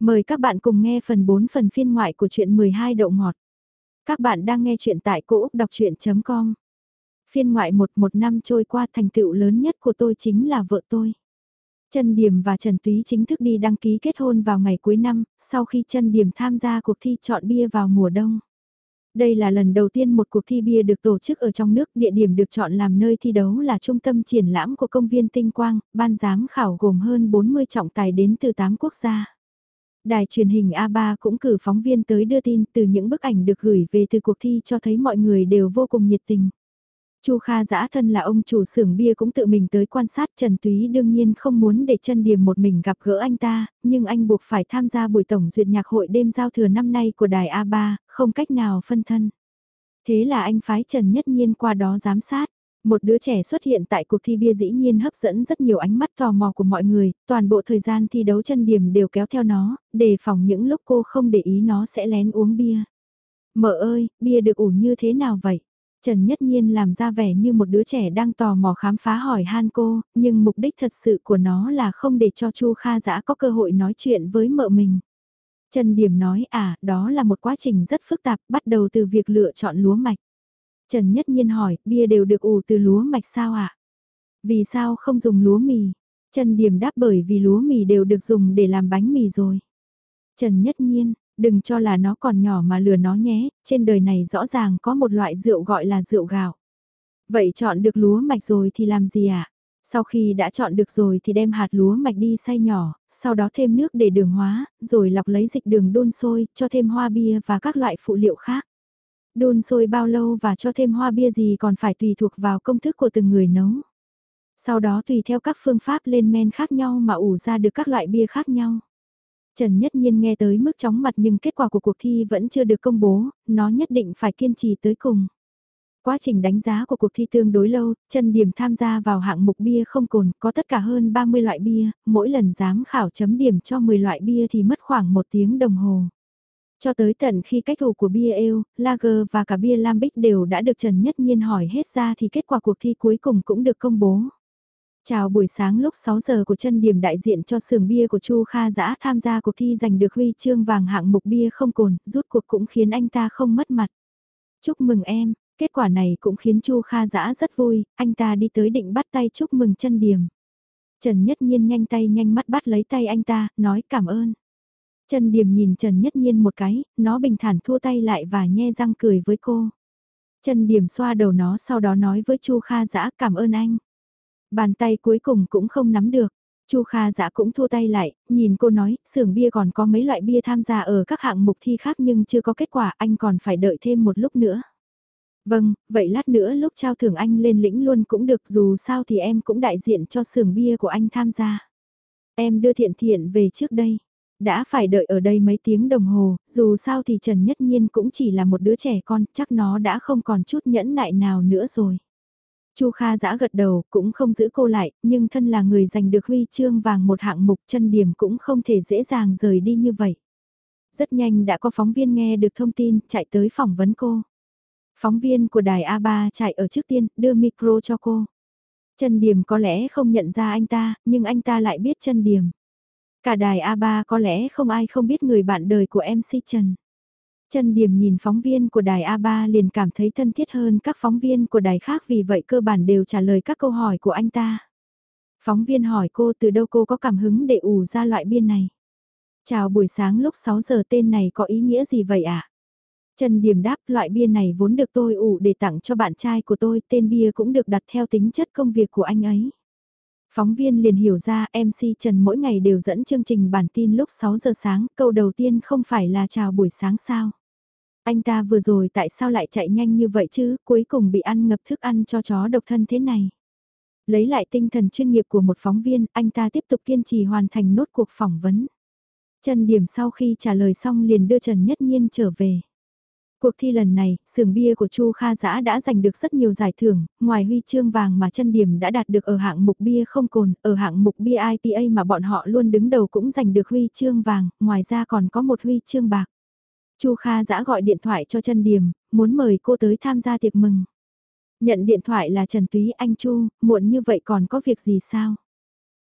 Mời các bạn cùng nghe phần 4 phần phiên ngoại của truyện 12 đậu ngọt. Các bạn đang nghe truyện tại cỗ đọc chuyện.com. Phiên ngoại 11 năm trôi qua thành tựu lớn nhất của tôi chính là vợ tôi. Trần Điểm và Trần Túy chính thức đi đăng ký kết hôn vào ngày cuối năm, sau khi Trần Điểm tham gia cuộc thi chọn bia vào mùa đông. Đây là lần đầu tiên một cuộc thi bia được tổ chức ở trong nước, địa điểm được chọn làm nơi thi đấu là trung tâm triển lãm của công viên Tinh Quang, ban giám khảo gồm hơn 40 trọng tài đến từ 8 quốc gia. Đài truyền hình A3 cũng cử phóng viên tới đưa tin từ những bức ảnh được gửi về từ cuộc thi cho thấy mọi người đều vô cùng nhiệt tình. Chu Kha Dã thân là ông chủ xưởng bia cũng tự mình tới quan sát Trần Túy đương nhiên không muốn để chân điểm một mình gặp gỡ anh ta, nhưng anh buộc phải tham gia buổi tổng duyệt nhạc hội đêm giao thừa năm nay của đài A3, không cách nào phân thân. Thế là anh phái Trần Nhất Nhiên qua đó giám sát. Một đứa trẻ xuất hiện tại cuộc thi bia dĩ nhiên hấp dẫn rất nhiều ánh mắt tò mò của mọi người, toàn bộ thời gian thi đấu chân điểm đều kéo theo nó, đề phòng những lúc cô không để ý nó sẽ lén uống bia. Mợ ơi, bia được ủ như thế nào vậy? Trần Nhất Nhiên làm ra vẻ như một đứa trẻ đang tò mò khám phá hỏi han cô, nhưng mục đích thật sự của nó là không để cho Chu Kha Dã có cơ hội nói chuyện với mợ mình. Trần Điểm nói à, đó là một quá trình rất phức tạp, bắt đầu từ việc lựa chọn lúa mạch. Trần Nhất Nhiên hỏi, bia đều được ủ từ lúa mạch sao ạ? À? Vì sao không dùng lúa mì? Trần Điểm đáp bởi vì lúa mì đều được dùng để làm bánh mì rồi. Trần Nhất Nhiên, đừng cho là nó còn nhỏ mà lừa nó nhé, trên đời này rõ ràng có một loại rượu gọi là rượu gạo. Vậy chọn được lúa mạch rồi thì làm gì ạ? À? Sau khi đã chọn được rồi thì đem hạt lúa mạch đi xay nhỏ, sau đó thêm nước để đường hóa, rồi lọc lấy dịch đường đun sôi, cho thêm hoa bia và các loại phụ liệu khác. Đun sôi bao lâu và cho thêm hoa bia gì còn phải tùy thuộc vào công thức của từng người nấu. Sau đó tùy theo các phương pháp lên men khác nhau mà ủ ra được các loại bia khác nhau. Trần Nhất Nhiên nghe tới mức chóng mặt nhưng kết quả của cuộc thi vẫn chưa được công bố, nó nhất định phải kiên trì tới cùng. Quá trình đánh giá của cuộc thi tương đối lâu, Trần Điểm tham gia vào hạng mục bia không cồn, có tất cả hơn 30 loại bia, mỗi lần giám khảo chấm điểm cho 10 loại bia thì mất khoảng một tiếng đồng hồ. Cho tới tận khi cách thủ của bia ale, lager và cả bia lambic đều đã được Trần Nhất Nhiên hỏi hết ra thì kết quả cuộc thi cuối cùng cũng được công bố. Chào buổi sáng lúc 6 giờ của chân điểm đại diện cho sườn bia của Chu Kha Dã tham gia cuộc thi giành được huy chương vàng hạng mục bia không cồn, rút cuộc cũng khiến anh ta không mất mặt. Chúc mừng em, kết quả này cũng khiến Chu Kha Dã rất vui, anh ta đi tới định bắt tay chúc mừng chân điểm. Trần Nhất Nhiên nhanh tay nhanh mắt bắt lấy tay anh ta, nói cảm ơn. Trần Điềm nhìn Trần Nhất Nhiên một cái, nó bình thản thua tay lại và nhe răng cười với cô. Trần Điềm xoa đầu nó sau đó nói với Chu Kha Dã cảm ơn anh. Bàn tay cuối cùng cũng không nắm được. Chu Kha Dã cũng thua tay lại, nhìn cô nói, xưởng bia còn có mấy loại bia tham gia ở các hạng mục thi khác nhưng chưa có kết quả, anh còn phải đợi thêm một lúc nữa. Vâng, vậy lát nữa lúc trao thưởng anh lên lĩnh luôn cũng được dù sao thì em cũng đại diện cho xưởng bia của anh tham gia. Em đưa thiện thiện về trước đây. Đã phải đợi ở đây mấy tiếng đồng hồ, dù sao thì Trần Nhất Nhiên cũng chỉ là một đứa trẻ con, chắc nó đã không còn chút nhẫn nại nào nữa rồi. Chu Kha giã gật đầu, cũng không giữ cô lại, nhưng thân là người giành được huy chương vàng một hạng mục chân điểm cũng không thể dễ dàng rời đi như vậy. Rất nhanh đã có phóng viên nghe được thông tin, chạy tới phỏng vấn cô. Phóng viên của đài A3 chạy ở trước tiên, đưa micro cho cô. Chân điểm có lẽ không nhận ra anh ta, nhưng anh ta lại biết chân điểm. Cả đài A3 có lẽ không ai không biết người bạn đời của MC Trần. Trần Điểm nhìn phóng viên của đài A3 liền cảm thấy thân thiết hơn các phóng viên của đài khác vì vậy cơ bản đều trả lời các câu hỏi của anh ta. Phóng viên hỏi cô từ đâu cô có cảm hứng để ủ ra loại biên này. Chào buổi sáng lúc 6 giờ tên này có ý nghĩa gì vậy ạ? À? Trần Điểm đáp loại bia này vốn được tôi ủ để tặng cho bạn trai của tôi, tên bia cũng được đặt theo tính chất công việc của anh ấy. Phóng viên liền hiểu ra MC Trần mỗi ngày đều dẫn chương trình bản tin lúc 6 giờ sáng, câu đầu tiên không phải là chào buổi sáng sao. Anh ta vừa rồi tại sao lại chạy nhanh như vậy chứ, cuối cùng bị ăn ngập thức ăn cho chó độc thân thế này. Lấy lại tinh thần chuyên nghiệp của một phóng viên, anh ta tiếp tục kiên trì hoàn thành nốt cuộc phỏng vấn. Trần Điểm sau khi trả lời xong liền đưa Trần Nhất Nhiên trở về. Cuộc thi lần này, sưởng bia của Chu Kha Dã đã giành được rất nhiều giải thưởng, ngoài huy chương vàng mà chân điểm đã đạt được ở hạng mục bia không cồn, ở hạng mục bia IPA mà bọn họ luôn đứng đầu cũng giành được huy chương vàng, ngoài ra còn có một huy chương bạc. Chu Kha Dã gọi điện thoại cho chân điểm, muốn mời cô tới tham gia tiệc mừng. Nhận điện thoại là Trần Túy Anh Chu, muộn như vậy còn có việc gì sao?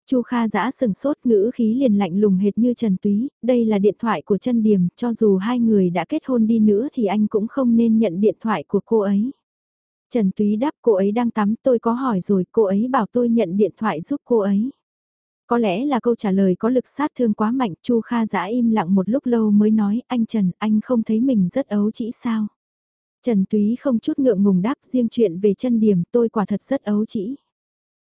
Chu Kha giã sừng sốt ngữ khí liền lạnh lùng hệt như Trần Túy, đây là điện thoại của Trân Điềm. cho dù hai người đã kết hôn đi nữa thì anh cũng không nên nhận điện thoại của cô ấy. Trần Túy đáp cô ấy đang tắm tôi có hỏi rồi cô ấy bảo tôi nhận điện thoại giúp cô ấy. Có lẽ là câu trả lời có lực sát thương quá mạnh Chu Kha giã im lặng một lúc lâu mới nói anh Trần anh không thấy mình rất ấu chỉ sao. Trần Túy không chút ngượng ngùng đáp riêng chuyện về chân điểm tôi quả thật rất ấu chỉ.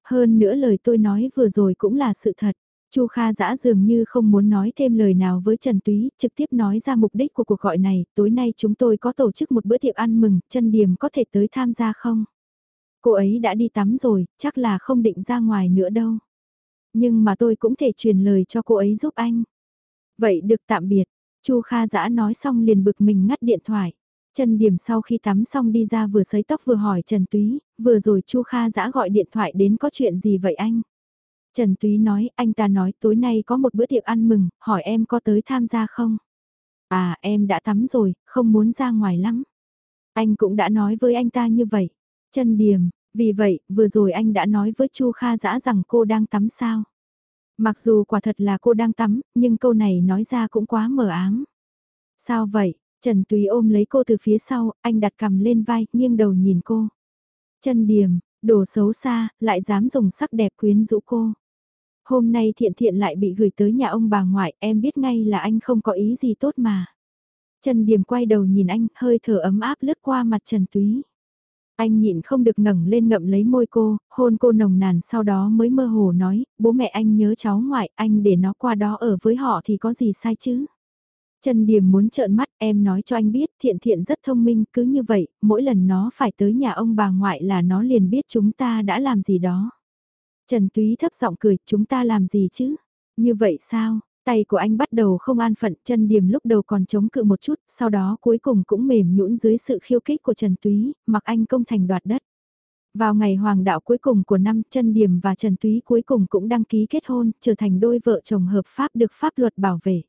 Hơn nữa lời tôi nói vừa rồi cũng là sự thật. Chu Kha dã dường như không muốn nói thêm lời nào với Trần Túy, trực tiếp nói ra mục đích của cuộc gọi này, tối nay chúng tôi có tổ chức một bữa tiệc ăn mừng, chân điểm có thể tới tham gia không? Cô ấy đã đi tắm rồi, chắc là không định ra ngoài nữa đâu. Nhưng mà tôi cũng thể truyền lời cho cô ấy giúp anh. Vậy được tạm biệt, Chu Kha dã nói xong liền bực mình ngắt điện thoại. Trần Điểm sau khi tắm xong đi ra vừa sấy tóc vừa hỏi Trần Túy, vừa rồi Chu Kha dã gọi điện thoại đến có chuyện gì vậy anh? Trần Túy nói, anh ta nói tối nay có một bữa tiệc ăn mừng, hỏi em có tới tham gia không? À, em đã tắm rồi, không muốn ra ngoài lắm. Anh cũng đã nói với anh ta như vậy. Trần Điểm, vì vậy, vừa rồi anh đã nói với Chu Kha dã rằng cô đang tắm sao? Mặc dù quả thật là cô đang tắm, nhưng câu này nói ra cũng quá mờ ám. Sao vậy? Trần Túy ôm lấy cô từ phía sau, anh đặt cầm lên vai, nghiêng đầu nhìn cô. Chân điểm, đồ xấu xa, lại dám dùng sắc đẹp quyến rũ cô. Hôm nay thiện thiện lại bị gửi tới nhà ông bà ngoại, em biết ngay là anh không có ý gì tốt mà. Trần Điểm quay đầu nhìn anh, hơi thở ấm áp lướt qua mặt Trần Túy. Anh nhịn không được ngẩng lên ngậm lấy môi cô, hôn cô nồng nàn sau đó mới mơ hồ nói, bố mẹ anh nhớ cháu ngoại, anh để nó qua đó ở với họ thì có gì sai chứ. Trần Điềm muốn trợn mắt em nói cho anh biết thiện thiện rất thông minh cứ như vậy, mỗi lần nó phải tới nhà ông bà ngoại là nó liền biết chúng ta đã làm gì đó. Trần Túy thấp giọng cười, chúng ta làm gì chứ? Như vậy sao? Tay của anh bắt đầu không an phận, chân Điềm lúc đầu còn chống cự một chút, sau đó cuối cùng cũng mềm nhũn dưới sự khiêu khích của Trần Túy, mặc anh công thành đoạt đất. Vào ngày hoàng đạo cuối cùng của năm, Trần Điềm và Trần Túy cuối cùng cũng đăng ký kết hôn, trở thành đôi vợ chồng hợp pháp được pháp luật bảo vệ.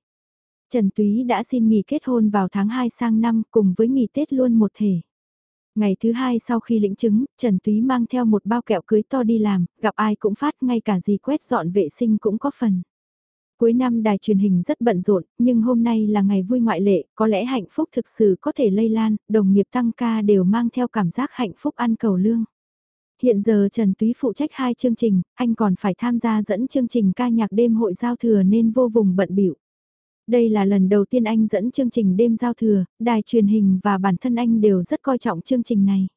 Trần Túy đã xin nghỉ kết hôn vào tháng 2 sang năm cùng với nghỉ Tết luôn một thể. Ngày thứ hai sau khi lĩnh chứng, Trần Túy mang theo một bao kẹo cưới to đi làm, gặp ai cũng phát ngay cả gì quét dọn vệ sinh cũng có phần. Cuối năm đài truyền hình rất bận rộn, nhưng hôm nay là ngày vui ngoại lệ, có lẽ hạnh phúc thực sự có thể lây lan, đồng nghiệp tăng ca đều mang theo cảm giác hạnh phúc ăn cầu lương. Hiện giờ Trần Túy phụ trách hai chương trình, anh còn phải tham gia dẫn chương trình ca nhạc đêm hội giao thừa nên vô vùng bận biểu. Đây là lần đầu tiên anh dẫn chương trình đêm giao thừa, đài truyền hình và bản thân anh đều rất coi trọng chương trình này.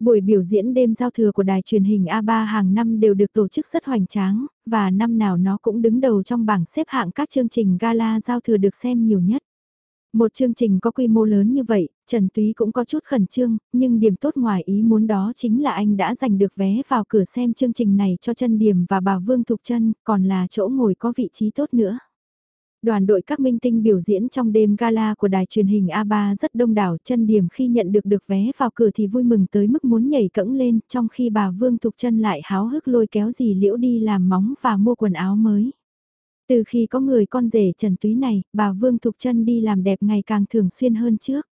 Buổi biểu diễn đêm giao thừa của đài truyền hình A3 hàng năm đều được tổ chức rất hoành tráng, và năm nào nó cũng đứng đầu trong bảng xếp hạng các chương trình gala giao thừa được xem nhiều nhất. Một chương trình có quy mô lớn như vậy, Trần Túy cũng có chút khẩn trương, nhưng điểm tốt ngoài ý muốn đó chính là anh đã giành được vé vào cửa xem chương trình này cho chân điểm và bà Vương Thục Trân, còn là chỗ ngồi có vị trí tốt nữa. Đoàn đội các minh tinh biểu diễn trong đêm gala của đài truyền hình A3 rất đông đảo chân điểm khi nhận được được vé vào cửa thì vui mừng tới mức muốn nhảy cẫng lên trong khi bà Vương Thục chân lại háo hức lôi kéo dì liễu đi làm móng và mua quần áo mới. Từ khi có người con rể Trần Túy này, bà Vương Thục chân đi làm đẹp ngày càng thường xuyên hơn trước.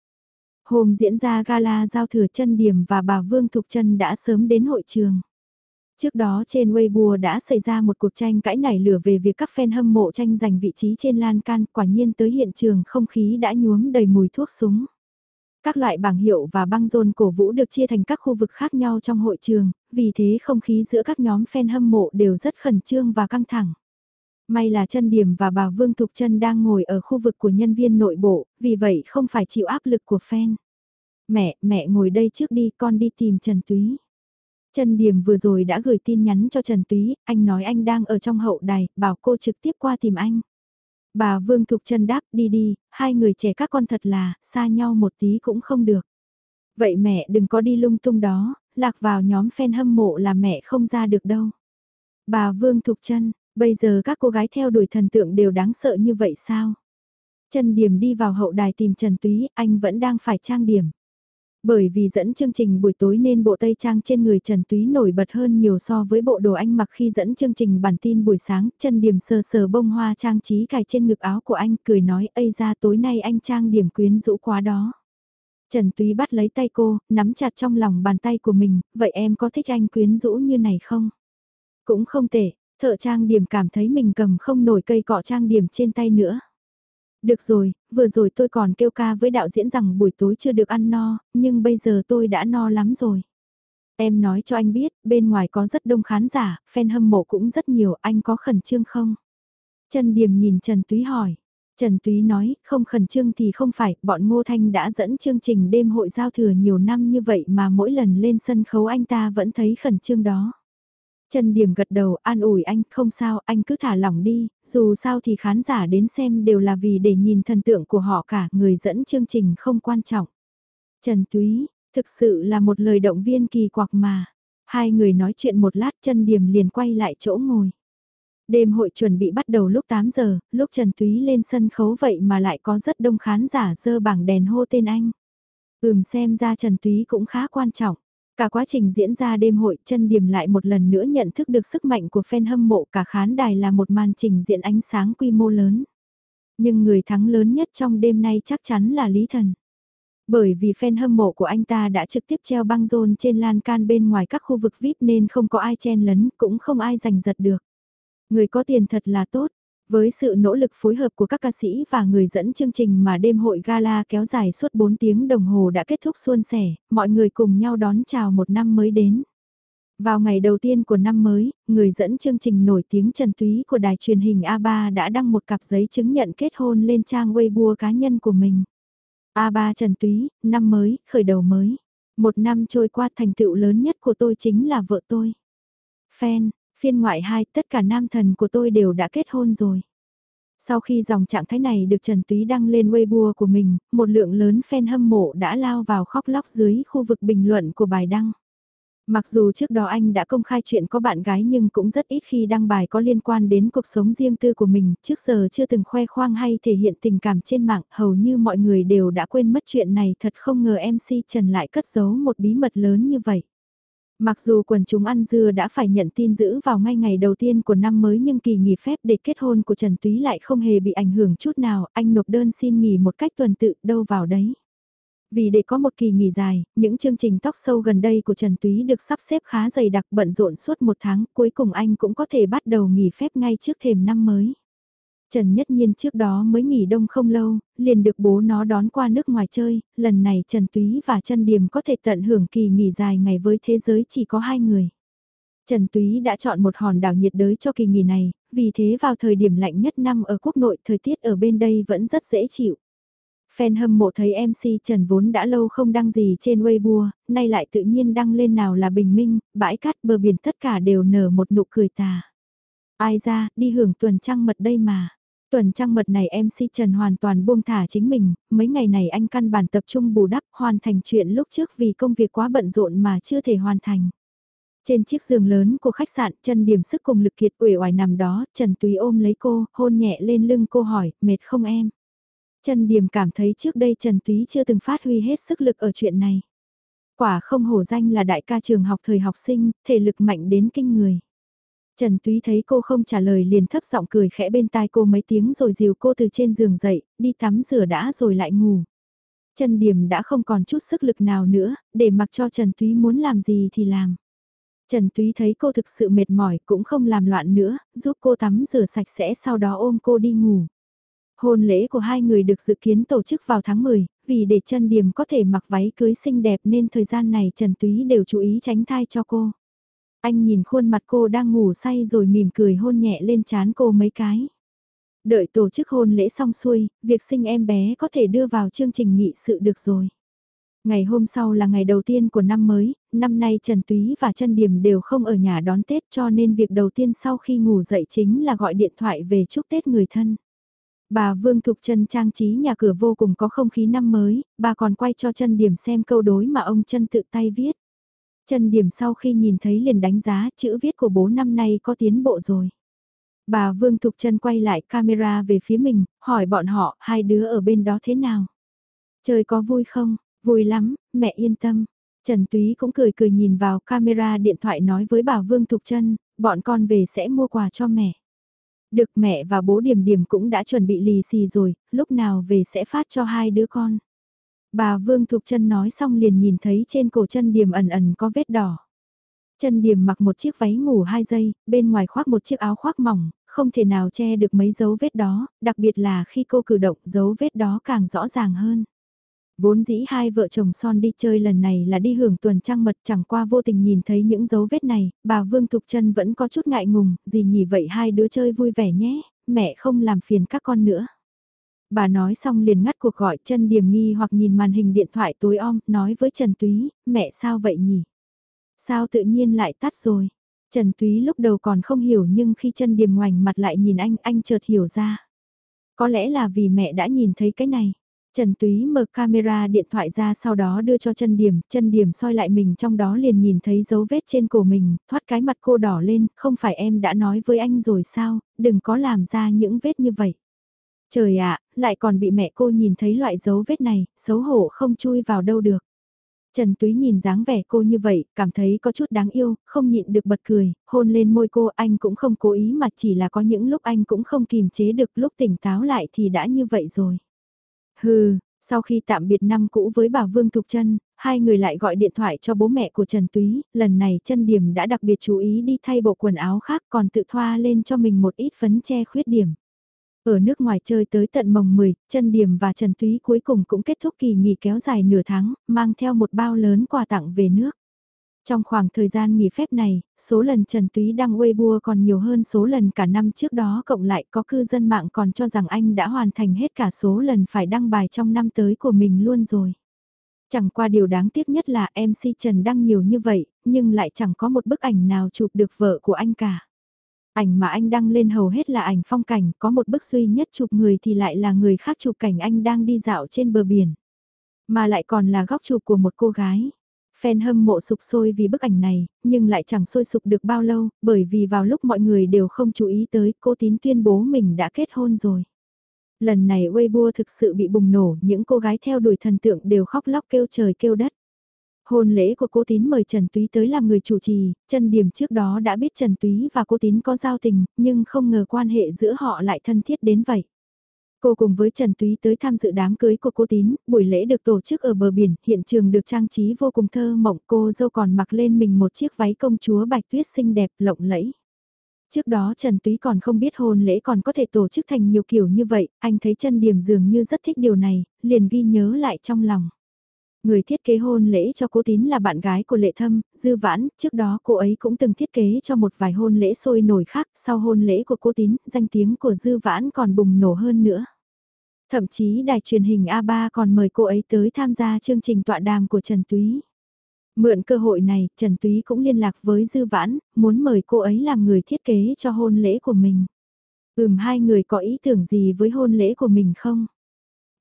Hôm diễn ra gala giao thừa chân điểm và bà Vương Thục chân đã sớm đến hội trường. Trước đó trên Weibo đã xảy ra một cuộc tranh cãi nảy lửa về việc các fan hâm mộ tranh giành vị trí trên lan can, quả nhiên tới hiện trường không khí đã nhuốm đầy mùi thuốc súng. Các loại bảng hiệu và băng rôn cổ vũ được chia thành các khu vực khác nhau trong hội trường, vì thế không khí giữa các nhóm fan hâm mộ đều rất khẩn trương và căng thẳng. May là chân điểm và bà Vương Thục Trân đang ngồi ở khu vực của nhân viên nội bộ, vì vậy không phải chịu áp lực của fan. Mẹ, mẹ ngồi đây trước đi, con đi tìm Trần Túy. Trần Điểm vừa rồi đã gửi tin nhắn cho Trần Túy, anh nói anh đang ở trong hậu đài, bảo cô trực tiếp qua tìm anh. Bà Vương Thục Trần đáp đi đi, hai người trẻ các con thật là, xa nhau một tí cũng không được. Vậy mẹ đừng có đi lung tung đó, lạc vào nhóm fan hâm mộ là mẹ không ra được đâu. Bà Vương Thục Trân, bây giờ các cô gái theo đuổi thần tượng đều đáng sợ như vậy sao? Trần Điểm đi vào hậu đài tìm Trần Túy, anh vẫn đang phải trang điểm. Bởi vì dẫn chương trình buổi tối nên bộ tây trang trên người Trần Túy nổi bật hơn nhiều so với bộ đồ anh mặc khi dẫn chương trình bản tin buổi sáng, chân điểm sờ sờ bông hoa trang trí cài trên ngực áo của anh cười nói ây ra tối nay anh trang điểm quyến rũ quá đó. Trần Túy bắt lấy tay cô, nắm chặt trong lòng bàn tay của mình, vậy em có thích anh quyến rũ như này không? Cũng không tệ, Thợ trang điểm cảm thấy mình cầm không nổi cây cọ trang điểm trên tay nữa. Được rồi, vừa rồi tôi còn kêu ca với đạo diễn rằng buổi tối chưa được ăn no, nhưng bây giờ tôi đã no lắm rồi. Em nói cho anh biết, bên ngoài có rất đông khán giả, fan hâm mộ cũng rất nhiều, anh có khẩn trương không? Trần Điềm nhìn Trần Túy hỏi. Trần Túy nói, không khẩn trương thì không phải, bọn Ngô Thanh đã dẫn chương trình đêm hội giao thừa nhiều năm như vậy mà mỗi lần lên sân khấu anh ta vẫn thấy khẩn trương đó. Trần Điểm gật đầu an ủi anh, không sao, anh cứ thả lỏng đi, dù sao thì khán giả đến xem đều là vì để nhìn thần tượng của họ cả, người dẫn chương trình không quan trọng. Trần Túy, thực sự là một lời động viên kỳ quặc mà. Hai người nói chuyện một lát Trần Điểm liền quay lại chỗ ngồi. Đêm hội chuẩn bị bắt đầu lúc 8 giờ, lúc Trần Túy lên sân khấu vậy mà lại có rất đông khán giả dơ bảng đèn hô tên anh. Ừm xem ra Trần Túy cũng khá quan trọng. Cả quá trình diễn ra đêm hội chân điểm lại một lần nữa nhận thức được sức mạnh của fan hâm mộ cả khán đài là một màn trình diễn ánh sáng quy mô lớn. Nhưng người thắng lớn nhất trong đêm nay chắc chắn là Lý Thần. Bởi vì fan hâm mộ của anh ta đã trực tiếp treo băng rôn trên lan can bên ngoài các khu vực VIP nên không có ai chen lấn cũng không ai giành giật được. Người có tiền thật là tốt, với sự nỗ lực phối hợp của các ca sĩ và người dẫn chương trình mà đêm hội gala kéo dài suốt 4 tiếng đồng hồ đã kết thúc suôn sẻ, mọi người cùng nhau đón chào một năm mới đến. Vào ngày đầu tiên của năm mới, người dẫn chương trình nổi tiếng Trần Túy của đài truyền hình A3 đã đăng một cặp giấy chứng nhận kết hôn lên trang Weibo cá nhân của mình. A3 Trần Túy, năm mới, khởi đầu mới. Một năm trôi qua thành tựu lớn nhất của tôi chính là vợ tôi. Fan, Phiên ngoại hai tất cả nam thần của tôi đều đã kết hôn rồi. Sau khi dòng trạng thái này được Trần Túy đăng lên Weibo của mình, một lượng lớn fan hâm mộ đã lao vào khóc lóc dưới khu vực bình luận của bài đăng. Mặc dù trước đó anh đã công khai chuyện có bạn gái nhưng cũng rất ít khi đăng bài có liên quan đến cuộc sống riêng tư của mình, trước giờ chưa từng khoe khoang hay thể hiện tình cảm trên mạng, hầu như mọi người đều đã quên mất chuyện này thật không ngờ MC Trần lại cất giấu một bí mật lớn như vậy. Mặc dù quần chúng ăn dưa đã phải nhận tin giữ vào ngay ngày đầu tiên của năm mới nhưng kỳ nghỉ phép để kết hôn của Trần Túy lại không hề bị ảnh hưởng chút nào, anh nộp đơn xin nghỉ một cách tuần tự đâu vào đấy. Vì để có một kỳ nghỉ dài, những chương trình tóc sâu gần đây của Trần Túy được sắp xếp khá dày đặc bận rộn suốt một tháng, cuối cùng anh cũng có thể bắt đầu nghỉ phép ngay trước thềm năm mới. Trần Nhất Nhiên trước đó mới nghỉ đông không lâu, liền được bố nó đón qua nước ngoài chơi, lần này Trần Túy và Trần Điềm có thể tận hưởng kỳ nghỉ dài ngày với thế giới chỉ có hai người. Trần Túy đã chọn một hòn đảo nhiệt đới cho kỳ nghỉ này, vì thế vào thời điểm lạnh nhất năm ở quốc nội thời tiết ở bên đây vẫn rất dễ chịu. Fan hâm mộ thấy MC Trần vốn đã lâu không đăng gì trên Weibo, nay lại tự nhiên đăng lên nào là bình minh, bãi cát bờ biển tất cả đều nở một nụ cười tà. Ai ra, đi hưởng tuần trăng mật đây mà. Tuần trăng mật này MC Trần hoàn toàn buông thả chính mình, mấy ngày này anh căn bản tập trung bù đắp hoàn thành chuyện lúc trước vì công việc quá bận rộn mà chưa thể hoàn thành. Trên chiếc giường lớn của khách sạn, Trần Điểm sức cùng lực kiệt uể oải nằm đó, Trần Tùy ôm lấy cô, hôn nhẹ lên lưng cô hỏi, mệt không em? Trần Điểm cảm thấy trước đây Trần Túy chưa từng phát huy hết sức lực ở chuyện này. Quả không hổ danh là đại ca trường học thời học sinh, thể lực mạnh đến kinh người. Trần Túy thấy cô không trả lời liền thấp giọng cười khẽ bên tai cô mấy tiếng rồi dìu cô từ trên giường dậy, đi tắm rửa đã rồi lại ngủ. Trần Điểm đã không còn chút sức lực nào nữa, để mặc cho Trần Túy muốn làm gì thì làm. Trần Túy thấy cô thực sự mệt mỏi cũng không làm loạn nữa, giúp cô tắm rửa sạch sẽ sau đó ôm cô đi ngủ. Hôn lễ của hai người được dự kiến tổ chức vào tháng 10, vì để Trần Điểm có thể mặc váy cưới xinh đẹp nên thời gian này Trần Túy đều chú ý tránh thai cho cô. Anh nhìn khuôn mặt cô đang ngủ say rồi mỉm cười hôn nhẹ lên trán cô mấy cái. Đợi tổ chức hôn lễ xong xuôi, việc sinh em bé có thể đưa vào chương trình nghị sự được rồi. Ngày hôm sau là ngày đầu tiên của năm mới, năm nay Trần Túy và Trần Điểm đều không ở nhà đón Tết cho nên việc đầu tiên sau khi ngủ dậy chính là gọi điện thoại về chúc Tết người thân. Bà Vương Thục Trân trang trí nhà cửa vô cùng có không khí năm mới, bà còn quay cho Trần Điểm xem câu đối mà ông Trân tự tay viết. Trần Điểm sau khi nhìn thấy liền đánh giá chữ viết của bố năm nay có tiến bộ rồi. Bà Vương Thục Trân quay lại camera về phía mình, hỏi bọn họ hai đứa ở bên đó thế nào. Trời có vui không? Vui lắm, mẹ yên tâm. Trần Túy cũng cười cười nhìn vào camera điện thoại nói với bà Vương Thục Trân, bọn con về sẽ mua quà cho mẹ. Được mẹ và bố Điểm Điểm cũng đã chuẩn bị lì xì rồi, lúc nào về sẽ phát cho hai đứa con. Bà Vương Thục Trân nói xong liền nhìn thấy trên cổ chân điểm ẩn ẩn có vết đỏ. Chân điểm mặc một chiếc váy ngủ 2 giây, bên ngoài khoác một chiếc áo khoác mỏng, không thể nào che được mấy dấu vết đó, đặc biệt là khi cô cử động dấu vết đó càng rõ ràng hơn. Vốn dĩ hai vợ chồng son đi chơi lần này là đi hưởng tuần trăng mật chẳng qua vô tình nhìn thấy những dấu vết này, bà Vương Thục Trân vẫn có chút ngại ngùng, gì nhỉ vậy hai đứa chơi vui vẻ nhé, mẹ không làm phiền các con nữa. Bà nói xong liền ngắt cuộc gọi chân điểm nghi hoặc nhìn màn hình điện thoại tối om, nói với Trần Túy, mẹ sao vậy nhỉ? Sao tự nhiên lại tắt rồi? Trần Túy lúc đầu còn không hiểu nhưng khi chân điểm ngoảnh mặt lại nhìn anh, anh chợt hiểu ra. Có lẽ là vì mẹ đã nhìn thấy cái này. Trần Túy mở camera điện thoại ra sau đó đưa cho chân điểm, chân điểm soi lại mình trong đó liền nhìn thấy dấu vết trên cổ mình, thoát cái mặt cô đỏ lên, không phải em đã nói với anh rồi sao, đừng có làm ra những vết như vậy. Trời ạ, lại còn bị mẹ cô nhìn thấy loại dấu vết này, xấu hổ không chui vào đâu được. Trần Túy nhìn dáng vẻ cô như vậy, cảm thấy có chút đáng yêu, không nhịn được bật cười, hôn lên môi cô anh cũng không cố ý mà chỉ là có những lúc anh cũng không kìm chế được lúc tỉnh táo lại thì đã như vậy rồi. Hừ, sau khi tạm biệt năm cũ với bà Vương Thục Trân, hai người lại gọi điện thoại cho bố mẹ của Trần Túy, lần này Trân điểm đã đặc biệt chú ý đi thay bộ quần áo khác còn tự thoa lên cho mình một ít phấn che khuyết điểm. Ở nước ngoài chơi tới tận mồng 10, chân điểm và Trần Túy cuối cùng cũng kết thúc kỳ nghỉ kéo dài nửa tháng, mang theo một bao lớn quà tặng về nước. Trong khoảng thời gian nghỉ phép này, số lần Trần Túy đăng Weibo còn nhiều hơn số lần cả năm trước đó cộng lại có cư dân mạng còn cho rằng anh đã hoàn thành hết cả số lần phải đăng bài trong năm tới của mình luôn rồi. Chẳng qua điều đáng tiếc nhất là MC Trần đăng nhiều như vậy, nhưng lại chẳng có một bức ảnh nào chụp được vợ của anh cả. Ảnh mà anh đăng lên hầu hết là ảnh phong cảnh, có một bức duy nhất chụp người thì lại là người khác chụp cảnh anh đang đi dạo trên bờ biển. Mà lại còn là góc chụp của một cô gái. Fan hâm mộ sụp sôi vì bức ảnh này, nhưng lại chẳng sôi sụp được bao lâu, bởi vì vào lúc mọi người đều không chú ý tới, cô tín tuyên bố mình đã kết hôn rồi. Lần này Weibo thực sự bị bùng nổ, những cô gái theo đuổi thần tượng đều khóc lóc kêu trời kêu đất. Hôn lễ của cô Tín mời Trần Túy tới làm người chủ trì, Trần Điểm trước đó đã biết Trần Túy và cô Tín có giao tình, nhưng không ngờ quan hệ giữa họ lại thân thiết đến vậy. Cô cùng với Trần Túy tới tham dự đám cưới của cô Tín, buổi lễ được tổ chức ở bờ biển, hiện trường được trang trí vô cùng thơ mộng, cô dâu còn mặc lên mình một chiếc váy công chúa bạch tuyết xinh đẹp lộng lẫy. Trước đó Trần Túy còn không biết hôn lễ còn có thể tổ chức thành nhiều kiểu như vậy, anh thấy chân điểm dường như rất thích điều này, liền ghi nhớ lại trong lòng. Người thiết kế hôn lễ cho cô Tín là bạn gái của Lệ Thâm, Dư Vãn, trước đó cô ấy cũng từng thiết kế cho một vài hôn lễ sôi nổi khác, sau hôn lễ của cô Tín, danh tiếng của Dư Vãn còn bùng nổ hơn nữa. Thậm chí đài truyền hình A3 còn mời cô ấy tới tham gia chương trình tọa đàm của Trần Túy. Mượn cơ hội này, Trần Túy cũng liên lạc với Dư Vãn, muốn mời cô ấy làm người thiết kế cho hôn lễ của mình. Ừm hai người có ý tưởng gì với hôn lễ của mình không?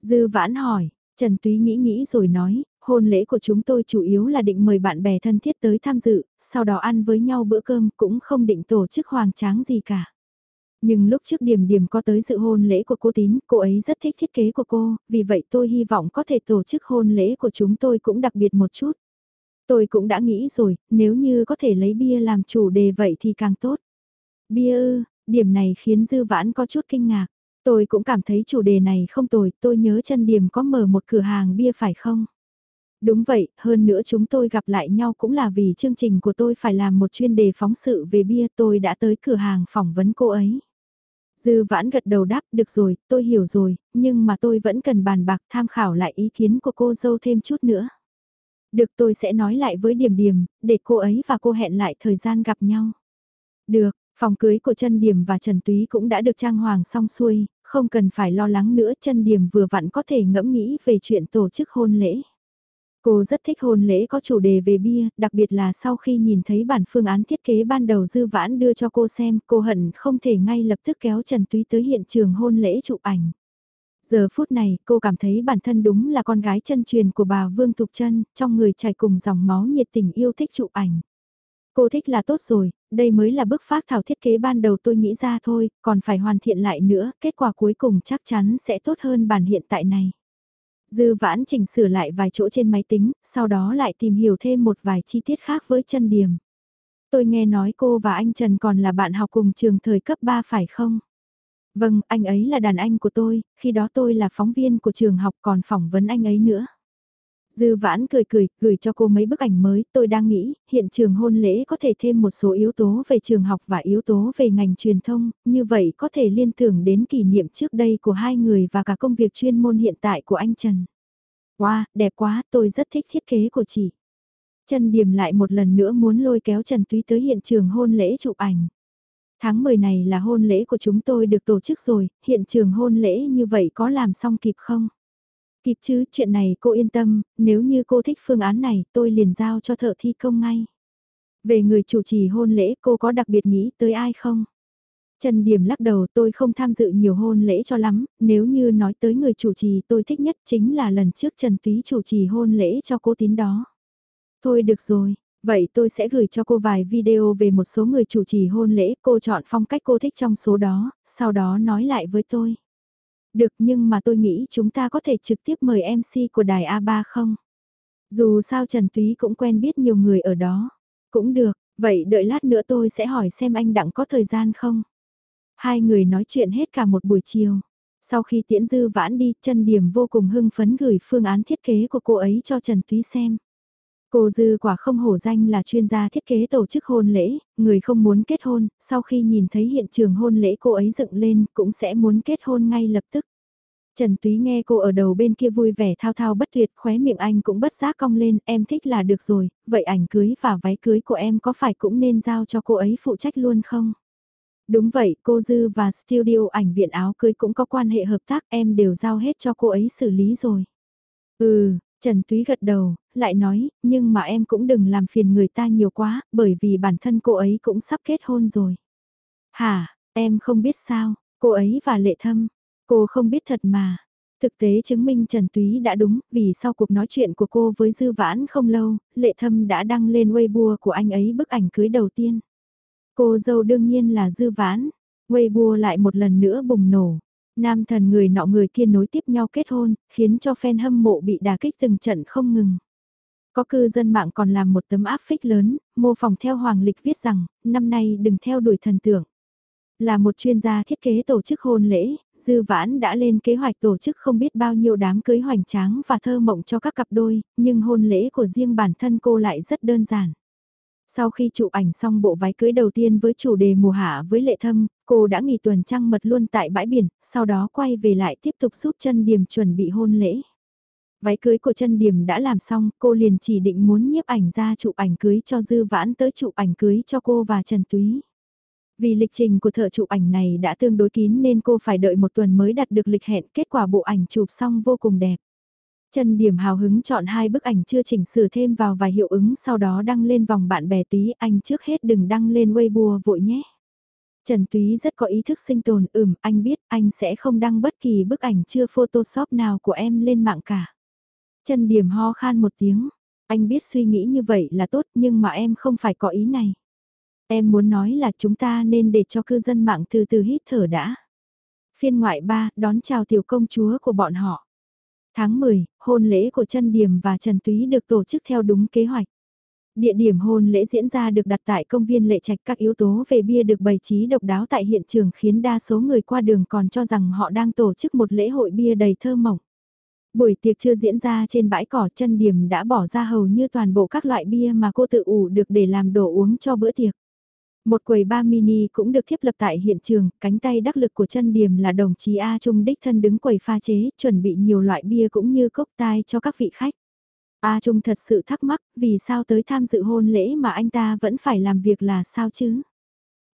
Dư Vãn hỏi, Trần Túy nghĩ nghĩ rồi nói, hôn lễ của chúng tôi chủ yếu là định mời bạn bè thân thiết tới tham dự, sau đó ăn với nhau bữa cơm cũng không định tổ chức hoàng tráng gì cả. Nhưng lúc trước điểm điểm có tới dự hôn lễ của cô Tín, cô ấy rất thích thiết kế của cô, vì vậy tôi hy vọng có thể tổ chức hôn lễ của chúng tôi cũng đặc biệt một chút. Tôi cũng đã nghĩ rồi, nếu như có thể lấy bia làm chủ đề vậy thì càng tốt. Bia ư, điểm này khiến Dư Vãn có chút kinh ngạc. Tôi cũng cảm thấy chủ đề này không tồi, tôi nhớ chân điểm có mở một cửa hàng bia phải không? Đúng vậy, hơn nữa chúng tôi gặp lại nhau cũng là vì chương trình của tôi phải làm một chuyên đề phóng sự về bia tôi đã tới cửa hàng phỏng vấn cô ấy. Dư vãn gật đầu đáp, được rồi, tôi hiểu rồi, nhưng mà tôi vẫn cần bàn bạc tham khảo lại ý kiến của cô dâu thêm chút nữa. Được tôi sẽ nói lại với Điểm Điểm, để cô ấy và cô hẹn lại thời gian gặp nhau. Được, phòng cưới của chân Điểm và Trần Túy cũng đã được trang hoàng xong xuôi, không cần phải lo lắng nữa chân Điểm vừa vặn có thể ngẫm nghĩ về chuyện tổ chức hôn lễ. Cô rất thích hôn lễ có chủ đề về bia, đặc biệt là sau khi nhìn thấy bản phương án thiết kế ban đầu dư vãn đưa cho cô xem, cô hận không thể ngay lập tức kéo Trần Túy tới hiện trường hôn lễ chụp ảnh. Giờ phút này, cô cảm thấy bản thân đúng là con gái chân truyền của bà Vương Thục Trân, trong người chảy cùng dòng máu nhiệt tình yêu thích chụp ảnh. Cô thích là tốt rồi, đây mới là bức phát thảo thiết kế ban đầu tôi nghĩ ra thôi, còn phải hoàn thiện lại nữa, kết quả cuối cùng chắc chắn sẽ tốt hơn bản hiện tại này. Dư vãn chỉnh sửa lại vài chỗ trên máy tính, sau đó lại tìm hiểu thêm một vài chi tiết khác với chân điểm. Tôi nghe nói cô và anh Trần còn là bạn học cùng trường thời cấp 3 phải không? Vâng, anh ấy là đàn anh của tôi, khi đó tôi là phóng viên của trường học còn phỏng vấn anh ấy nữa. Dư vãn cười cười, gửi cho cô mấy bức ảnh mới, tôi đang nghĩ, hiện trường hôn lễ có thể thêm một số yếu tố về trường học và yếu tố về ngành truyền thông, như vậy có thể liên tưởng đến kỷ niệm trước đây của hai người và cả công việc chuyên môn hiện tại của anh Trần. Wow, đẹp quá, tôi rất thích thiết kế của chị. Trần Điểm lại một lần nữa muốn lôi kéo Trần Túy tới hiện trường hôn lễ chụp ảnh. Tháng 10 này là hôn lễ của chúng tôi được tổ chức rồi, hiện trường hôn lễ như vậy có làm xong kịp không? Kịp chứ, chuyện này cô yên tâm, nếu như cô thích phương án này tôi liền giao cho thợ thi công ngay. Về người chủ trì hôn lễ cô có đặc biệt nghĩ tới ai không? Trần Điểm lắc đầu tôi không tham dự nhiều hôn lễ cho lắm, nếu như nói tới người chủ trì tôi thích nhất chính là lần trước Trần Túy chủ trì hôn lễ cho cô tín đó. Thôi được rồi, vậy tôi sẽ gửi cho cô vài video về một số người chủ trì hôn lễ, cô chọn phong cách cô thích trong số đó, sau đó nói lại với tôi. Được nhưng mà tôi nghĩ chúng ta có thể trực tiếp mời MC của đài A3 không? Dù sao Trần Túy cũng quen biết nhiều người ở đó. Cũng được, vậy đợi lát nữa tôi sẽ hỏi xem anh Đặng có thời gian không? Hai người nói chuyện hết cả một buổi chiều. Sau khi tiễn dư vãn đi, Trần Điểm vô cùng hưng phấn gửi phương án thiết kế của cô ấy cho Trần Túy xem. Cô Dư quả không hổ danh là chuyên gia thiết kế tổ chức hôn lễ, người không muốn kết hôn, sau khi nhìn thấy hiện trường hôn lễ cô ấy dựng lên cũng sẽ muốn kết hôn ngay lập tức. Trần Túy nghe cô ở đầu bên kia vui vẻ thao thao bất tuyệt khóe miệng anh cũng bất giác cong lên, em thích là được rồi, vậy ảnh cưới và váy cưới của em có phải cũng nên giao cho cô ấy phụ trách luôn không? Đúng vậy, cô Dư và studio ảnh viện áo cưới cũng có quan hệ hợp tác em đều giao hết cho cô ấy xử lý rồi. Ừ, Trần Túy gật đầu, lại nói, nhưng mà em cũng đừng làm phiền người ta nhiều quá, bởi vì bản thân cô ấy cũng sắp kết hôn rồi. Hả, em không biết sao, cô ấy và Lệ Thâm, cô không biết thật mà. Thực tế chứng minh Trần Túy đã đúng, vì sau cuộc nói chuyện của cô với Dư Vãn không lâu, Lệ Thâm đã đăng lên Weibo của anh ấy bức ảnh cưới đầu tiên. Cô dâu đương nhiên là Dư Vãn, Weibo lại một lần nữa bùng nổ. Nam thần người nọ người kia nối tiếp nhau kết hôn, khiến cho fan hâm mộ bị đà kích từng trận không ngừng. Có cư dân mạng còn làm một tấm áp phích lớn, mô phỏng theo Hoàng Lịch viết rằng, năm nay đừng theo đuổi thần tượng. Là một chuyên gia thiết kế tổ chức hôn lễ, Dư Vãn đã lên kế hoạch tổ chức không biết bao nhiêu đám cưới hoành tráng và thơ mộng cho các cặp đôi, nhưng hôn lễ của riêng bản thân cô lại rất đơn giản. Sau khi chụp ảnh xong bộ váy cưới đầu tiên với chủ đề mùa hạ với lệ thâm, cô đã nghỉ tuần trăng mật luôn tại bãi biển, sau đó quay về lại tiếp tục giúp chân điểm chuẩn bị hôn lễ. Váy cưới của chân điểm đã làm xong, cô liền chỉ định muốn nhiếp ảnh ra chụp ảnh cưới cho Dư Vãn tới chụp ảnh cưới cho cô và Trần Túy. Vì lịch trình của thợ chụp ảnh này đã tương đối kín nên cô phải đợi một tuần mới đặt được lịch hẹn, kết quả bộ ảnh chụp xong vô cùng đẹp. Trần Điểm hào hứng chọn hai bức ảnh chưa chỉnh sửa thêm vào vài hiệu ứng sau đó đăng lên vòng bạn bè tí anh trước hết đừng đăng lên Weibo vội nhé. Trần Túy rất có ý thức sinh tồn, ừm, anh biết, anh sẽ không đăng bất kỳ bức ảnh chưa photoshop nào của em lên mạng cả. Trần Điểm ho khan một tiếng, anh biết suy nghĩ như vậy là tốt nhưng mà em không phải có ý này. Em muốn nói là chúng ta nên để cho cư dân mạng từ từ hít thở đã. Phiên ngoại ba, đón chào tiểu công chúa của bọn họ. Tháng 10, hôn lễ của Trân Điểm và Trần Túy được tổ chức theo đúng kế hoạch. Địa điểm hôn lễ diễn ra được đặt tại công viên lệ trạch các yếu tố về bia được bày trí độc đáo tại hiện trường khiến đa số người qua đường còn cho rằng họ đang tổ chức một lễ hội bia đầy thơ mộng. Buổi tiệc chưa diễn ra trên bãi cỏ chân điểm đã bỏ ra hầu như toàn bộ các loại bia mà cô tự ủ được để làm đồ uống cho bữa tiệc. Một quầy ba mini cũng được thiết lập tại hiện trường, cánh tay đắc lực của chân điểm là đồng chí A Trung đích thân đứng quầy pha chế, chuẩn bị nhiều loại bia cũng như cốc tai cho các vị khách. A Trung thật sự thắc mắc, vì sao tới tham dự hôn lễ mà anh ta vẫn phải làm việc là sao chứ?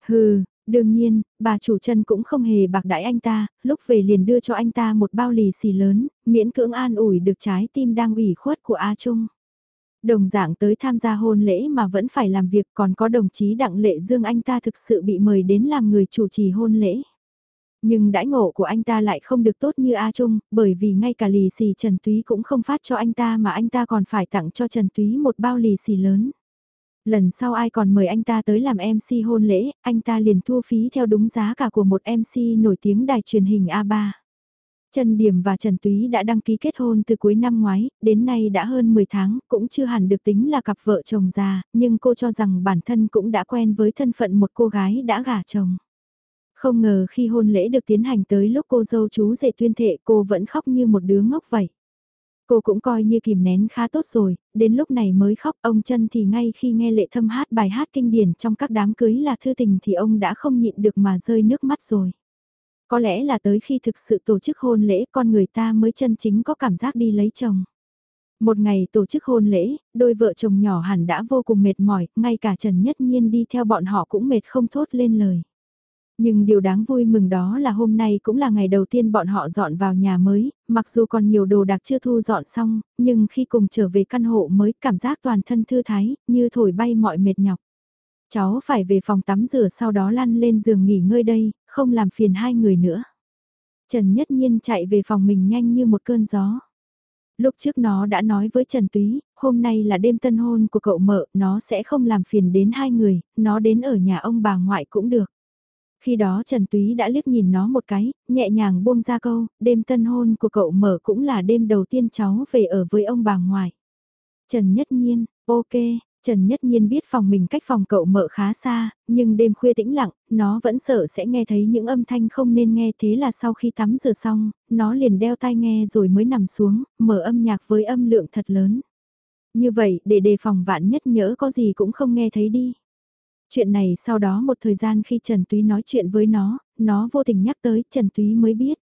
Hừ, đương nhiên, bà chủ chân cũng không hề bạc đãi anh ta, lúc về liền đưa cho anh ta một bao lì xì lớn, miễn cưỡng an ủi được trái tim đang ủy khuất của A Trung. Đồng dạng tới tham gia hôn lễ mà vẫn phải làm việc còn có đồng chí Đặng Lệ Dương anh ta thực sự bị mời đến làm người chủ trì hôn lễ. Nhưng đãi ngộ của anh ta lại không được tốt như A Trung, bởi vì ngay cả lì xì Trần Túy cũng không phát cho anh ta mà anh ta còn phải tặng cho Trần Túy một bao lì xì lớn. Lần sau ai còn mời anh ta tới làm MC hôn lễ, anh ta liền thu phí theo đúng giá cả của một MC nổi tiếng đài truyền hình A3. Trần Điểm và Trần Túy đã đăng ký kết hôn từ cuối năm ngoái, đến nay đã hơn 10 tháng, cũng chưa hẳn được tính là cặp vợ chồng già, nhưng cô cho rằng bản thân cũng đã quen với thân phận một cô gái đã gả chồng. Không ngờ khi hôn lễ được tiến hành tới lúc cô dâu chú rể tuyên thệ cô vẫn khóc như một đứa ngốc vậy. Cô cũng coi như kìm nén khá tốt rồi, đến lúc này mới khóc, ông chân thì ngay khi nghe lệ thâm hát bài hát kinh điển trong các đám cưới là thư tình thì ông đã không nhịn được mà rơi nước mắt rồi. Có lẽ là tới khi thực sự tổ chức hôn lễ con người ta mới chân chính có cảm giác đi lấy chồng. Một ngày tổ chức hôn lễ, đôi vợ chồng nhỏ hẳn đã vô cùng mệt mỏi, ngay cả Trần Nhất Nhiên đi theo bọn họ cũng mệt không thốt lên lời. Nhưng điều đáng vui mừng đó là hôm nay cũng là ngày đầu tiên bọn họ dọn vào nhà mới, mặc dù còn nhiều đồ đạc chưa thu dọn xong, nhưng khi cùng trở về căn hộ mới cảm giác toàn thân thư thái, như thổi bay mọi mệt nhọc. Cháu phải về phòng tắm rửa sau đó lăn lên giường nghỉ ngơi đây, không làm phiền hai người nữa. Trần Nhất Nhiên chạy về phòng mình nhanh như một cơn gió. Lúc trước nó đã nói với Trần Túy, hôm nay là đêm tân hôn của cậu mợ, nó sẽ không làm phiền đến hai người, nó đến ở nhà ông bà ngoại cũng được. Khi đó Trần Túy đã liếc nhìn nó một cái, nhẹ nhàng buông ra câu, đêm tân hôn của cậu mở cũng là đêm đầu tiên cháu về ở với ông bà ngoại. Trần Nhất Nhiên, ok, Trần Nhất Nhiên biết phòng mình cách phòng cậu mợ khá xa, nhưng đêm khuya tĩnh lặng, nó vẫn sợ sẽ nghe thấy những âm thanh không nên nghe thế là sau khi tắm rửa xong, nó liền đeo tai nghe rồi mới nằm xuống, mở âm nhạc với âm lượng thật lớn. Như vậy, để đề phòng vạn nhất nhỡ có gì cũng không nghe thấy đi. Chuyện này sau đó một thời gian khi Trần Túy nói chuyện với nó, nó vô tình nhắc tới Trần Túy mới biết.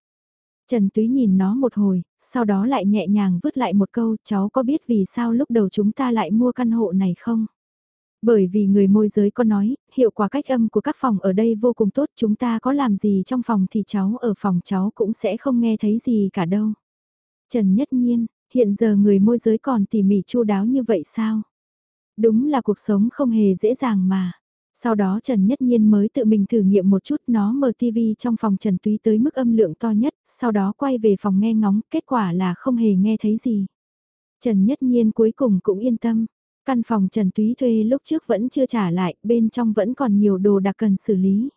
Trần Túy nhìn nó một hồi, sau đó lại nhẹ nhàng vứt lại một câu cháu có biết vì sao lúc đầu chúng ta lại mua căn hộ này không? Bởi vì người môi giới có nói, hiệu quả cách âm của các phòng ở đây vô cùng tốt chúng ta có làm gì trong phòng thì cháu ở phòng cháu cũng sẽ không nghe thấy gì cả đâu. Trần Nhất Nhiên, hiện giờ người môi giới còn tỉ mỉ chu đáo như vậy sao? Đúng là cuộc sống không hề dễ dàng mà. Sau đó Trần Nhất Nhiên mới tự mình thử nghiệm một chút nó mở TV trong phòng Trần Túy tới mức âm lượng to nhất, sau đó quay về phòng nghe ngóng, kết quả là không hề nghe thấy gì. Trần Nhất Nhiên cuối cùng cũng yên tâm. Căn phòng Trần Túy thuê lúc trước vẫn chưa trả lại, bên trong vẫn còn nhiều đồ đặc cần xử lý.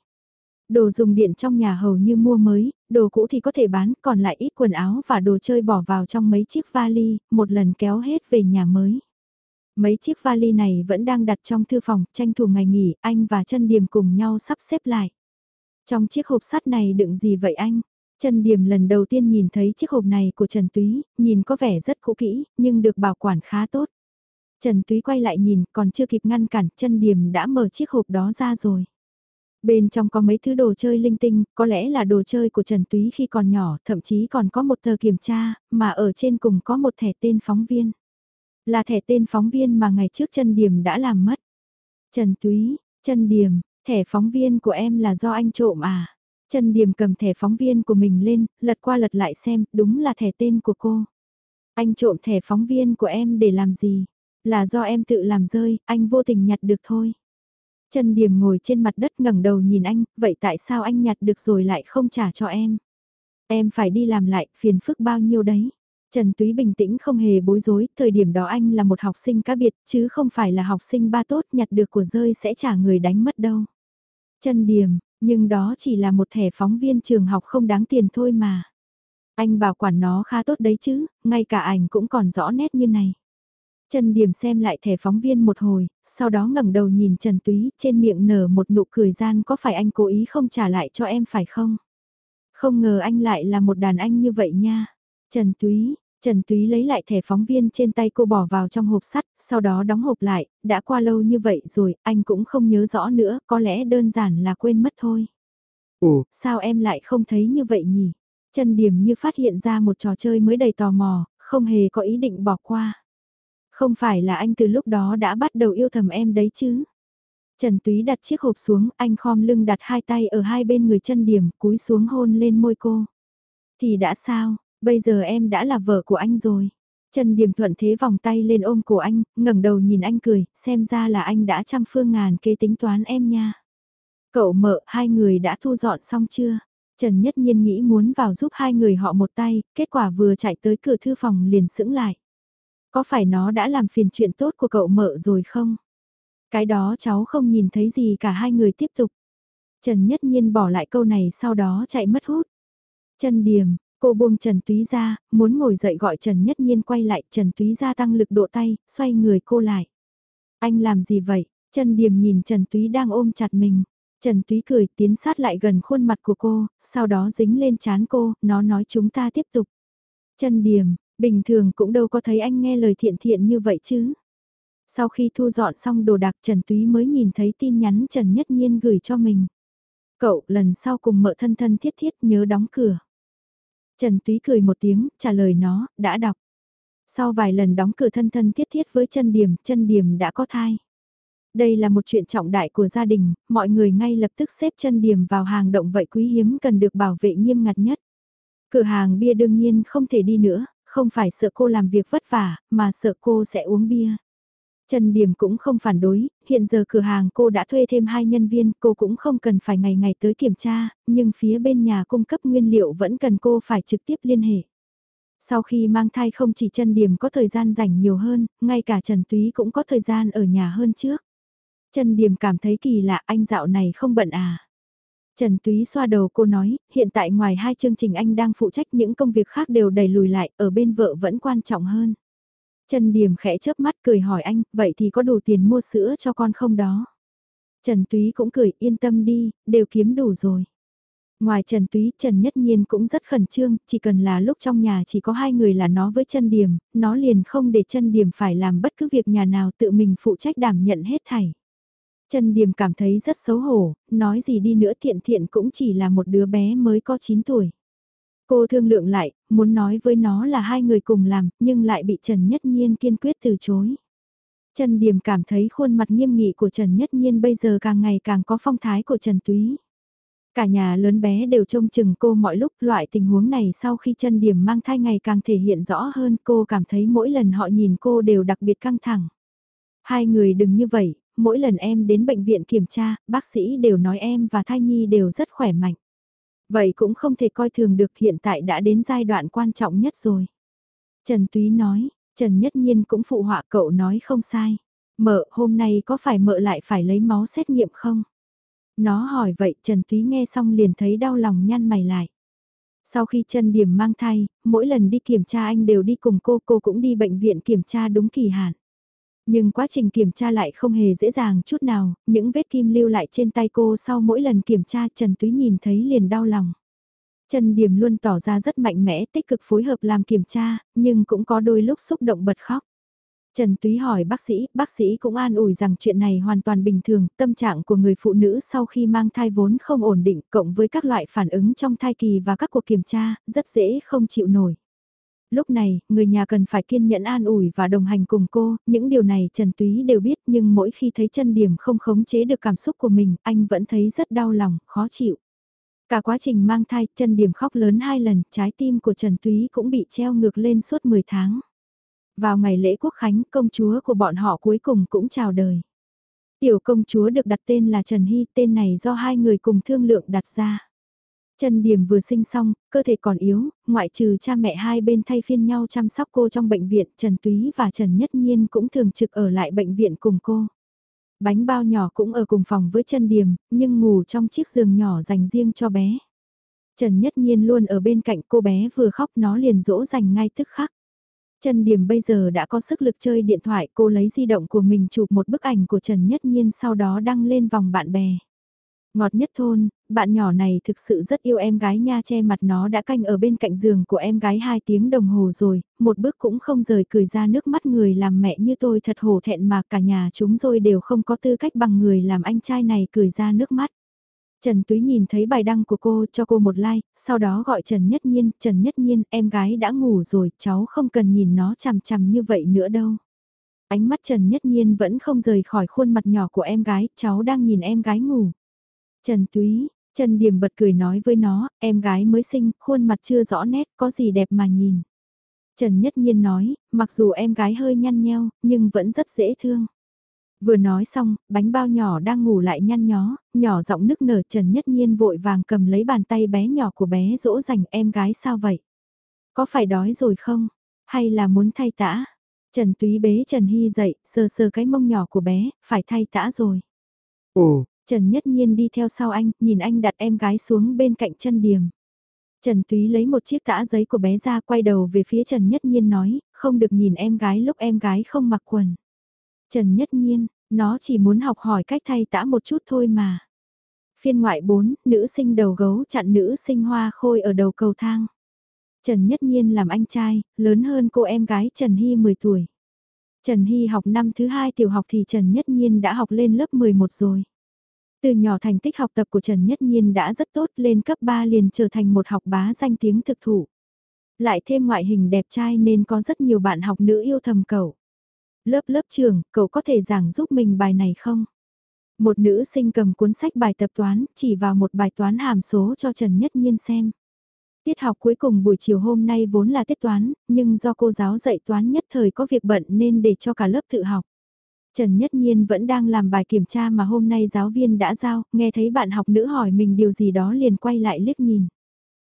Đồ dùng điện trong nhà hầu như mua mới, đồ cũ thì có thể bán, còn lại ít quần áo và đồ chơi bỏ vào trong mấy chiếc vali, một lần kéo hết về nhà mới. Mấy chiếc vali này vẫn đang đặt trong thư phòng, tranh thủ ngày nghỉ, anh và chân Điềm cùng nhau sắp xếp lại. Trong chiếc hộp sắt này đựng gì vậy anh? Trần Điềm lần đầu tiên nhìn thấy chiếc hộp này của Trần Túy, nhìn có vẻ rất cũ kỹ, nhưng được bảo quản khá tốt. Trần Túy quay lại nhìn, còn chưa kịp ngăn cản, Trần Điềm đã mở chiếc hộp đó ra rồi. Bên trong có mấy thứ đồ chơi linh tinh, có lẽ là đồ chơi của Trần Túy khi còn nhỏ, thậm chí còn có một tờ kiểm tra, mà ở trên cùng có một thẻ tên phóng viên. Là thẻ tên phóng viên mà ngày trước Trần điểm đã làm mất. Trần Túy, Trần điểm, thẻ phóng viên của em là do anh trộm à? Trần Điểm cầm thẻ phóng viên của mình lên, lật qua lật lại xem, đúng là thẻ tên của cô. Anh trộm thẻ phóng viên của em để làm gì? Là do em tự làm rơi, anh vô tình nhặt được thôi. Trần Điểm ngồi trên mặt đất ngẩng đầu nhìn anh, vậy tại sao anh nhặt được rồi lại không trả cho em? Em phải đi làm lại, phiền phức bao nhiêu đấy? Trần Túy bình tĩnh không hề bối rối, thời điểm đó anh là một học sinh cá biệt, chứ không phải là học sinh ba tốt nhặt được của rơi sẽ trả người đánh mất đâu. Trần Điểm, nhưng đó chỉ là một thẻ phóng viên trường học không đáng tiền thôi mà. Anh bảo quản nó khá tốt đấy chứ, ngay cả ảnh cũng còn rõ nét như này. Trần Điểm xem lại thẻ phóng viên một hồi, sau đó ngẩng đầu nhìn Trần Túy trên miệng nở một nụ cười gian có phải anh cố ý không trả lại cho em phải không? Không ngờ anh lại là một đàn anh như vậy nha. Trần Túy, Trần Túy lấy lại thẻ phóng viên trên tay cô bỏ vào trong hộp sắt, sau đó đóng hộp lại, đã qua lâu như vậy rồi, anh cũng không nhớ rõ nữa, có lẽ đơn giản là quên mất thôi. Ồ, sao em lại không thấy như vậy nhỉ? Trần Điểm như phát hiện ra một trò chơi mới đầy tò mò, không hề có ý định bỏ qua. Không phải là anh từ lúc đó đã bắt đầu yêu thầm em đấy chứ? Trần Túy đặt chiếc hộp xuống, anh khom lưng đặt hai tay ở hai bên người chân điểm, cúi xuống hôn lên môi cô. Thì đã sao, Bây giờ em đã là vợ của anh rồi. Trần Điềm thuận thế vòng tay lên ôm cổ anh, ngẩng đầu nhìn anh cười, xem ra là anh đã trăm phương ngàn kế tính toán em nha. Cậu mợ, hai người đã thu dọn xong chưa? Trần Nhất Nhiên nghĩ muốn vào giúp hai người họ một tay, kết quả vừa chạy tới cửa thư phòng liền sững lại. Có phải nó đã làm phiền chuyện tốt của cậu mợ rồi không? Cái đó cháu không nhìn thấy gì cả hai người tiếp tục. Trần Nhất Nhiên bỏ lại câu này sau đó chạy mất hút. Trần Điềm, Cô buông Trần Túy ra, muốn ngồi dậy gọi Trần Nhất Nhiên quay lại, Trần Túy ra tăng lực độ tay, xoay người cô lại. Anh làm gì vậy? Trần Điềm nhìn Trần Túy đang ôm chặt mình. Trần Túy cười tiến sát lại gần khuôn mặt của cô, sau đó dính lên chán cô, nó nói chúng ta tiếp tục. Trần Điềm, Bình thường cũng đâu có thấy anh nghe lời thiện thiện như vậy chứ. Sau khi thu dọn xong đồ đạc Trần Túy mới nhìn thấy tin nhắn Trần Nhất Nhiên gửi cho mình. Cậu lần sau cùng mợ thân thân thiết thiết nhớ đóng cửa. Trần Túy cười một tiếng, trả lời nó, đã đọc. Sau vài lần đóng cửa thân thân thiết thiết với chân điểm, chân điểm đã có thai. Đây là một chuyện trọng đại của gia đình, mọi người ngay lập tức xếp chân điểm vào hàng động vậy quý hiếm cần được bảo vệ nghiêm ngặt nhất. Cửa hàng bia đương nhiên không thể đi nữa, không phải sợ cô làm việc vất vả, mà sợ cô sẽ uống bia. Trần Điểm cũng không phản đối, hiện giờ cửa hàng cô đã thuê thêm hai nhân viên, cô cũng không cần phải ngày ngày tới kiểm tra, nhưng phía bên nhà cung cấp nguyên liệu vẫn cần cô phải trực tiếp liên hệ. Sau khi mang thai không chỉ Trần Điểm có thời gian rảnh nhiều hơn, ngay cả Trần Túy cũng có thời gian ở nhà hơn trước. Trần Điểm cảm thấy kỳ lạ anh dạo này không bận à. Trần Túy xoa đầu cô nói, hiện tại ngoài hai chương trình anh đang phụ trách những công việc khác đều đẩy lùi lại, ở bên vợ vẫn quan trọng hơn. Trần Điểm khẽ chớp mắt cười hỏi anh, vậy thì có đủ tiền mua sữa cho con không đó? Trần Túy cũng cười, yên tâm đi, đều kiếm đủ rồi. Ngoài Trần Túy, Trần Nhất Nhiên cũng rất khẩn trương, chỉ cần là lúc trong nhà chỉ có hai người là nó với chân điểm, nó liền không để chân điểm phải làm bất cứ việc nhà nào tự mình phụ trách đảm nhận hết thảy. Trần Điểm cảm thấy rất xấu hổ, nói gì đi nữa thiện thiện cũng chỉ là một đứa bé mới có 9 tuổi. Cô thương lượng lại, muốn nói với nó là hai người cùng làm, nhưng lại bị Trần Nhất Nhiên kiên quyết từ chối. Trần Điềm cảm thấy khuôn mặt nghiêm nghị của Trần Nhất Nhiên bây giờ càng ngày càng có phong thái của Trần Túy. Cả nhà lớn bé đều trông chừng cô mọi lúc loại tình huống này sau khi Trần Điềm mang thai ngày càng thể hiện rõ hơn cô cảm thấy mỗi lần họ nhìn cô đều đặc biệt căng thẳng. Hai người đừng như vậy, mỗi lần em đến bệnh viện kiểm tra, bác sĩ đều nói em và thai nhi đều rất khỏe mạnh. Vậy cũng không thể coi thường được hiện tại đã đến giai đoạn quan trọng nhất rồi. Trần Túy nói, Trần Nhất Nhiên cũng phụ họa cậu nói không sai. Mợ, hôm nay có phải mợ lại phải lấy máu xét nghiệm không? Nó hỏi vậy Trần Túy nghe xong liền thấy đau lòng nhăn mày lại. Sau khi Trần Điểm mang thai, mỗi lần đi kiểm tra anh đều đi cùng cô, cô cũng đi bệnh viện kiểm tra đúng kỳ hạn. Nhưng quá trình kiểm tra lại không hề dễ dàng chút nào, những vết kim lưu lại trên tay cô sau mỗi lần kiểm tra Trần Túy nhìn thấy liền đau lòng. Trần Điểm luôn tỏ ra rất mạnh mẽ tích cực phối hợp làm kiểm tra, nhưng cũng có đôi lúc xúc động bật khóc. Trần Túy hỏi bác sĩ, bác sĩ cũng an ủi rằng chuyện này hoàn toàn bình thường, tâm trạng của người phụ nữ sau khi mang thai vốn không ổn định, cộng với các loại phản ứng trong thai kỳ và các cuộc kiểm tra, rất dễ không chịu nổi lúc này, người nhà cần phải kiên nhẫn an ủi và đồng hành cùng cô, những điều này Trần Túy đều biết nhưng mỗi khi thấy chân điểm không khống chế được cảm xúc của mình, anh vẫn thấy rất đau lòng, khó chịu. Cả quá trình mang thai, chân điểm khóc lớn hai lần, trái tim của Trần Túy cũng bị treo ngược lên suốt 10 tháng. Vào ngày lễ quốc khánh, công chúa của bọn họ cuối cùng cũng chào đời. Tiểu công chúa được đặt tên là Trần Hy, tên này do hai người cùng thương lượng đặt ra. Trần Điểm vừa sinh xong, cơ thể còn yếu, ngoại trừ cha mẹ hai bên thay phiên nhau chăm sóc cô trong bệnh viện, Trần Túy và Trần Nhất Nhiên cũng thường trực ở lại bệnh viện cùng cô. Bánh bao nhỏ cũng ở cùng phòng với Trần Điểm, nhưng ngủ trong chiếc giường nhỏ dành riêng cho bé. Trần Nhất Nhiên luôn ở bên cạnh cô bé vừa khóc nó liền dỗ dành ngay tức khắc. Trần Điểm bây giờ đã có sức lực chơi điện thoại cô lấy di động của mình chụp một bức ảnh của Trần Nhất Nhiên sau đó đăng lên vòng bạn bè. Ngọt nhất thôn, bạn nhỏ này thực sự rất yêu em gái nha che mặt nó đã canh ở bên cạnh giường của em gái 2 tiếng đồng hồ rồi, một bước cũng không rời cười ra nước mắt người làm mẹ như tôi thật hổ thẹn mà cả nhà chúng rồi đều không có tư cách bằng người làm anh trai này cười ra nước mắt. Trần Túy nhìn thấy bài đăng của cô cho cô một like, sau đó gọi Trần Nhất Nhiên, Trần Nhất Nhiên, em gái đã ngủ rồi, cháu không cần nhìn nó chằm chằm như vậy nữa đâu. Ánh mắt Trần Nhất Nhiên vẫn không rời khỏi khuôn mặt nhỏ của em gái, cháu đang nhìn em gái ngủ. Trần Túy, Trần Điểm bật cười nói với nó, em gái mới sinh, khuôn mặt chưa rõ nét, có gì đẹp mà nhìn. Trần Nhất Nhiên nói, mặc dù em gái hơi nhăn nheo, nhưng vẫn rất dễ thương. Vừa nói xong, bánh bao nhỏ đang ngủ lại nhăn nhó, nhỏ giọng nức nở Trần Nhất Nhiên vội vàng cầm lấy bàn tay bé nhỏ của bé dỗ dành em gái sao vậy? Có phải đói rồi không? Hay là muốn thay tã? Trần Túy bế Trần Hy dậy, sờ sờ cái mông nhỏ của bé, phải thay tã rồi. Ồ, Trần Nhất Nhiên đi theo sau anh, nhìn anh đặt em gái xuống bên cạnh chân điểm. Trần Túy lấy một chiếc tã giấy của bé ra quay đầu về phía Trần Nhất Nhiên nói, không được nhìn em gái lúc em gái không mặc quần. Trần Nhất Nhiên, nó chỉ muốn học hỏi cách thay tã một chút thôi mà. Phiên ngoại 4, nữ sinh đầu gấu chặn nữ sinh hoa khôi ở đầu cầu thang. Trần Nhất Nhiên làm anh trai, lớn hơn cô em gái Trần Hy 10 tuổi. Trần Hy học năm thứ hai tiểu học thì Trần Nhất Nhiên đã học lên lớp 11 rồi. Từ nhỏ thành tích học tập của Trần Nhất Nhiên đã rất tốt lên cấp 3 liền trở thành một học bá danh tiếng thực thụ. Lại thêm ngoại hình đẹp trai nên có rất nhiều bạn học nữ yêu thầm cậu. Lớp lớp trường, cậu có thể giảng giúp mình bài này không? Một nữ sinh cầm cuốn sách bài tập toán, chỉ vào một bài toán hàm số cho Trần Nhất Nhiên xem. Tiết học cuối cùng buổi chiều hôm nay vốn là tiết toán, nhưng do cô giáo dạy toán nhất thời có việc bận nên để cho cả lớp tự học. Trần Nhất Nhiên vẫn đang làm bài kiểm tra mà hôm nay giáo viên đã giao, nghe thấy bạn học nữ hỏi mình điều gì đó liền quay lại liếc nhìn.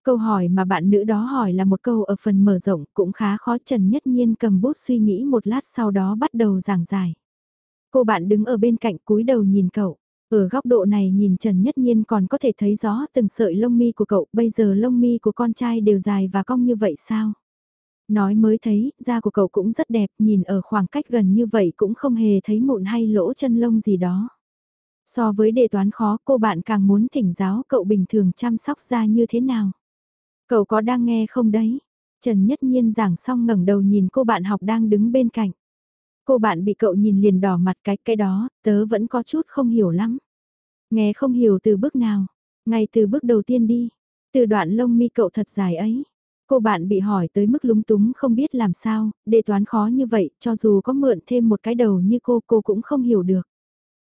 Câu hỏi mà bạn nữ đó hỏi là một câu ở phần mở rộng cũng khá khó Trần Nhất Nhiên cầm bút suy nghĩ một lát sau đó bắt đầu giảng giải. Cô bạn đứng ở bên cạnh cúi đầu nhìn cậu. Ở góc độ này nhìn Trần Nhất Nhiên còn có thể thấy rõ từng sợi lông mi của cậu, bây giờ lông mi của con trai đều dài và cong như vậy sao? Nói mới thấy, da của cậu cũng rất đẹp, nhìn ở khoảng cách gần như vậy cũng không hề thấy mụn hay lỗ chân lông gì đó. So với đề toán khó, cô bạn càng muốn thỉnh giáo cậu bình thường chăm sóc da như thế nào. Cậu có đang nghe không đấy? Trần Nhất Nhiên giảng xong ngẩng đầu nhìn cô bạn học đang đứng bên cạnh. Cô bạn bị cậu nhìn liền đỏ mặt cái cái đó, tớ vẫn có chút không hiểu lắm. Nghe không hiểu từ bước nào, ngay từ bước đầu tiên đi, từ đoạn lông mi cậu thật dài ấy. Cô bạn bị hỏi tới mức lúng túng không biết làm sao, đề toán khó như vậy, cho dù có mượn thêm một cái đầu như cô, cô cũng không hiểu được.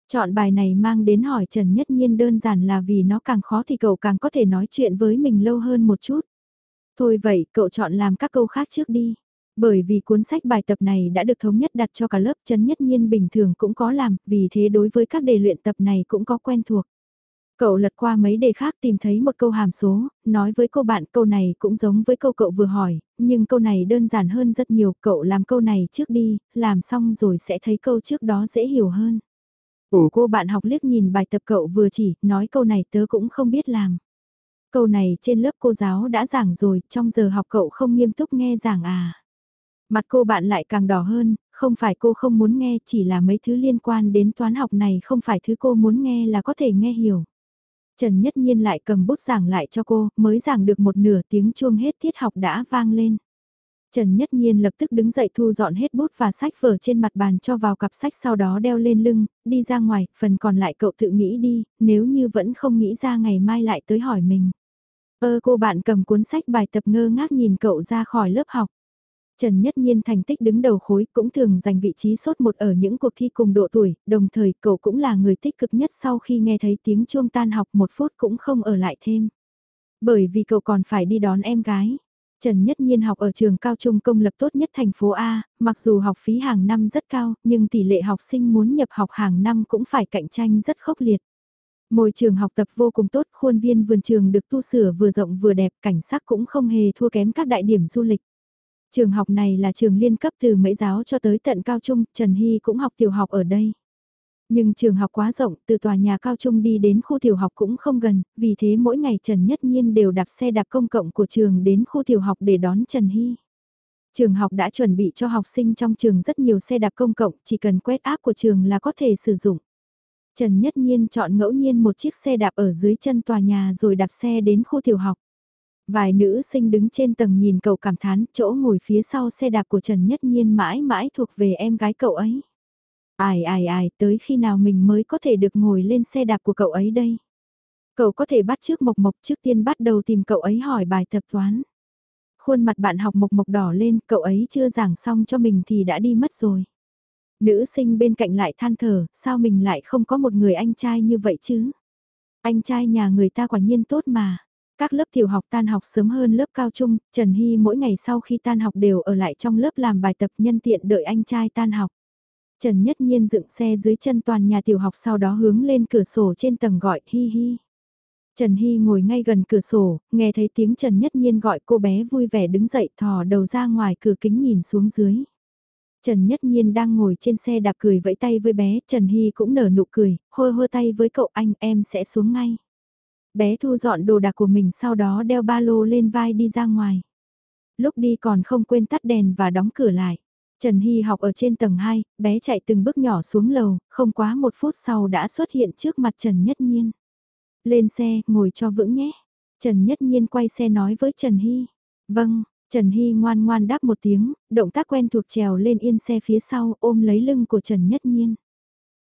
Chọn bài này mang đến hỏi Trần Nhất Nhiên đơn giản là vì nó càng khó thì cậu càng có thể nói chuyện với mình lâu hơn một chút. Thôi vậy, cậu chọn làm các câu khác trước đi. Bởi vì cuốn sách bài tập này đã được thống nhất đặt cho cả lớp Trần Nhất Nhiên bình thường cũng có làm, vì thế đối với các đề luyện tập này cũng có quen thuộc. Cậu lật qua mấy đề khác tìm thấy một câu hàm số, nói với cô bạn câu này cũng giống với câu cậu vừa hỏi, nhưng câu này đơn giản hơn rất nhiều, cậu làm câu này trước đi, làm xong rồi sẽ thấy câu trước đó dễ hiểu hơn. Ủa cô bạn học liếc nhìn bài tập cậu vừa chỉ, nói câu này tớ cũng không biết làm. Câu này trên lớp cô giáo đã giảng rồi, trong giờ học cậu không nghiêm túc nghe giảng à. Mặt cô bạn lại càng đỏ hơn, không phải cô không muốn nghe chỉ là mấy thứ liên quan đến toán học này không phải thứ cô muốn nghe là có thể nghe hiểu. Trần Nhất Nhiên lại cầm bút giảng lại cho cô, mới giảng được một nửa tiếng chuông hết tiết học đã vang lên. Trần Nhất Nhiên lập tức đứng dậy thu dọn hết bút và sách vở trên mặt bàn cho vào cặp sách sau đó đeo lên lưng, đi ra ngoài, phần còn lại cậu tự nghĩ đi, nếu như vẫn không nghĩ ra ngày mai lại tới hỏi mình. Ơ cô bạn cầm cuốn sách bài tập ngơ ngác nhìn cậu ra khỏi lớp học. Trần Nhất Nhiên thành tích đứng đầu khối cũng thường giành vị trí sốt một ở những cuộc thi cùng độ tuổi, đồng thời cậu cũng là người tích cực nhất sau khi nghe thấy tiếng chuông tan học một phút cũng không ở lại thêm. Bởi vì cậu còn phải đi đón em gái. Trần Nhất Nhiên học ở trường cao trung công lập tốt nhất thành phố A, mặc dù học phí hàng năm rất cao, nhưng tỷ lệ học sinh muốn nhập học hàng năm cũng phải cạnh tranh rất khốc liệt. Môi trường học tập vô cùng tốt, khuôn viên vườn trường được tu sửa vừa rộng vừa đẹp, cảnh sắc cũng không hề thua kém các đại điểm du lịch. Trường học này là trường liên cấp từ mẫy giáo cho tới tận cao trung, Trần Hy cũng học tiểu học ở đây. Nhưng trường học quá rộng, từ tòa nhà cao trung đi đến khu tiểu học cũng không gần, vì thế mỗi ngày Trần Nhất Nhiên đều đạp xe đạp công cộng của trường đến khu tiểu học để đón Trần Hy. Trường học đã chuẩn bị cho học sinh trong trường rất nhiều xe đạp công cộng, chỉ cần quét áp của trường là có thể sử dụng. Trần Nhất Nhiên chọn ngẫu nhiên một chiếc xe đạp ở dưới chân tòa nhà rồi đạp xe đến khu tiểu học. Vài nữ sinh đứng trên tầng nhìn cậu cảm thán, chỗ ngồi phía sau xe đạp của Trần Nhất Nhiên mãi mãi thuộc về em gái cậu ấy. Ai ai ai, tới khi nào mình mới có thể được ngồi lên xe đạp của cậu ấy đây? Cậu có thể bắt trước Mộc Mộc trước tiên bắt đầu tìm cậu ấy hỏi bài tập toán. Khuôn mặt bạn học Mộc Mộc đỏ lên, cậu ấy chưa giảng xong cho mình thì đã đi mất rồi. Nữ sinh bên cạnh lại than thở, sao mình lại không có một người anh trai như vậy chứ? Anh trai nhà người ta quả nhiên tốt mà. Các lớp tiểu học tan học sớm hơn lớp cao trung, Trần Hy mỗi ngày sau khi tan học đều ở lại trong lớp làm bài tập nhân tiện đợi anh trai tan học. Trần Nhất Nhiên dựng xe dưới chân toàn nhà tiểu học sau đó hướng lên cửa sổ trên tầng gọi hi hi. Trần Hy ngồi ngay gần cửa sổ, nghe thấy tiếng Trần Nhất Nhiên gọi cô bé vui vẻ đứng dậy thò đầu ra ngoài cửa kính nhìn xuống dưới. Trần Nhất Nhiên đang ngồi trên xe đạp cười vẫy tay với bé, Trần Hy cũng nở nụ cười, hôi hôi tay với cậu anh em sẽ xuống ngay. Bé thu dọn đồ đạc của mình sau đó đeo ba lô lên vai đi ra ngoài. Lúc đi còn không quên tắt đèn và đóng cửa lại. Trần Hy học ở trên tầng 2, bé chạy từng bước nhỏ xuống lầu, không quá một phút sau đã xuất hiện trước mặt Trần Nhất Nhiên. Lên xe, ngồi cho vững nhé. Trần Nhất Nhiên quay xe nói với Trần Hy. Vâng, Trần Hy ngoan ngoan đáp một tiếng, động tác quen thuộc trèo lên yên xe phía sau ôm lấy lưng của Trần Nhất Nhiên.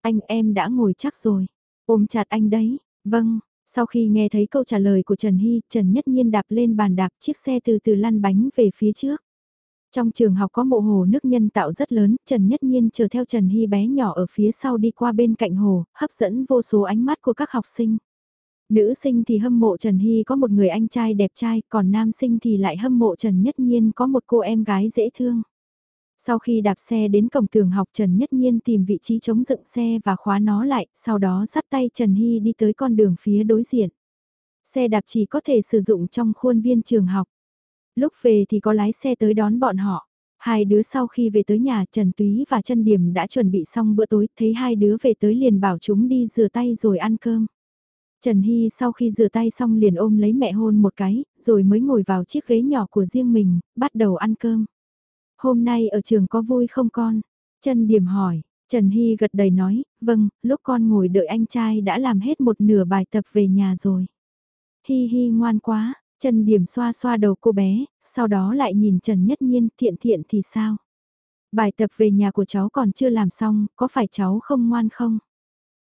Anh em đã ngồi chắc rồi, ôm chặt anh đấy, vâng. Sau khi nghe thấy câu trả lời của Trần Hy, Trần Nhất Nhiên đạp lên bàn đạp chiếc xe từ từ lăn bánh về phía trước. Trong trường học có mộ hồ nước nhân tạo rất lớn, Trần Nhất Nhiên chờ theo Trần Hy bé nhỏ ở phía sau đi qua bên cạnh hồ, hấp dẫn vô số ánh mắt của các học sinh. Nữ sinh thì hâm mộ Trần Hy có một người anh trai đẹp trai, còn nam sinh thì lại hâm mộ Trần Nhất Nhiên có một cô em gái dễ thương. Sau khi đạp xe đến cổng trường học Trần Nhất Nhiên tìm vị trí chống dựng xe và khóa nó lại, sau đó dắt tay Trần Hy đi tới con đường phía đối diện. Xe đạp chỉ có thể sử dụng trong khuôn viên trường học. Lúc về thì có lái xe tới đón bọn họ. Hai đứa sau khi về tới nhà Trần Túy và Trân Điểm đã chuẩn bị xong bữa tối, thấy hai đứa về tới liền bảo chúng đi rửa tay rồi ăn cơm. Trần Hy sau khi rửa tay xong liền ôm lấy mẹ hôn một cái, rồi mới ngồi vào chiếc ghế nhỏ của riêng mình, bắt đầu ăn cơm. Hôm nay ở trường có vui không con? Trần Điểm hỏi, Trần Hy gật đầy nói, vâng, lúc con ngồi đợi anh trai đã làm hết một nửa bài tập về nhà rồi. Hi hi ngoan quá, Trần Điểm xoa xoa đầu cô bé, sau đó lại nhìn Trần Nhất Nhiên thiện thiện thì sao? Bài tập về nhà của cháu còn chưa làm xong, có phải cháu không ngoan không?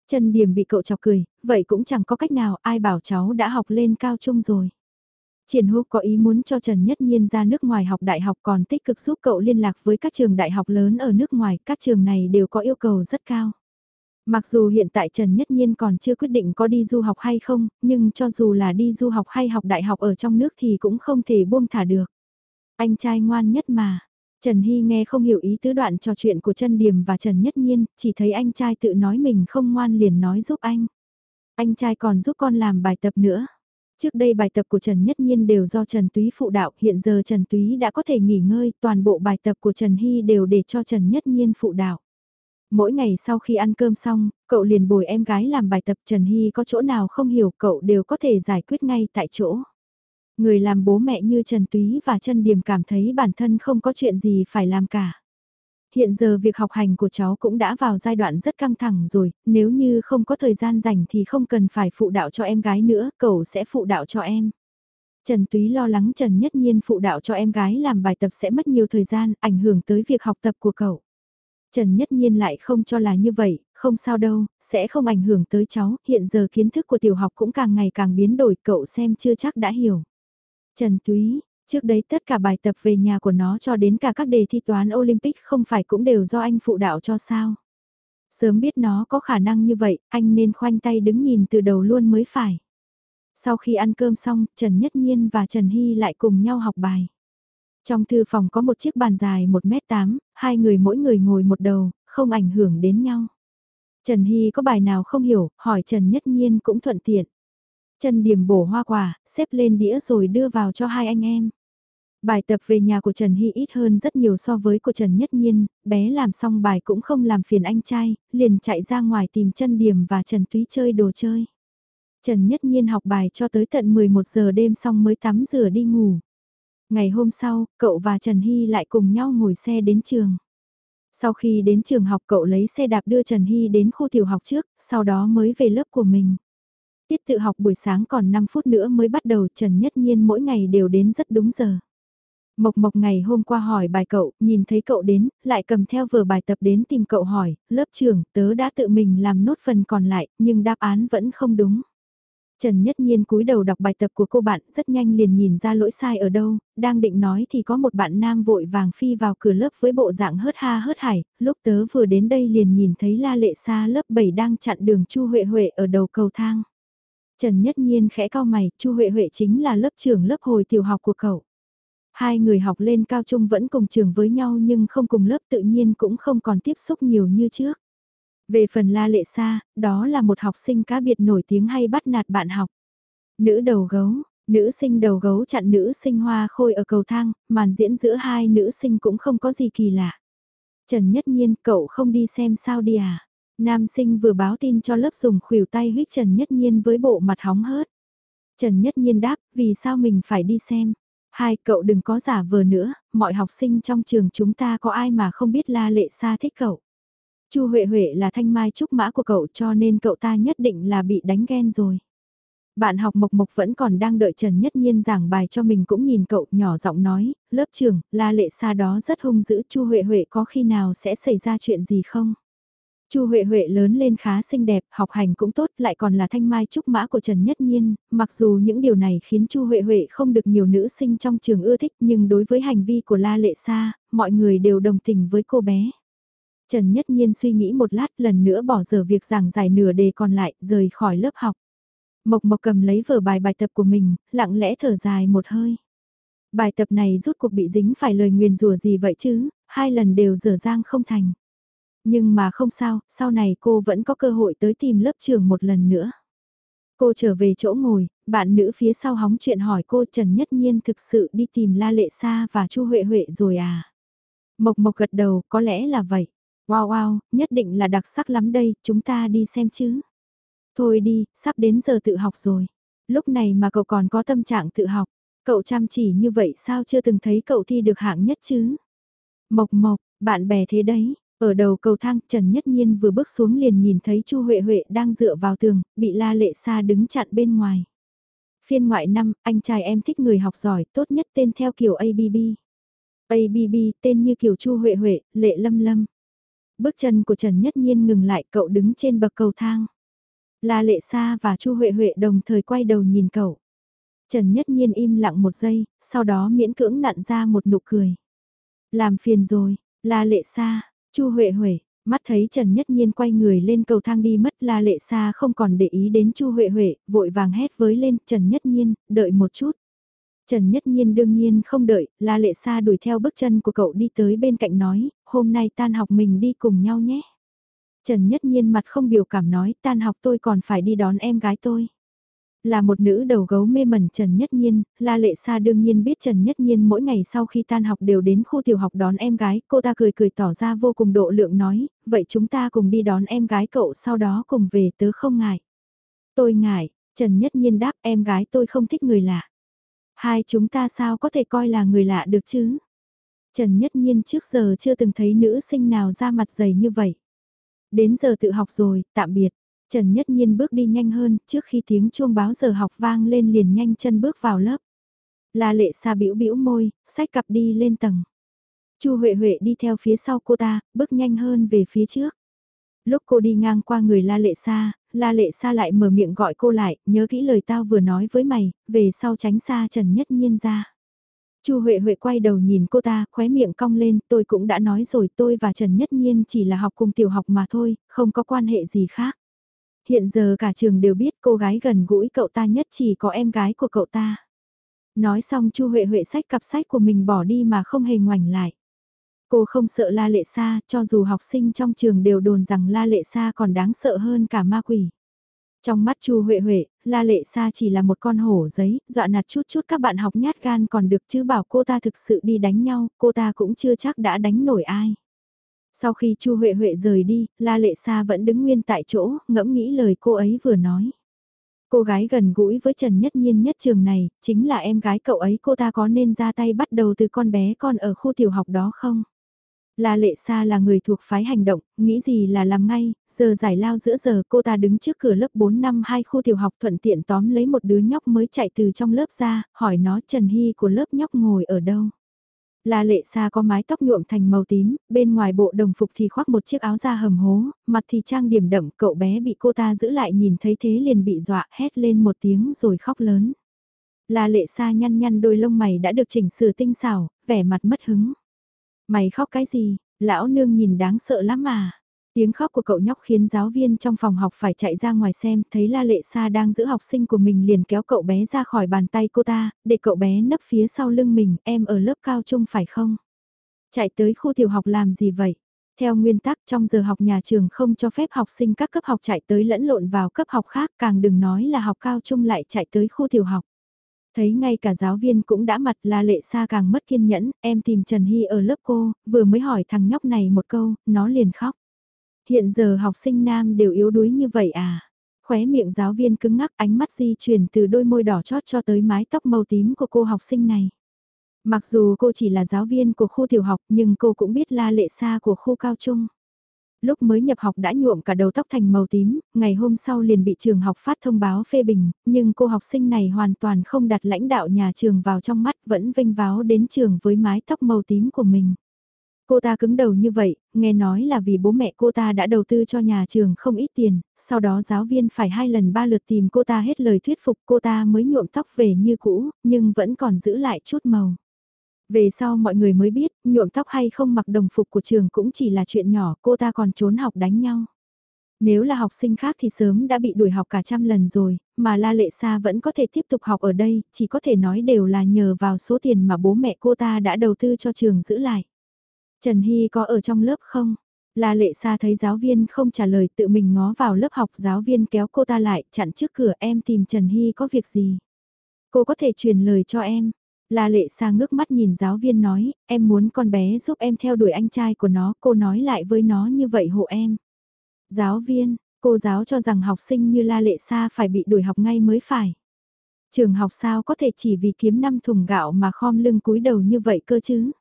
Trần Điểm bị cậu chọc cười, vậy cũng chẳng có cách nào ai bảo cháu đã học lên cao trung rồi. Triển Húc có ý muốn cho Trần Nhất Nhiên ra nước ngoài học đại học còn tích cực giúp cậu liên lạc với các trường đại học lớn ở nước ngoài, các trường này đều có yêu cầu rất cao. Mặc dù hiện tại Trần Nhất Nhiên còn chưa quyết định có đi du học hay không, nhưng cho dù là đi du học hay học đại học ở trong nước thì cũng không thể buông thả được. Anh trai ngoan nhất mà. Trần Hy nghe không hiểu ý tứ đoạn trò chuyện của Trần Điềm và Trần Nhất Nhiên, chỉ thấy anh trai tự nói mình không ngoan liền nói giúp anh. Anh trai còn giúp con làm bài tập nữa. Trước đây bài tập của Trần Nhất Nhiên đều do Trần Túy phụ đạo, hiện giờ Trần Túy đã có thể nghỉ ngơi, toàn bộ bài tập của Trần Hy đều để cho Trần Nhất Nhiên phụ đạo. Mỗi ngày sau khi ăn cơm xong, cậu liền bồi em gái làm bài tập Trần Hy có chỗ nào không hiểu cậu đều có thể giải quyết ngay tại chỗ. Người làm bố mẹ như Trần Túy và Trần Điềm cảm thấy bản thân không có chuyện gì phải làm cả. Hiện giờ việc học hành của cháu cũng đã vào giai đoạn rất căng thẳng rồi, nếu như không có thời gian rảnh thì không cần phải phụ đạo cho em gái nữa, cậu sẽ phụ đạo cho em. Trần Túy lo lắng Trần Nhất Nhiên phụ đạo cho em gái làm bài tập sẽ mất nhiều thời gian, ảnh hưởng tới việc học tập của cậu. Trần Nhất Nhiên lại không cho là như vậy, không sao đâu, sẽ không ảnh hưởng tới cháu, hiện giờ kiến thức của tiểu học cũng càng ngày càng biến đổi, cậu xem chưa chắc đã hiểu. Trần Túy, trước đấy tất cả bài tập về nhà của nó cho đến cả các đề thi toán Olympic không phải cũng đều do anh phụ đạo cho sao. Sớm biết nó có khả năng như vậy, anh nên khoanh tay đứng nhìn từ đầu luôn mới phải. Sau khi ăn cơm xong, Trần Nhất Nhiên và Trần Hy lại cùng nhau học bài. Trong thư phòng có một chiếc bàn dài 1m8, hai người mỗi người ngồi một đầu, không ảnh hưởng đến nhau. Trần Hy có bài nào không hiểu, hỏi Trần Nhất Nhiên cũng thuận tiện. Trần Điểm bổ hoa quả, xếp lên đĩa rồi đưa vào cho hai anh em. Bài tập về nhà của Trần Hy ít hơn rất nhiều so với của Trần Nhất Nhiên, bé làm xong bài cũng không làm phiền anh trai, liền chạy ra ngoài tìm Trần Điểm và Trần Túy chơi đồ chơi. Trần Nhất Nhiên học bài cho tới tận 11 giờ đêm xong mới tắm rửa đi ngủ. Ngày hôm sau, cậu và Trần Hy lại cùng nhau ngồi xe đến trường. Sau khi đến trường học cậu lấy xe đạp đưa Trần Hy đến khu tiểu học trước, sau đó mới về lớp của mình. Tiết tự học buổi sáng còn 5 phút nữa mới bắt đầu Trần Nhất Nhiên mỗi ngày đều đến rất đúng giờ. Mộc Mộc ngày hôm qua hỏi bài cậu, nhìn thấy cậu đến, lại cầm theo vừa bài tập đến tìm cậu hỏi, lớp trưởng, tớ đã tự mình làm nốt phần còn lại, nhưng đáp án vẫn không đúng. Trần Nhất Nhiên cúi đầu đọc bài tập của cô bạn rất nhanh liền nhìn ra lỗi sai ở đâu, đang định nói thì có một bạn nam vội vàng phi vào cửa lớp với bộ dạng hớt ha hớt hải, lúc tớ vừa đến đây liền nhìn thấy La Lệ Sa lớp 7 đang chặn đường Chu Huệ Huệ ở đầu cầu thang. Trần Nhất Nhiên khẽ cao mày, Chu Huệ Huệ chính là lớp trưởng lớp hồi tiểu học của cậu. Hai người học lên cao trung vẫn cùng trường với nhau nhưng không cùng lớp tự nhiên cũng không còn tiếp xúc nhiều như trước. Về phần La Lệ Sa, đó là một học sinh cá biệt nổi tiếng hay bắt nạt bạn học. Nữ đầu gấu, nữ sinh đầu gấu chặn nữ sinh hoa khôi ở cầu thang, màn diễn giữa hai nữ sinh cũng không có gì kỳ lạ. Trần Nhất Nhiên, cậu không đi xem sao đi à? Nam sinh vừa báo tin cho lớp dùng khuỷu tay huyết Trần Nhất Nhiên với bộ mặt hóng hớt. Trần Nhất Nhiên đáp, vì sao mình phải đi xem? Hai, cậu đừng có giả vờ nữa, mọi học sinh trong trường chúng ta có ai mà không biết La Lệ Sa thích cậu. Chu Huệ Huệ là thanh mai trúc mã của cậu cho nên cậu ta nhất định là bị đánh ghen rồi. Bạn học Mộc Mộc vẫn còn đang đợi Trần Nhất Nhiên giảng bài cho mình cũng nhìn cậu nhỏ giọng nói, lớp trưởng, La Lệ Sa đó rất hung dữ, Chu Huệ Huệ có khi nào sẽ xảy ra chuyện gì không? Chu Huệ Huệ lớn lên khá xinh đẹp, học hành cũng tốt, lại còn là thanh mai trúc mã của Trần Nhất Nhiên, mặc dù những điều này khiến Chu Huệ Huệ không được nhiều nữ sinh trong trường ưa thích, nhưng đối với hành vi của La Lệ Sa, mọi người đều đồng tình với cô bé. Trần Nhất Nhiên suy nghĩ một lát lần nữa bỏ giờ việc giảng giải nửa đề còn lại, rời khỏi lớp học. Mộc Mộc cầm lấy vở bài bài tập của mình, lặng lẽ thở dài một hơi. Bài tập này rút cuộc bị dính phải lời nguyền rủa gì vậy chứ, hai lần đều dở dang không thành. Nhưng mà không sao, sau này cô vẫn có cơ hội tới tìm lớp trưởng một lần nữa. Cô trở về chỗ ngồi, bạn nữ phía sau hóng chuyện hỏi cô Trần Nhất Nhiên thực sự đi tìm La Lệ Sa và Chu Huệ Huệ rồi à? Mộc Mộc gật đầu, có lẽ là vậy. Wow wow, nhất định là đặc sắc lắm đây, chúng ta đi xem chứ. Thôi đi, sắp đến giờ tự học rồi. Lúc này mà cậu còn có tâm trạng tự học, cậu chăm chỉ như vậy sao chưa từng thấy cậu thi được hạng nhất chứ? Mộc Mộc, bạn bè thế đấy, ở đầu cầu thang, Trần Nhất Nhiên vừa bước xuống liền nhìn thấy Chu Huệ Huệ đang dựa vào tường, bị La Lệ Sa đứng chặn bên ngoài. Phiên ngoại năm, anh trai em thích người học giỏi, tốt nhất tên theo kiểu ABB. ABB, tên như kiểu Chu Huệ Huệ, Lệ Lâm Lâm. Bước chân của Trần Nhất Nhiên ngừng lại, cậu đứng trên bậc cầu thang. La Lệ Sa và Chu Huệ Huệ đồng thời quay đầu nhìn cậu. Trần Nhất Nhiên im lặng một giây, sau đó miễn cưỡng nặn ra một nụ cười. Làm phiền rồi, La Lệ Sa, Chu Huệ Huệ, mắt thấy Trần Nhất Nhiên quay người lên cầu thang đi mất La Lệ Sa không còn để ý đến Chu Huệ Huệ, vội vàng hét với lên Trần Nhất Nhiên, đợi một chút. Trần Nhất Nhiên đương nhiên không đợi, La Lệ Sa đuổi theo bước chân của cậu đi tới bên cạnh nói, hôm nay tan học mình đi cùng nhau nhé. Trần Nhất Nhiên mặt không biểu cảm nói tan học tôi còn phải đi đón em gái tôi. Là một nữ đầu gấu mê mẩn Trần Nhất Nhiên, La Lệ Sa đương nhiên biết Trần Nhất Nhiên mỗi ngày sau khi tan học đều đến khu tiểu học đón em gái, cô ta cười cười tỏ ra vô cùng độ lượng nói, vậy chúng ta cùng đi đón em gái cậu sau đó cùng về tớ không ngại. Tôi ngại, Trần Nhất Nhiên đáp em gái tôi không thích người lạ. Hai chúng ta sao có thể coi là người lạ được chứ? Trần Nhất Nhiên trước giờ chưa từng thấy nữ sinh nào ra mặt dày như vậy. Đến giờ tự học rồi, tạm biệt. Trần Nhất Nhiên bước đi nhanh hơn, trước khi tiếng chuông báo giờ học vang lên liền nhanh chân bước vào lớp. La lệ Sa bĩu bĩu môi, sách cặp đi lên tầng. Chu Huệ Huệ đi theo phía sau cô ta, bước nhanh hơn về phía trước. Lúc cô đi ngang qua người La Lệ Sa, La Lệ Sa lại mở miệng gọi cô lại, nhớ kỹ lời tao vừa nói với mày, về sau tránh xa Trần Nhất Nhiên ra. Chu Huệ Huệ quay đầu nhìn cô ta, khóe miệng cong lên, tôi cũng đã nói rồi tôi và Trần Nhất Nhiên chỉ là học cùng tiểu học mà thôi, không có quan hệ gì khác. Hiện giờ cả trường đều biết cô gái gần gũi cậu ta nhất chỉ có em gái của cậu ta. Nói xong Chu Huệ Huệ sách cặp sách của mình bỏ đi mà không hề ngoảnh lại. Cô không sợ La Lệ Sa, cho dù học sinh trong trường đều đồn rằng La Lệ Sa còn đáng sợ hơn cả ma quỷ. Trong mắt Chu Huệ Huệ, La Lệ Sa chỉ là một con hổ giấy, dọa nạt chút chút các bạn học nhát gan còn được chứ bảo cô ta thực sự đi đánh nhau, cô ta cũng chưa chắc đã đánh nổi ai. Sau khi Chu Huệ Huệ rời đi, La Lệ Sa vẫn đứng nguyên tại chỗ, ngẫm nghĩ lời cô ấy vừa nói. Cô gái gần gũi với Trần Nhất Nhiên nhất trường này, chính là em gái cậu ấy cô ta có nên ra tay bắt đầu từ con bé con ở khu tiểu học đó không? La Lệ Sa là người thuộc phái hành động, nghĩ gì là làm ngay, giờ giải lao giữa giờ cô ta đứng trước cửa lớp 4 năm hai khu tiểu học thuận tiện tóm lấy một đứa nhóc mới chạy từ trong lớp ra, hỏi nó Trần Hy của lớp nhóc ngồi ở đâu. La Lệ Sa có mái tóc nhuộm thành màu tím, bên ngoài bộ đồng phục thì khoác một chiếc áo da hầm hố, mặt thì trang điểm đậm, cậu bé bị cô ta giữ lại nhìn thấy thế liền bị dọa hét lên một tiếng rồi khóc lớn. La Lệ Sa nhăn nhăn đôi lông mày đã được chỉnh sửa tinh xảo, vẻ mặt mất hứng. Mày khóc cái gì, lão nương nhìn đáng sợ lắm mà. Tiếng khóc của cậu nhóc khiến giáo viên trong phòng học phải chạy ra ngoài xem, thấy La Lệ Sa đang giữ học sinh của mình liền kéo cậu bé ra khỏi bàn tay cô ta, để cậu bé nấp phía sau lưng mình, em ở lớp cao trung phải không? Chạy tới khu tiểu học làm gì vậy? Theo nguyên tắc trong giờ học nhà trường không cho phép học sinh các cấp học chạy tới lẫn lộn vào cấp học khác, càng đừng nói là học cao trung lại chạy tới khu tiểu học. Thấy ngay cả giáo viên cũng đã mặt là lệ xa càng mất kiên nhẫn, em tìm Trần Hy ở lớp cô, vừa mới hỏi thằng nhóc này một câu, nó liền khóc. Hiện giờ học sinh nam đều yếu đuối như vậy à? Khóe miệng giáo viên cứng ngắc ánh mắt di chuyển từ đôi môi đỏ chót cho tới mái tóc màu tím của cô học sinh này. Mặc dù cô chỉ là giáo viên của khu tiểu học nhưng cô cũng biết la lệ xa của khu cao trung. Lúc mới nhập học đã nhuộm cả đầu tóc thành màu tím, ngày hôm sau liền bị trường học phát thông báo phê bình, nhưng cô học sinh này hoàn toàn không đặt lãnh đạo nhà trường vào trong mắt vẫn vinh váo đến trường với mái tóc màu tím của mình. Cô ta cứng đầu như vậy, nghe nói là vì bố mẹ cô ta đã đầu tư cho nhà trường không ít tiền, sau đó giáo viên phải hai lần ba lượt tìm cô ta hết lời thuyết phục cô ta mới nhuộm tóc về như cũ, nhưng vẫn còn giữ lại chút màu. Về sau mọi người mới biết, nhuộm tóc hay không mặc đồng phục của trường cũng chỉ là chuyện nhỏ, cô ta còn trốn học đánh nhau. Nếu là học sinh khác thì sớm đã bị đuổi học cả trăm lần rồi, mà La Lệ Sa vẫn có thể tiếp tục học ở đây, chỉ có thể nói đều là nhờ vào số tiền mà bố mẹ cô ta đã đầu tư cho trường giữ lại. Trần Hy có ở trong lớp không? La Lệ Sa thấy giáo viên không trả lời tự mình ngó vào lớp học giáo viên kéo cô ta lại chặn trước cửa em tìm Trần Hy có việc gì? Cô có thể truyền lời cho em. La Lệ Sa ngước mắt nhìn giáo viên nói, em muốn con bé giúp em theo đuổi anh trai của nó, cô nói lại với nó như vậy hộ em. Giáo viên, cô giáo cho rằng học sinh như La Lệ Sa phải bị đuổi học ngay mới phải. Trường học sao có thể chỉ vì kiếm năm thùng gạo mà khom lưng cúi đầu như vậy cơ chứ?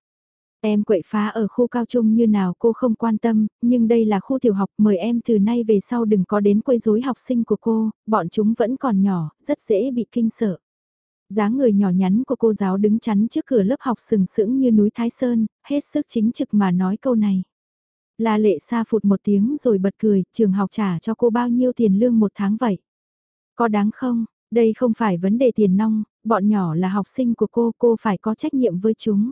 Em quậy phá ở khu cao trung như nào cô không quan tâm, nhưng đây là khu tiểu học mời em từ nay về sau đừng có đến quấy rối học sinh của cô, bọn chúng vẫn còn nhỏ, rất dễ bị kinh sợ dáng người nhỏ nhắn của cô giáo đứng chắn trước cửa lớp học sừng sững như núi Thái Sơn, hết sức chính trực mà nói câu này. La lệ xa phụt một tiếng rồi bật cười, trường học trả cho cô bao nhiêu tiền lương một tháng vậy? Có đáng không? Đây không phải vấn đề tiền nong, bọn nhỏ là học sinh của cô, cô phải có trách nhiệm với chúng.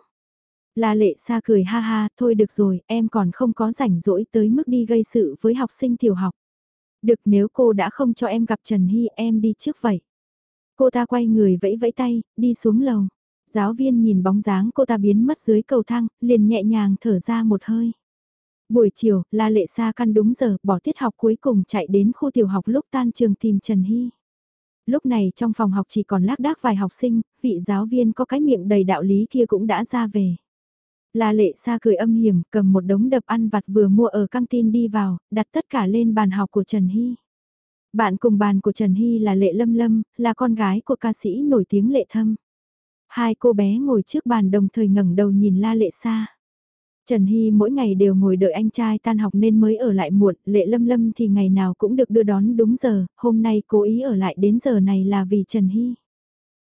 La lệ xa cười ha ha, thôi được rồi, em còn không có rảnh rỗi tới mức đi gây sự với học sinh tiểu học. Được nếu cô đã không cho em gặp Trần Hy em đi trước vậy. Cô ta quay người vẫy vẫy tay, đi xuống lầu. Giáo viên nhìn bóng dáng cô ta biến mất dưới cầu thang, liền nhẹ nhàng thở ra một hơi. Buổi chiều, La Lệ Sa căn đúng giờ, bỏ tiết học cuối cùng chạy đến khu tiểu học lúc tan trường tìm Trần Hy. Lúc này trong phòng học chỉ còn lác đác vài học sinh, vị giáo viên có cái miệng đầy đạo lý kia cũng đã ra về. La Lệ xa cười âm hiểm, cầm một đống đập ăn vặt vừa mua ở căng tin đi vào, đặt tất cả lên bàn học của Trần Hy. Bạn cùng bàn của Trần Hy là Lệ Lâm Lâm, là con gái của ca sĩ nổi tiếng Lệ Thâm. Hai cô bé ngồi trước bàn đồng thời ngẩng đầu nhìn La Lệ xa. Trần Hy mỗi ngày đều ngồi đợi anh trai tan học nên mới ở lại muộn, Lệ Lâm Lâm thì ngày nào cũng được đưa đón đúng giờ, hôm nay cố ý ở lại đến giờ này là vì Trần Hy.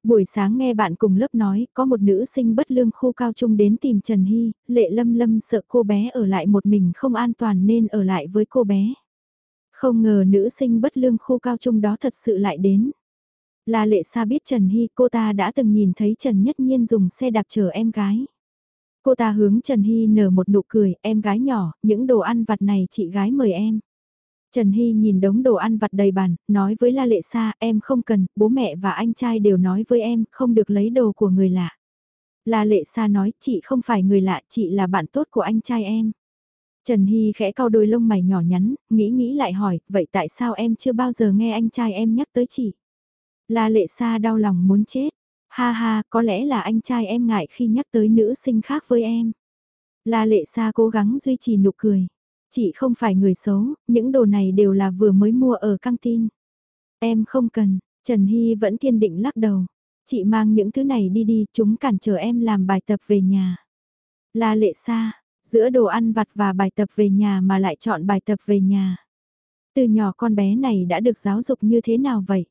Buổi sáng nghe bạn cùng lớp nói, có một nữ sinh bất lương khu cao trung đến tìm Trần Hy, Lệ Lâm Lâm sợ cô bé ở lại một mình không an toàn nên ở lại với cô bé. Không ngờ nữ sinh bất lương khu cao trung đó thật sự lại đến. Là lệ xa biết Trần Hy cô ta đã từng nhìn thấy Trần Nhất Nhiên dùng xe đạp chở em gái. Cô ta hướng Trần Hy nở một nụ cười, em gái nhỏ, những đồ ăn vặt này chị gái mời em. Trần Hy nhìn đống đồ ăn vặt đầy bàn, nói với La Lệ Sa, em không cần, bố mẹ và anh trai đều nói với em, không được lấy đồ của người lạ. La Lệ Sa nói, chị không phải người lạ, chị là bạn tốt của anh trai em. Trần Hy khẽ cau đôi lông mày nhỏ nhắn, nghĩ nghĩ lại hỏi, vậy tại sao em chưa bao giờ nghe anh trai em nhắc tới chị? La lệ Sa đau lòng muốn chết. Ha ha, có lẽ là anh trai em ngại khi nhắc tới nữ sinh khác với em. La lệ Sa cố gắng duy trì nụ cười. Chị không phải người xấu, những đồ này đều là vừa mới mua ở căng tin. Em không cần, Trần Hy vẫn kiên định lắc đầu. Chị mang những thứ này đi đi, chúng cản trở em làm bài tập về nhà. La lệ xa, Giữa đồ ăn vặt và bài tập về nhà mà lại chọn bài tập về nhà. Từ nhỏ con bé này đã được giáo dục như thế nào vậy?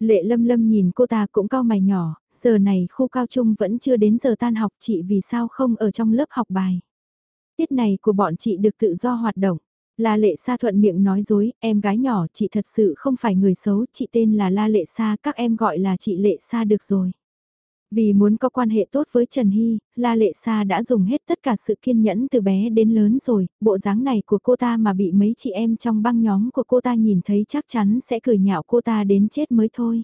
Lệ lâm lâm nhìn cô ta cũng cao mày nhỏ, giờ này khu cao trung vẫn chưa đến giờ tan học chị vì sao không ở trong lớp học bài. Tiết này của bọn chị được tự do hoạt động. La Lệ Sa thuận miệng nói dối, em gái nhỏ chị thật sự không phải người xấu, chị tên là La Lệ Sa, các em gọi là chị Lệ Sa được rồi. Vì muốn có quan hệ tốt với Trần Hy, La Lệ Sa đã dùng hết tất cả sự kiên nhẫn từ bé đến lớn rồi, bộ dáng này của cô ta mà bị mấy chị em trong băng nhóm của cô ta nhìn thấy chắc chắn sẽ cười nhạo cô ta đến chết mới thôi.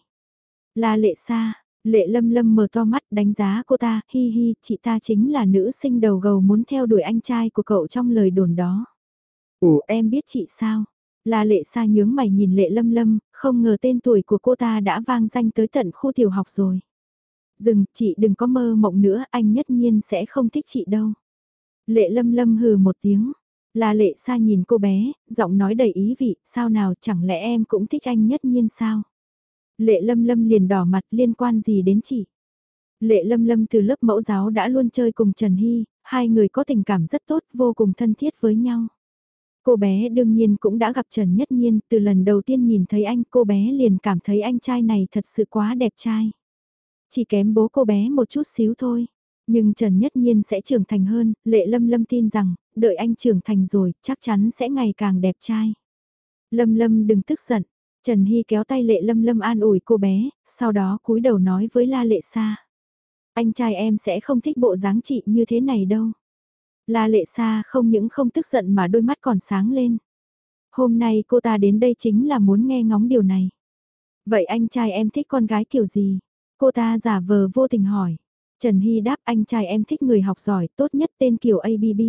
La Lệ Sa, Lệ Lâm Lâm mở to mắt đánh giá cô ta, hi hi, chị ta chính là nữ sinh đầu gầu muốn theo đuổi anh trai của cậu trong lời đồn đó. Ủa em biết chị sao? La Lệ Sa nhướng mày nhìn Lệ Lâm Lâm, không ngờ tên tuổi của cô ta đã vang danh tới tận khu tiểu học rồi. Dừng, chị đừng có mơ mộng nữa, anh nhất nhiên sẽ không thích chị đâu. Lệ lâm lâm hừ một tiếng. Là lệ xa nhìn cô bé, giọng nói đầy ý vị, sao nào chẳng lẽ em cũng thích anh nhất nhiên sao? Lệ lâm lâm liền đỏ mặt liên quan gì đến chị? Lệ lâm lâm từ lớp mẫu giáo đã luôn chơi cùng Trần Hy, hai người có tình cảm rất tốt vô cùng thân thiết với nhau. Cô bé đương nhiên cũng đã gặp Trần Nhất Nhiên, từ lần đầu tiên nhìn thấy anh cô bé liền cảm thấy anh trai này thật sự quá đẹp trai. Chỉ kém bố cô bé một chút xíu thôi. Nhưng Trần Nhất Nhiên sẽ trưởng thành hơn, Lệ Lâm Lâm tin rằng, đợi anh trưởng thành rồi, chắc chắn sẽ ngày càng đẹp trai. Lâm Lâm đừng tức giận, Trần Hy kéo tay Lệ Lâm Lâm an ủi cô bé, sau đó cúi đầu nói với La Lệ Sa. Anh trai em sẽ không thích bộ dáng chị như thế này đâu. La Lệ Sa không những không tức giận mà đôi mắt còn sáng lên. Hôm nay cô ta đến đây chính là muốn nghe ngóng điều này. Vậy anh trai em thích con gái kiểu gì? Cô ta giả vờ vô tình hỏi. Trần Hy đáp anh trai em thích người học giỏi tốt nhất tên kiểu ABB.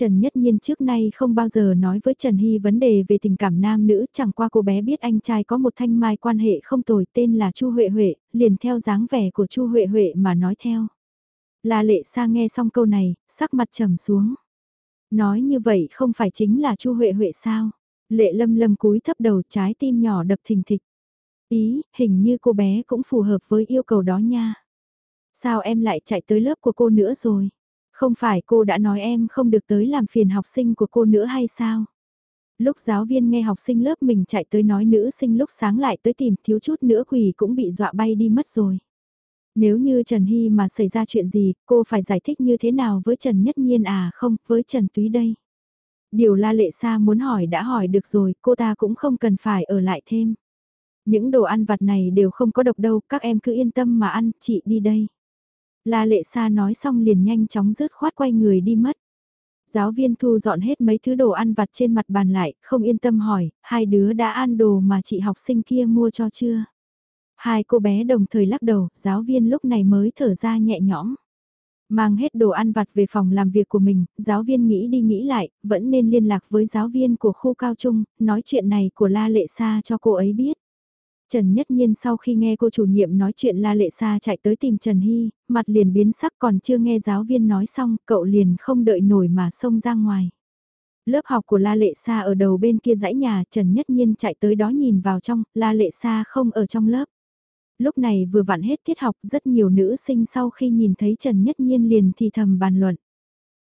Trần Nhất Nhiên trước nay không bao giờ nói với Trần Hy vấn đề về tình cảm nam nữ, chẳng qua cô bé biết anh trai có một thanh mai quan hệ không tồi tên là Chu Huệ Huệ, liền theo dáng vẻ của Chu Huệ Huệ mà nói theo. La Lệ Sa nghe xong câu này, sắc mặt trầm xuống. Nói như vậy không phải chính là Chu Huệ Huệ sao? Lệ Lâm Lâm cúi thấp đầu trái tim nhỏ đập thình thịch. Ý, hình như cô bé cũng phù hợp với yêu cầu đó nha. Sao em lại chạy tới lớp của cô nữa rồi? Không phải cô đã nói em không được tới làm phiền học sinh của cô nữa hay sao? Lúc giáo viên nghe học sinh lớp mình chạy tới nói nữ sinh lúc sáng lại tới tìm thiếu chút nữa quỳ cũng bị dọa bay đi mất rồi. Nếu như Trần Hy mà xảy ra chuyện gì, cô phải giải thích như thế nào với Trần Nhất Nhiên à không, với Trần Túy đây. Điều La Lệ Sa muốn hỏi đã hỏi được rồi, cô ta cũng không cần phải ở lại thêm. Những đồ ăn vặt này đều không có độc đâu, các em cứ yên tâm mà ăn, chị đi đây. La Lệ Sa nói xong liền nhanh chóng rớt khoát quay người đi mất. Giáo viên thu dọn hết mấy thứ đồ ăn vặt trên mặt bàn lại, không yên tâm hỏi, hai đứa đã ăn đồ mà chị học sinh kia mua cho chưa? Hai cô bé đồng thời lắc đầu, giáo viên lúc này mới thở ra nhẹ nhõm. Mang hết đồ ăn vặt về phòng làm việc của mình, giáo viên nghĩ đi nghĩ lại, vẫn nên liên lạc với giáo viên của khu cao trung, nói chuyện này của La Lệ Sa cho cô ấy biết. Trần Nhất Nhiên sau khi nghe cô chủ nhiệm nói chuyện La Lệ Sa chạy tới tìm Trần Hy, mặt liền biến sắc còn chưa nghe giáo viên nói xong, cậu liền không đợi nổi mà xông ra ngoài. Lớp học của La Lệ Sa ở đầu bên kia dãy nhà, Trần Nhất Nhiên chạy tới đó nhìn vào trong, La Lệ Sa không ở trong lớp. Lúc này vừa vặn hết tiết học, rất nhiều nữ sinh sau khi nhìn thấy Trần Nhất Nhiên liền thì thầm bàn luận.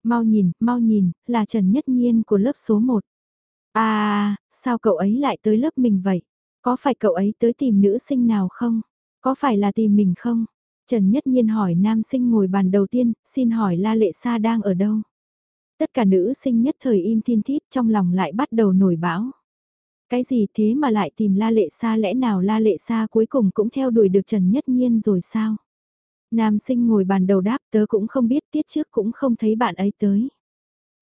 Mau nhìn, mau nhìn, là Trần Nhất Nhiên của lớp số 1. À, sao cậu ấy lại tới lớp mình vậy? Có phải cậu ấy tới tìm nữ sinh nào không? Có phải là tìm mình không? Trần Nhất Nhiên hỏi nam sinh ngồi bàn đầu tiên, xin hỏi La Lệ Sa đang ở đâu? Tất cả nữ sinh nhất thời im thiên thít trong lòng lại bắt đầu nổi bão. Cái gì thế mà lại tìm La Lệ Sa lẽ nào La Lệ Sa cuối cùng cũng theo đuổi được Trần Nhất Nhiên rồi sao? Nam sinh ngồi bàn đầu đáp tớ cũng không biết tiết trước cũng không thấy bạn ấy tới.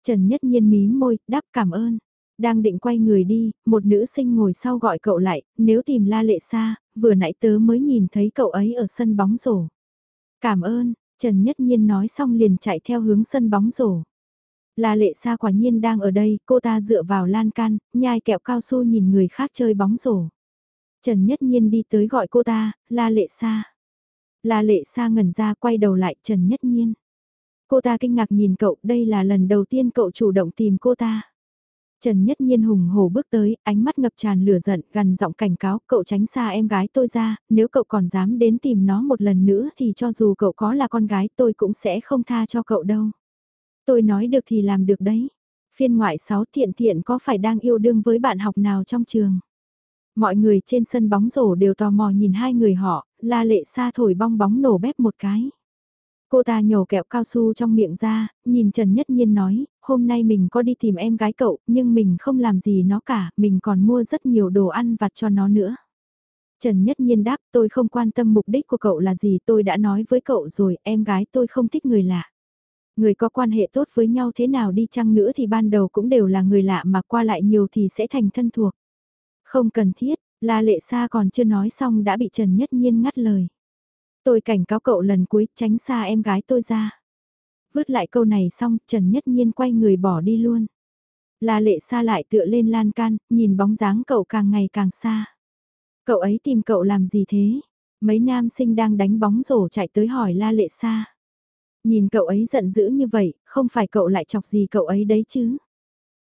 Trần Nhất Nhiên mí môi, đáp cảm ơn. Đang định quay người đi, một nữ sinh ngồi sau gọi cậu lại, nếu tìm La Lệ Sa, vừa nãy tớ mới nhìn thấy cậu ấy ở sân bóng rổ. Cảm ơn, Trần Nhất Nhiên nói xong liền chạy theo hướng sân bóng rổ. La Lệ Sa quả nhiên đang ở đây, cô ta dựa vào lan can, nhai kẹo cao su nhìn người khác chơi bóng rổ. Trần Nhất Nhiên đi tới gọi cô ta, La Lệ Sa. La Lệ Sa ngẩn ra quay đầu lại Trần Nhất Nhiên. Cô ta kinh ngạc nhìn cậu, đây là lần đầu tiên cậu chủ động tìm cô ta. Trần Nhất Nhiên hùng hổ bước tới, ánh mắt ngập tràn lửa giận, gần giọng cảnh cáo cậu tránh xa em gái tôi ra, nếu cậu còn dám đến tìm nó một lần nữa thì cho dù cậu có là con gái tôi cũng sẽ không tha cho cậu đâu. Tôi nói được thì làm được đấy. Phiên ngoại 6 thiện thiện có phải đang yêu đương với bạn học nào trong trường? Mọi người trên sân bóng rổ đều tò mò nhìn hai người họ, la lệ xa thổi bong bóng nổ bếp một cái. Cô ta nhổ kẹo cao su trong miệng ra, nhìn Trần Nhất Nhiên nói, hôm nay mình có đi tìm em gái cậu, nhưng mình không làm gì nó cả, mình còn mua rất nhiều đồ ăn vặt cho nó nữa. Trần Nhất Nhiên đáp, tôi không quan tâm mục đích của cậu là gì, tôi đã nói với cậu rồi, em gái tôi không thích người lạ. Người có quan hệ tốt với nhau thế nào đi chăng nữa thì ban đầu cũng đều là người lạ mà qua lại nhiều thì sẽ thành thân thuộc. Không cần thiết, La Lệ Sa còn chưa nói xong đã bị Trần Nhất Nhiên ngắt lời. Tôi cảnh cáo cậu lần cuối tránh xa em gái tôi ra. Vứt lại câu này xong, Trần Nhất Nhiên quay người bỏ đi luôn. La lệ xa lại tựa lên lan can, nhìn bóng dáng cậu càng ngày càng xa. Cậu ấy tìm cậu làm gì thế? Mấy nam sinh đang đánh bóng rổ chạy tới hỏi la lệ xa. Nhìn cậu ấy giận dữ như vậy, không phải cậu lại chọc gì cậu ấy đấy chứ?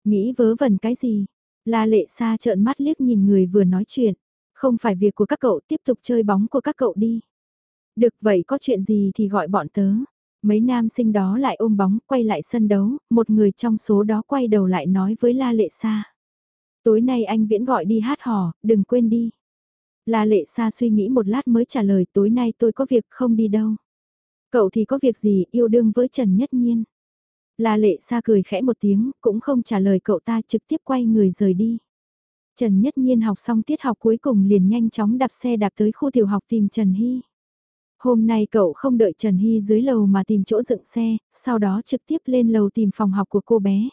Nghĩ vớ vẩn cái gì? La lệ xa trợn mắt liếc nhìn người vừa nói chuyện. Không phải việc của các cậu tiếp tục chơi bóng của các cậu đi. Được vậy có chuyện gì thì gọi bọn tớ. Mấy nam sinh đó lại ôm bóng, quay lại sân đấu, một người trong số đó quay đầu lại nói với La Lệ Sa. Tối nay anh Viễn gọi đi hát hò, đừng quên đi. La Lệ Sa suy nghĩ một lát mới trả lời tối nay tôi có việc không đi đâu. Cậu thì có việc gì yêu đương với Trần Nhất Nhiên. La Lệ Sa cười khẽ một tiếng, cũng không trả lời cậu ta trực tiếp quay người rời đi. Trần Nhất Nhiên học xong tiết học cuối cùng liền nhanh chóng đạp xe đạp tới khu tiểu học tìm Trần Hy. Hôm nay cậu không đợi Trần Hy dưới lầu mà tìm chỗ dựng xe, sau đó trực tiếp lên lầu tìm phòng học của cô bé.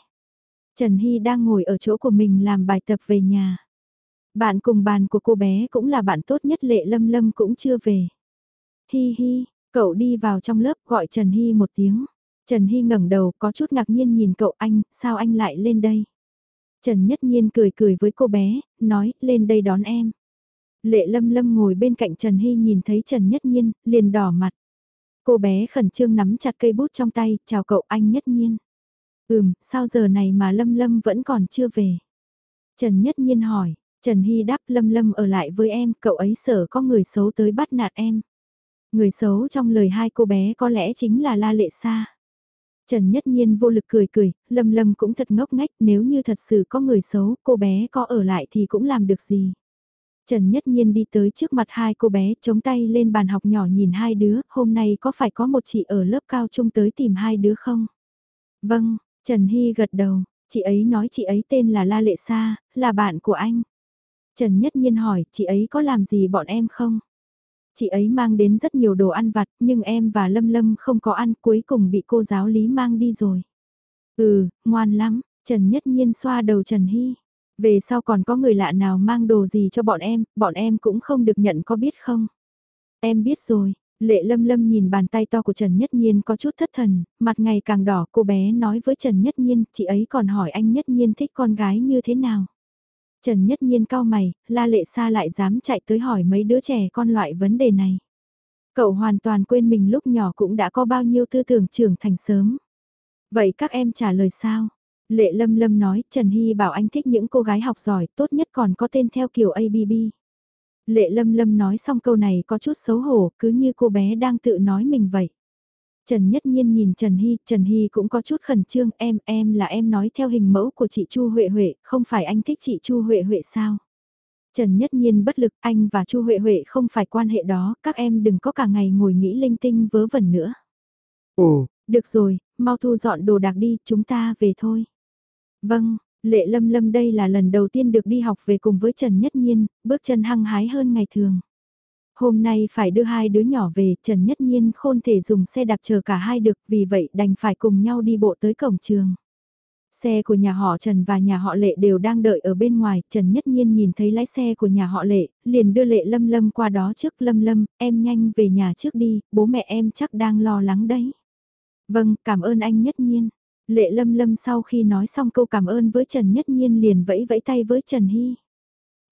Trần Hy đang ngồi ở chỗ của mình làm bài tập về nhà. Bạn cùng bàn của cô bé cũng là bạn tốt nhất Lệ Lâm Lâm cũng chưa về. Hi hi, cậu đi vào trong lớp gọi Trần Hy một tiếng. Trần Hy ngẩng đầu có chút ngạc nhiên nhìn cậu anh, sao anh lại lên đây? Trần Nhất Nhiên cười cười với cô bé, nói, lên đây đón em. Lệ Lâm Lâm ngồi bên cạnh Trần Hy nhìn thấy Trần Nhất Nhiên, liền đỏ mặt. Cô bé khẩn trương nắm chặt cây bút trong tay, chào cậu anh Nhất Nhiên. Ừm, sao giờ này mà Lâm Lâm vẫn còn chưa về? Trần Nhất Nhiên hỏi, Trần Hy đáp Lâm Lâm ở lại với em, cậu ấy sợ có người xấu tới bắt nạt em. Người xấu trong lời hai cô bé có lẽ chính là La Lệ Sa. Trần Nhất Nhiên vô lực cười cười, Lâm Lâm cũng thật ngốc ngách nếu như thật sự có người xấu, cô bé có ở lại thì cũng làm được gì. Trần Nhất Nhiên đi tới trước mặt hai cô bé chống tay lên bàn học nhỏ nhìn hai đứa, hôm nay có phải có một chị ở lớp cao trung tới tìm hai đứa không? Vâng, Trần Hy gật đầu, chị ấy nói chị ấy tên là La Lệ Sa, là bạn của anh. Trần Nhất Nhiên hỏi, chị ấy có làm gì bọn em không? Chị ấy mang đến rất nhiều đồ ăn vặt, nhưng em và Lâm Lâm không có ăn, cuối cùng bị cô giáo lý mang đi rồi. Ừ, ngoan lắm, Trần Nhất Nhiên xoa đầu Trần Hy. Về sau còn có người lạ nào mang đồ gì cho bọn em, bọn em cũng không được nhận có biết không? Em biết rồi, Lệ Lâm Lâm nhìn bàn tay to của Trần Nhất Nhiên có chút thất thần, mặt ngày càng đỏ cô bé nói với Trần Nhất Nhiên, chị ấy còn hỏi anh Nhất Nhiên thích con gái như thế nào. Trần Nhất Nhiên cao mày, la lệ xa lại dám chạy tới hỏi mấy đứa trẻ con loại vấn đề này. Cậu hoàn toàn quên mình lúc nhỏ cũng đã có bao nhiêu tư tưởng trưởng thành sớm. Vậy các em trả lời sao? Lệ Lâm Lâm nói, Trần Hy bảo anh thích những cô gái học giỏi, tốt nhất còn có tên theo kiểu ABB. Lệ Lâm Lâm nói xong câu này có chút xấu hổ, cứ như cô bé đang tự nói mình vậy. Trần Nhất Nhiên nhìn Trần Hy, Trần Hy cũng có chút khẩn trương, em, em là em nói theo hình mẫu của chị Chu Huệ Huệ, không phải anh thích chị Chu Huệ Huệ sao? Trần Nhất Nhiên bất lực, anh và Chu Huệ Huệ không phải quan hệ đó, các em đừng có cả ngày ngồi nghĩ linh tinh vớ vẩn nữa. Ồ, được rồi, mau thu dọn đồ đạc đi, chúng ta về thôi. Vâng, Lệ Lâm Lâm đây là lần đầu tiên được đi học về cùng với Trần Nhất Nhiên, bước chân hăng hái hơn ngày thường. Hôm nay phải đưa hai đứa nhỏ về, Trần Nhất Nhiên không thể dùng xe đạp chờ cả hai được, vì vậy đành phải cùng nhau đi bộ tới cổng trường. Xe của nhà họ Trần và nhà họ Lệ đều đang đợi ở bên ngoài, Trần Nhất Nhiên nhìn thấy lái xe của nhà họ Lệ, liền đưa Lệ Lâm Lâm qua đó trước Lâm Lâm, em nhanh về nhà trước đi, bố mẹ em chắc đang lo lắng đấy. Vâng, cảm ơn anh Nhất Nhiên. Lệ Lâm Lâm sau khi nói xong câu cảm ơn với Trần Nhất Nhiên liền vẫy vẫy tay với Trần Hy.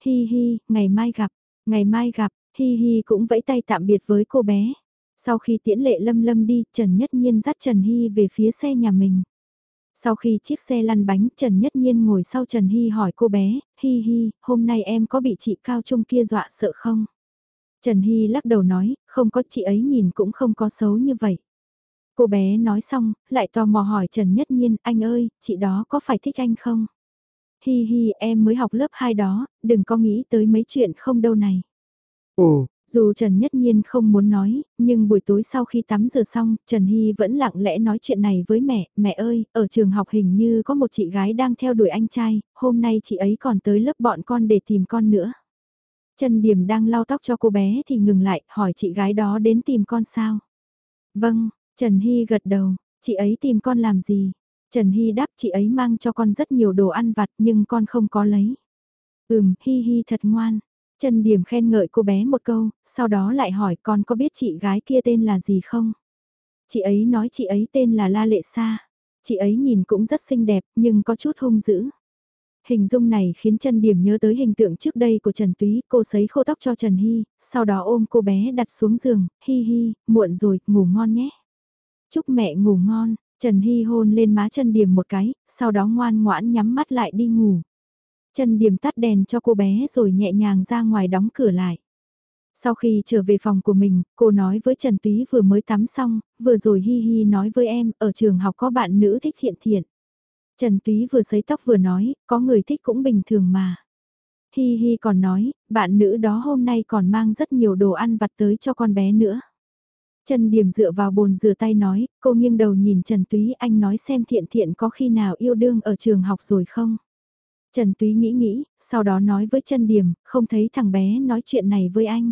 Hi hi, ngày mai gặp, ngày mai gặp, Hi Hi cũng vẫy tay tạm biệt với cô bé. Sau khi tiễn lệ lâm lâm đi, Trần Nhất Nhiên dắt Trần Hy về phía xe nhà mình. Sau khi chiếc xe lăn bánh, Trần Nhất Nhiên ngồi sau Trần Hy hỏi cô bé, Hi Hi, hôm nay em có bị chị Cao Trung kia dọa sợ không? Trần Hy lắc đầu nói, không có chị ấy nhìn cũng không có xấu như vậy. Cô bé nói xong, lại tò mò hỏi Trần Nhất Nhiên, anh ơi, chị đó có phải thích anh không? Hi hi, em mới học lớp 2 đó, đừng có nghĩ tới mấy chuyện không đâu này. Ồ, dù Trần Nhất Nhiên không muốn nói, nhưng buổi tối sau khi tắm rửa xong, Trần Hy vẫn lặng lẽ nói chuyện này với mẹ, mẹ ơi, ở trường học hình như có một chị gái đang theo đuổi anh trai, hôm nay chị ấy còn tới lớp bọn con để tìm con nữa. Trần Điểm đang lau tóc cho cô bé thì ngừng lại, hỏi chị gái đó đến tìm con sao? Vâng, Trần Hy gật đầu, chị ấy tìm con làm gì? Trần Hy đáp chị ấy mang cho con rất nhiều đồ ăn vặt nhưng con không có lấy. Ừm, hi hi thật ngoan, Trần Điểm khen ngợi cô bé một câu, sau đó lại hỏi con có biết chị gái kia tên là gì không? Chị ấy nói chị ấy tên là La Lệ Sa. Chị ấy nhìn cũng rất xinh đẹp nhưng có chút hung dữ. Hình dung này khiến Trần Điểm nhớ tới hình tượng trước đây của Trần Túy, cô sấy khô tóc cho Trần Hy, sau đó ôm cô bé đặt xuống giường, hi hi, muộn rồi, ngủ ngon nhé. Chúc mẹ ngủ ngon, Trần Hy hôn lên má Trần Điểm một cái, sau đó ngoan ngoãn nhắm mắt lại đi ngủ. Trần Điềm tắt đèn cho cô bé rồi nhẹ nhàng ra ngoài đóng cửa lại. Sau khi trở về phòng của mình, cô nói với Trần Túy vừa mới tắm xong, vừa rồi hi hi nói với em, ở trường học có bạn nữ thích thiện thiện. Trần Túy vừa sấy tóc vừa nói, có người thích cũng bình thường mà. Hi hi còn nói, bạn nữ đó hôm nay còn mang rất nhiều đồ ăn vặt tới cho con bé nữa. Trần Điểm dựa vào bồn rửa tay nói, cô nghiêng đầu nhìn Trần Túy anh nói xem thiện thiện có khi nào yêu đương ở trường học rồi không? Trần Túy nghĩ nghĩ, sau đó nói với Trần Điểm, không thấy thằng bé nói chuyện này với anh.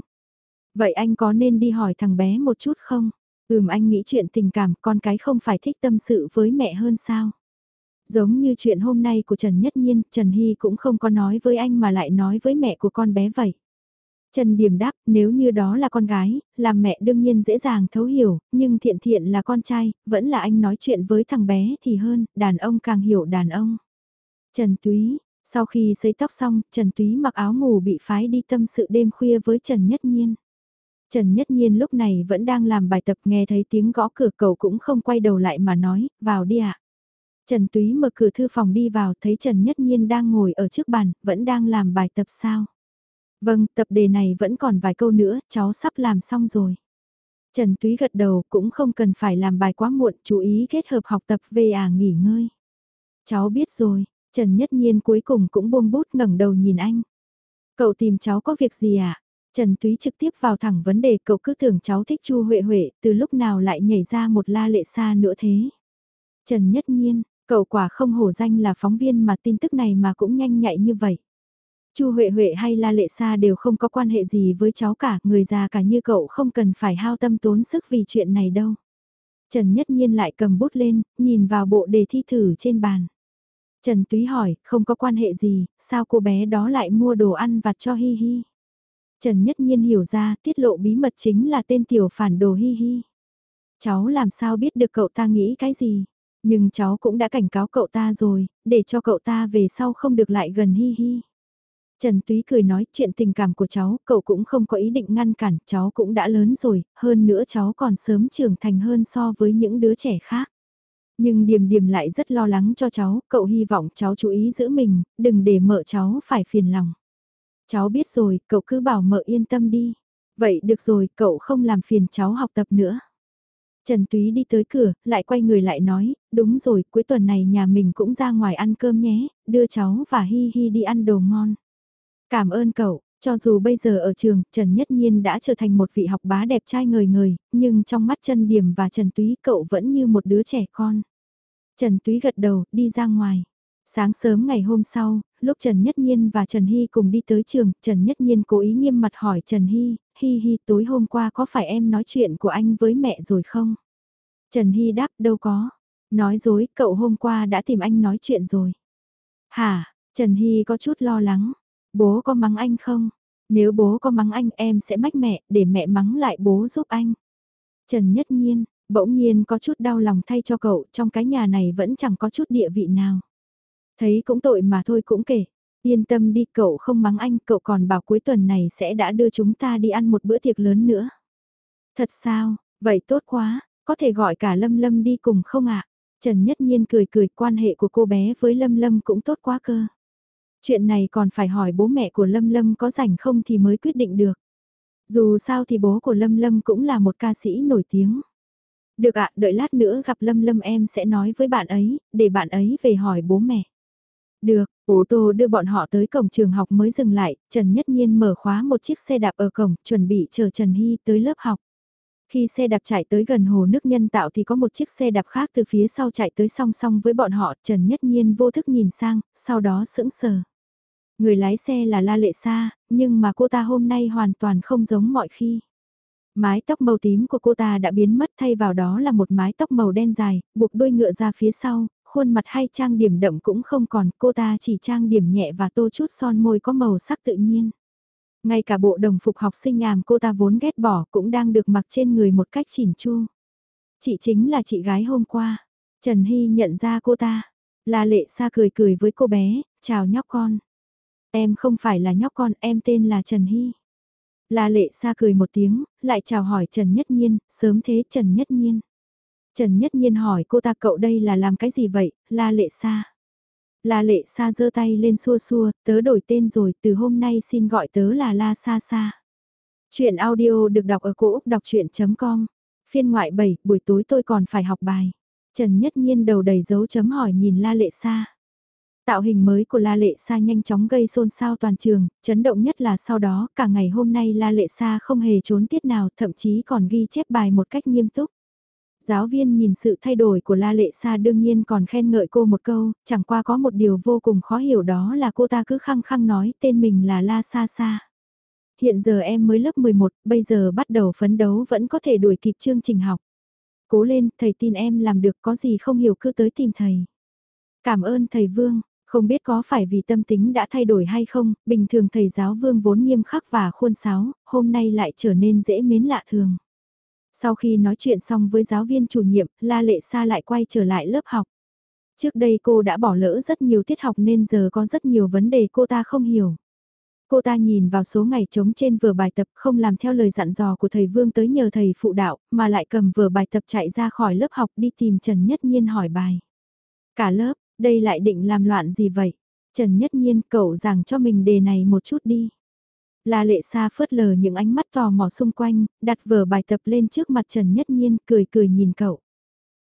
Vậy anh có nên đi hỏi thằng bé một chút không? Ừm anh nghĩ chuyện tình cảm con cái không phải thích tâm sự với mẹ hơn sao? Giống như chuyện hôm nay của Trần Nhất Nhiên, Trần Hy cũng không có nói với anh mà lại nói với mẹ của con bé vậy. Trần Điểm đáp, nếu như đó là con gái, làm mẹ đương nhiên dễ dàng thấu hiểu, nhưng thiện thiện là con trai, vẫn là anh nói chuyện với thằng bé thì hơn, đàn ông càng hiểu đàn ông. Trần Túy, sau khi xây tóc xong, Trần Túy mặc áo ngủ bị phái đi tâm sự đêm khuya với Trần Nhất Nhiên. Trần Nhất Nhiên lúc này vẫn đang làm bài tập nghe thấy tiếng gõ cửa cậu cũng không quay đầu lại mà nói, vào đi ạ. Trần Túy mở cửa thư phòng đi vào thấy Trần Nhất Nhiên đang ngồi ở trước bàn, vẫn đang làm bài tập sao. Vâng, tập đề này vẫn còn vài câu nữa, cháu sắp làm xong rồi. Trần Túy gật đầu cũng không cần phải làm bài quá muộn, chú ý kết hợp học tập về à nghỉ ngơi. Cháu biết rồi, Trần Nhất Nhiên cuối cùng cũng buông bút ngẩng đầu nhìn anh. Cậu tìm cháu có việc gì à? Trần Túy trực tiếp vào thẳng vấn đề cậu cứ tưởng cháu thích Chu Huệ Huệ, từ lúc nào lại nhảy ra một la lệ xa nữa thế. Trần Nhất Nhiên, cậu quả không hổ danh là phóng viên mà tin tức này mà cũng nhanh nhạy như vậy. Chu Huệ Huệ hay La Lệ Sa đều không có quan hệ gì với cháu cả, người già cả như cậu không cần phải hao tâm tốn sức vì chuyện này đâu. Trần Nhất Nhiên lại cầm bút lên, nhìn vào bộ đề thi thử trên bàn. Trần Túy hỏi, không có quan hệ gì, sao cô bé đó lại mua đồ ăn vặt cho Hi Hi? Trần Nhất Nhiên hiểu ra, tiết lộ bí mật chính là tên tiểu phản đồ Hi Hi. Cháu làm sao biết được cậu ta nghĩ cái gì? Nhưng cháu cũng đã cảnh cáo cậu ta rồi, để cho cậu ta về sau không được lại gần Hi Hi. Trần Túy cười nói chuyện tình cảm của cháu, cậu cũng không có ý định ngăn cản, cháu cũng đã lớn rồi, hơn nữa cháu còn sớm trưởng thành hơn so với những đứa trẻ khác. Nhưng Điềm Điềm lại rất lo lắng cho cháu, cậu hy vọng cháu chú ý giữ mình, đừng để mợ cháu phải phiền lòng. Cháu biết rồi, cậu cứ bảo mợ yên tâm đi. Vậy được rồi, cậu không làm phiền cháu học tập nữa. Trần Túy đi tới cửa, lại quay người lại nói, đúng rồi, cuối tuần này nhà mình cũng ra ngoài ăn cơm nhé, đưa cháu và Hi Hi đi ăn đồ ngon. Cảm ơn cậu, cho dù bây giờ ở trường, Trần Nhất Nhiên đã trở thành một vị học bá đẹp trai ngời ngời, nhưng trong mắt Trần Điểm và Trần Túy cậu vẫn như một đứa trẻ con. Trần Túy gật đầu, đi ra ngoài. Sáng sớm ngày hôm sau, lúc Trần Nhất Nhiên và Trần Hy cùng đi tới trường, Trần Nhất Nhiên cố ý nghiêm mặt hỏi Trần Hy, Hy Hy tối hôm qua có phải em nói chuyện của anh với mẹ rồi không? Trần Hy đáp đâu có. Nói dối, cậu hôm qua đã tìm anh nói chuyện rồi. Hả, Trần Hy có chút lo lắng. Bố có mắng anh không? Nếu bố có mắng anh em sẽ mách mẹ, để mẹ mắng lại bố giúp anh. Trần Nhất Nhiên, bỗng nhiên có chút đau lòng thay cho cậu, trong cái nhà này vẫn chẳng có chút địa vị nào. Thấy cũng tội mà thôi cũng kể. Yên tâm đi cậu không mắng anh, cậu còn bảo cuối tuần này sẽ đã đưa chúng ta đi ăn một bữa tiệc lớn nữa. Thật sao, vậy tốt quá, có thể gọi cả Lâm Lâm đi cùng không ạ? Trần Nhất Nhiên cười cười quan hệ của cô bé với Lâm Lâm cũng tốt quá cơ. Chuyện này còn phải hỏi bố mẹ của Lâm Lâm có rảnh không thì mới quyết định được. Dù sao thì bố của Lâm Lâm cũng là một ca sĩ nổi tiếng. Được ạ, đợi lát nữa gặp Lâm Lâm em sẽ nói với bạn ấy, để bạn ấy về hỏi bố mẹ. Được, ô tô đưa bọn họ tới cổng trường học mới dừng lại, Trần Nhất Nhiên mở khóa một chiếc xe đạp ở cổng, chuẩn bị chờ Trần Hy tới lớp học. Khi xe đạp chạy tới gần hồ nước nhân tạo thì có một chiếc xe đạp khác từ phía sau chạy tới song song với bọn họ, Trần Nhất Nhiên vô thức nhìn sang, sau đó sững sờ. Người lái xe là La Lệ Sa, nhưng mà cô ta hôm nay hoàn toàn không giống mọi khi. Mái tóc màu tím của cô ta đã biến mất thay vào đó là một mái tóc màu đen dài, buộc đôi ngựa ra phía sau, khuôn mặt hay trang điểm đậm cũng không còn, cô ta chỉ trang điểm nhẹ và tô chút son môi có màu sắc tự nhiên. Ngay cả bộ đồng phục học sinh ảm cô ta vốn ghét bỏ cũng đang được mặc trên người một cách chỉn chu. Chị chính là chị gái hôm qua. Trần Hy nhận ra cô ta. La lệ xa cười cười với cô bé, chào nhóc con. Em không phải là nhóc con, em tên là Trần Hy. La lệ xa cười một tiếng, lại chào hỏi Trần Nhất Nhiên, sớm thế Trần Nhất Nhiên. Trần Nhất Nhiên hỏi cô ta cậu đây là làm cái gì vậy, La lệ xa. La lệ xa giơ tay lên xua xua, tớ đổi tên rồi, từ hôm nay xin gọi tớ là La Sa Sa. Chuyện audio được đọc ở cổ Úc đọc chuyện.com, phiên ngoại 7, buổi tối tôi còn phải học bài. Trần Nhất Nhiên đầu đầy dấu chấm hỏi nhìn La Lệ Sa. Tạo hình mới của La Lệ Sa nhanh chóng gây xôn xao toàn trường, chấn động nhất là sau đó cả ngày hôm nay La Lệ Sa không hề trốn tiết nào thậm chí còn ghi chép bài một cách nghiêm túc. Giáo viên nhìn sự thay đổi của La Lệ Sa đương nhiên còn khen ngợi cô một câu, chẳng qua có một điều vô cùng khó hiểu đó là cô ta cứ khăng khăng nói tên mình là La Sa Sa. Hiện giờ em mới lớp 11, bây giờ bắt đầu phấn đấu vẫn có thể đuổi kịp chương trình học. Cố lên, thầy tin em làm được có gì không hiểu cứ tới tìm thầy. Cảm ơn thầy Vương, không biết có phải vì tâm tính đã thay đổi hay không, bình thường thầy giáo Vương vốn nghiêm khắc và khuôn sáo, hôm nay lại trở nên dễ mến lạ thường. Sau khi nói chuyện xong với giáo viên chủ nhiệm, La Lệ Sa lại quay trở lại lớp học. Trước đây cô đã bỏ lỡ rất nhiều tiết học nên giờ có rất nhiều vấn đề cô ta không hiểu. Cô ta nhìn vào số ngày trống trên vừa bài tập không làm theo lời dặn dò của thầy Vương tới nhờ thầy phụ đạo, mà lại cầm vừa bài tập chạy ra khỏi lớp học đi tìm Trần Nhất Nhiên hỏi bài. Cả lớp, đây lại định làm loạn gì vậy? Trần Nhất Nhiên cậu giảng cho mình đề này một chút đi. La lệ xa phớt lờ những ánh mắt tò mò xung quanh, đặt vở bài tập lên trước mặt Trần Nhất Nhiên, cười cười nhìn cậu.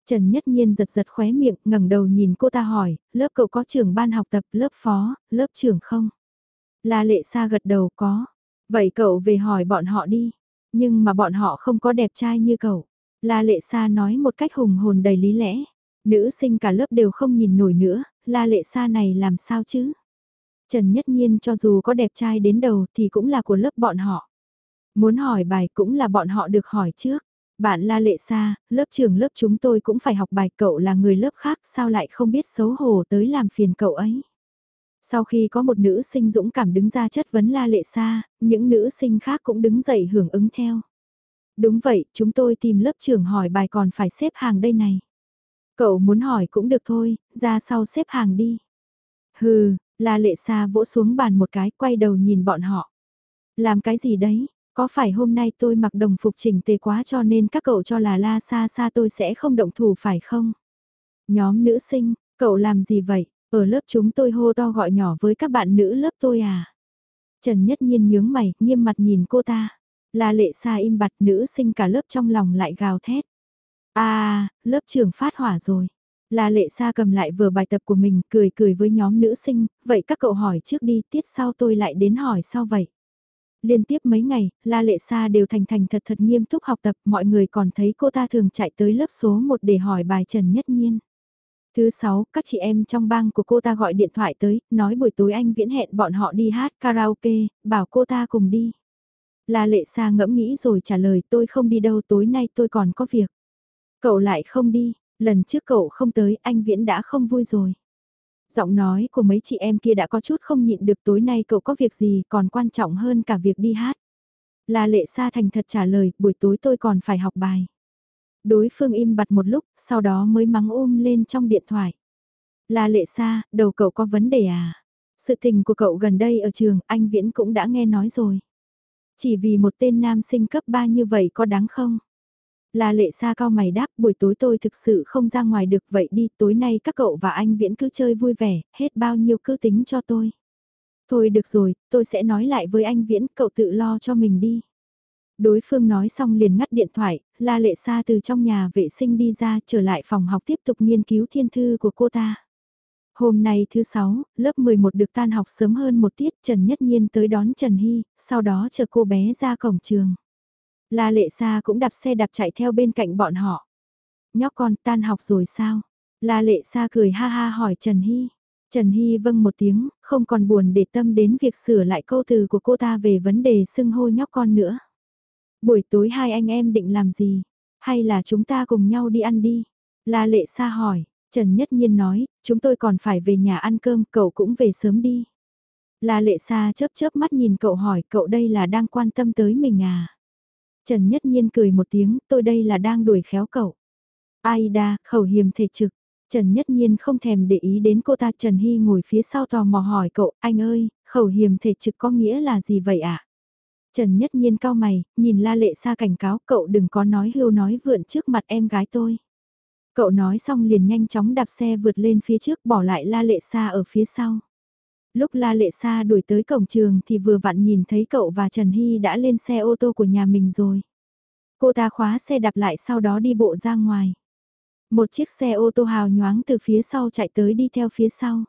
Trần Nhất Nhiên giật giật khóe miệng, ngẩng đầu nhìn cô ta hỏi, lớp cậu có trưởng ban học tập, lớp phó, lớp trưởng không? La lệ xa gật đầu có. Vậy cậu về hỏi bọn họ đi. Nhưng mà bọn họ không có đẹp trai như cậu. La lệ xa nói một cách hùng hồn đầy lý lẽ. Nữ sinh cả lớp đều không nhìn nổi nữa, la lệ xa này làm sao chứ? Trần Nhất Nhiên cho dù có đẹp trai đến đầu thì cũng là của lớp bọn họ. Muốn hỏi bài cũng là bọn họ được hỏi trước. Bạn La Lệ Sa, lớp trưởng lớp chúng tôi cũng phải học bài cậu là người lớp khác sao lại không biết xấu hổ tới làm phiền cậu ấy. Sau khi có một nữ sinh dũng cảm đứng ra chất vấn La Lệ Sa, những nữ sinh khác cũng đứng dậy hưởng ứng theo. Đúng vậy, chúng tôi tìm lớp trưởng hỏi bài còn phải xếp hàng đây này. Cậu muốn hỏi cũng được thôi, ra sau xếp hàng đi. Hừ, La Lệ Sa vỗ xuống bàn một cái, quay đầu nhìn bọn họ. Làm cái gì đấy? Có phải hôm nay tôi mặc đồng phục chỉnh tề quá cho nên các cậu cho là La Sa Sa tôi sẽ không động thủ phải không? Nhóm nữ sinh, cậu làm gì vậy? Ở lớp chúng tôi hô to gọi nhỏ với các bạn nữ lớp tôi à? Trần Nhất Nhiên nhướng mày, nghiêm mặt nhìn cô ta. La lệ xa im bặt nữ sinh cả lớp trong lòng lại gào thét. À, lớp trưởng phát hỏa rồi. La lệ xa cầm lại vừa bài tập của mình, cười cười với nhóm nữ sinh, vậy các cậu hỏi trước đi, tiết sau tôi lại đến hỏi sau vậy. Liên tiếp mấy ngày, La Lệ Sa đều thành thành thật thật nghiêm túc học tập, mọi người còn thấy cô ta thường chạy tới lớp số 1 để hỏi bài Trần Nhất Nhiên. Thứ sáu, các chị em trong bang của cô ta gọi điện thoại tới, nói buổi tối anh viễn hẹn bọn họ đi hát karaoke, bảo cô ta cùng đi. La lệ sa ngẫm nghĩ rồi trả lời tôi không đi đâu tối nay tôi còn có việc. Cậu lại không đi, lần trước cậu không tới anh viễn đã không vui rồi. Giọng nói của mấy chị em kia đã có chút không nhịn được tối nay cậu có việc gì còn quan trọng hơn cả việc đi hát. La lệ xa thành thật trả lời buổi tối tôi còn phải học bài. Đối phương im bặt một lúc, sau đó mới mắng ôm lên trong điện thoại. Là lệ xa, đầu cậu có vấn đề à? Sự tình của cậu gần đây ở trường, anh Viễn cũng đã nghe nói rồi. Chỉ vì một tên nam sinh cấp 3 như vậy có đáng không? Là lệ xa cao mày đáp buổi tối tôi thực sự không ra ngoài được vậy đi tối nay các cậu và anh Viễn cứ chơi vui vẻ, hết bao nhiêu cứ tính cho tôi. Thôi được rồi, tôi sẽ nói lại với anh Viễn, cậu tự lo cho mình đi. Đối phương nói xong liền ngắt điện thoại, La Lệ Sa từ trong nhà vệ sinh đi ra trở lại phòng học tiếp tục nghiên cứu thiên thư của cô ta. Hôm nay thứ 6, lớp 11 được tan học sớm hơn một tiết Trần Nhất Nhiên tới đón Trần Hy, sau đó chờ cô bé ra cổng trường. La Lệ xa cũng đạp xe đạp chạy theo bên cạnh bọn họ. Nhóc con tan học rồi sao? La Lệ xa cười ha ha hỏi Trần Hy. Trần Hy vâng một tiếng, không còn buồn để tâm đến việc sửa lại câu từ của cô ta về vấn đề xưng hô nhóc con nữa. Buổi tối hai anh em định làm gì? Hay là chúng ta cùng nhau đi ăn đi? La lệ xa hỏi, Trần Nhất Nhiên nói, chúng tôi còn phải về nhà ăn cơm, cậu cũng về sớm đi. La lệ xa chớp chớp mắt nhìn cậu hỏi, cậu đây là đang quan tâm tới mình à? Trần Nhất Nhiên cười một tiếng, tôi đây là đang đuổi khéo cậu. Aida, khẩu hiểm thể trực. Trần Nhất Nhiên không thèm để ý đến cô ta Trần Hy ngồi phía sau tò mò hỏi cậu, anh ơi, khẩu hiểm thể trực có nghĩa là gì vậy ạ? À? Trần Nhất Nhiên cao mày, nhìn La Lệ Sa cảnh cáo cậu đừng có nói hưu nói vượn trước mặt em gái tôi. Cậu nói xong liền nhanh chóng đạp xe vượt lên phía trước bỏ lại La Lệ Sa ở phía sau. Lúc La Lệ Sa đuổi tới cổng trường thì vừa vặn nhìn thấy cậu và Trần Hy đã lên xe ô tô của nhà mình rồi. Cô ta khóa xe đạp lại sau đó đi bộ ra ngoài. Một chiếc xe ô tô hào nhoáng từ phía sau chạy tới đi theo phía sau.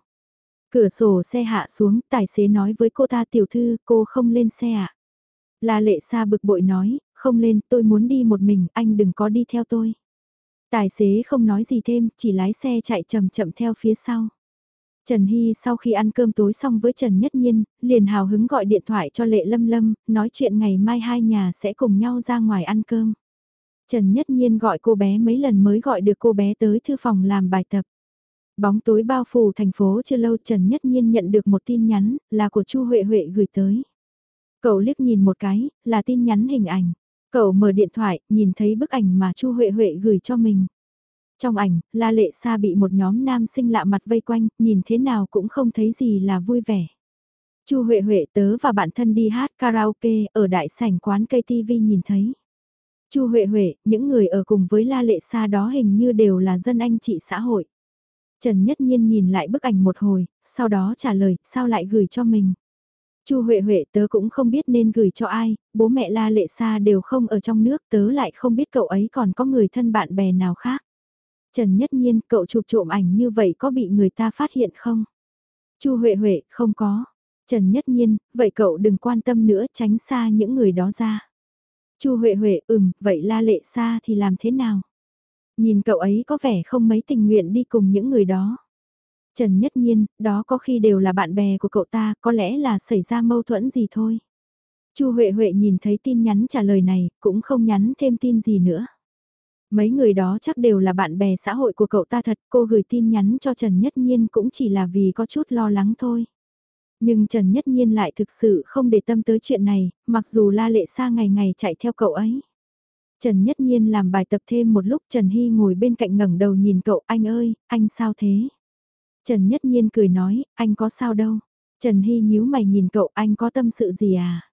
Cửa sổ xe hạ xuống, tài xế nói với cô ta tiểu thư, cô không lên xe ạ. À? La lệ xa bực bội nói, không lên, tôi muốn đi một mình, anh đừng có đi theo tôi. Tài xế không nói gì thêm, chỉ lái xe chạy chậm chậm theo phía sau. Trần Hy sau khi ăn cơm tối xong với Trần Nhất Nhiên, liền hào hứng gọi điện thoại cho Lệ Lâm Lâm, nói chuyện ngày mai hai nhà sẽ cùng nhau ra ngoài ăn cơm. Trần Nhất Nhiên gọi cô bé mấy lần mới gọi được cô bé tới thư phòng làm bài tập. Bóng tối bao phủ thành phố chưa lâu Trần Nhất Nhiên nhận được một tin nhắn, là của Chu Huệ Huệ gửi tới. Cậu liếc nhìn một cái, là tin nhắn hình ảnh. Cậu mở điện thoại, nhìn thấy bức ảnh mà Chu Huệ Huệ gửi cho mình. Trong ảnh, La Lệ Sa bị một nhóm nam sinh lạ mặt vây quanh, nhìn thế nào cũng không thấy gì là vui vẻ. Chu Huệ Huệ tớ và bạn thân đi hát karaoke ở đại sảnh quán cây TV nhìn thấy. Chu Huệ Huệ, những người ở cùng với La Lệ Sa đó hình như đều là dân anh chị xã hội. Trần Nhất Nhiên nhìn lại bức ảnh một hồi, sau đó trả lời, sao lại gửi cho mình. Chu Huệ Huệ tớ cũng không biết nên gửi cho ai, bố mẹ La Lệ Sa đều không ở trong nước, tớ lại không biết cậu ấy còn có người thân bạn bè nào khác. Trần Nhất Nhiên, cậu chụp trộm ảnh như vậy có bị người ta phát hiện không? Chu Huệ Huệ, không có. Trần Nhất Nhiên, vậy cậu đừng quan tâm nữa, tránh xa những người đó ra. Chu Huệ Huệ, ừm, vậy La Lệ xa thì làm thế nào? Nhìn cậu ấy có vẻ không mấy tình nguyện đi cùng những người đó. Trần Nhất Nhiên, đó có khi đều là bạn bè của cậu ta, có lẽ là xảy ra mâu thuẫn gì thôi. Chu Huệ Huệ nhìn thấy tin nhắn trả lời này, cũng không nhắn thêm tin gì nữa. Mấy người đó chắc đều là bạn bè xã hội của cậu ta thật, cô gửi tin nhắn cho Trần Nhất Nhiên cũng chỉ là vì có chút lo lắng thôi. Nhưng Trần Nhất Nhiên lại thực sự không để tâm tới chuyện này, mặc dù la lệ xa ngày ngày chạy theo cậu ấy. Trần Nhất Nhiên làm bài tập thêm một lúc Trần Hy ngồi bên cạnh ngẩng đầu nhìn cậu anh ơi, anh sao thế? Trần Nhất Nhiên cười nói, anh có sao đâu. Trần Hy nhíu mày nhìn cậu anh có tâm sự gì à?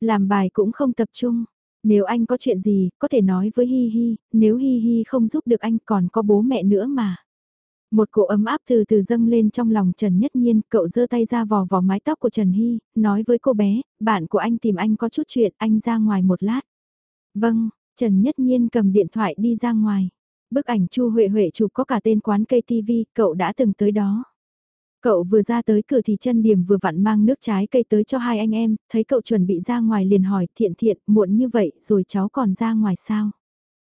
Làm bài cũng không tập trung. Nếu anh có chuyện gì, có thể nói với Hi Hi, nếu Hi Hi không giúp được anh còn có bố mẹ nữa mà. Một cỗ ấm áp từ từ dâng lên trong lòng Trần Nhất Nhiên, cậu giơ tay ra vò vò mái tóc của Trần Hy, nói với cô bé, bạn của anh tìm anh có chút chuyện, anh ra ngoài một lát. Vâng, Trần Nhất Nhiên cầm điện thoại đi ra ngoài. Bức ảnh Chu Huệ Huệ chụp có cả tên quán cây TV, cậu đã từng tới đó. Cậu vừa ra tới cửa thì chân điểm vừa vặn mang nước trái cây tới cho hai anh em, thấy cậu chuẩn bị ra ngoài liền hỏi thiện thiện, muộn như vậy rồi cháu còn ra ngoài sao?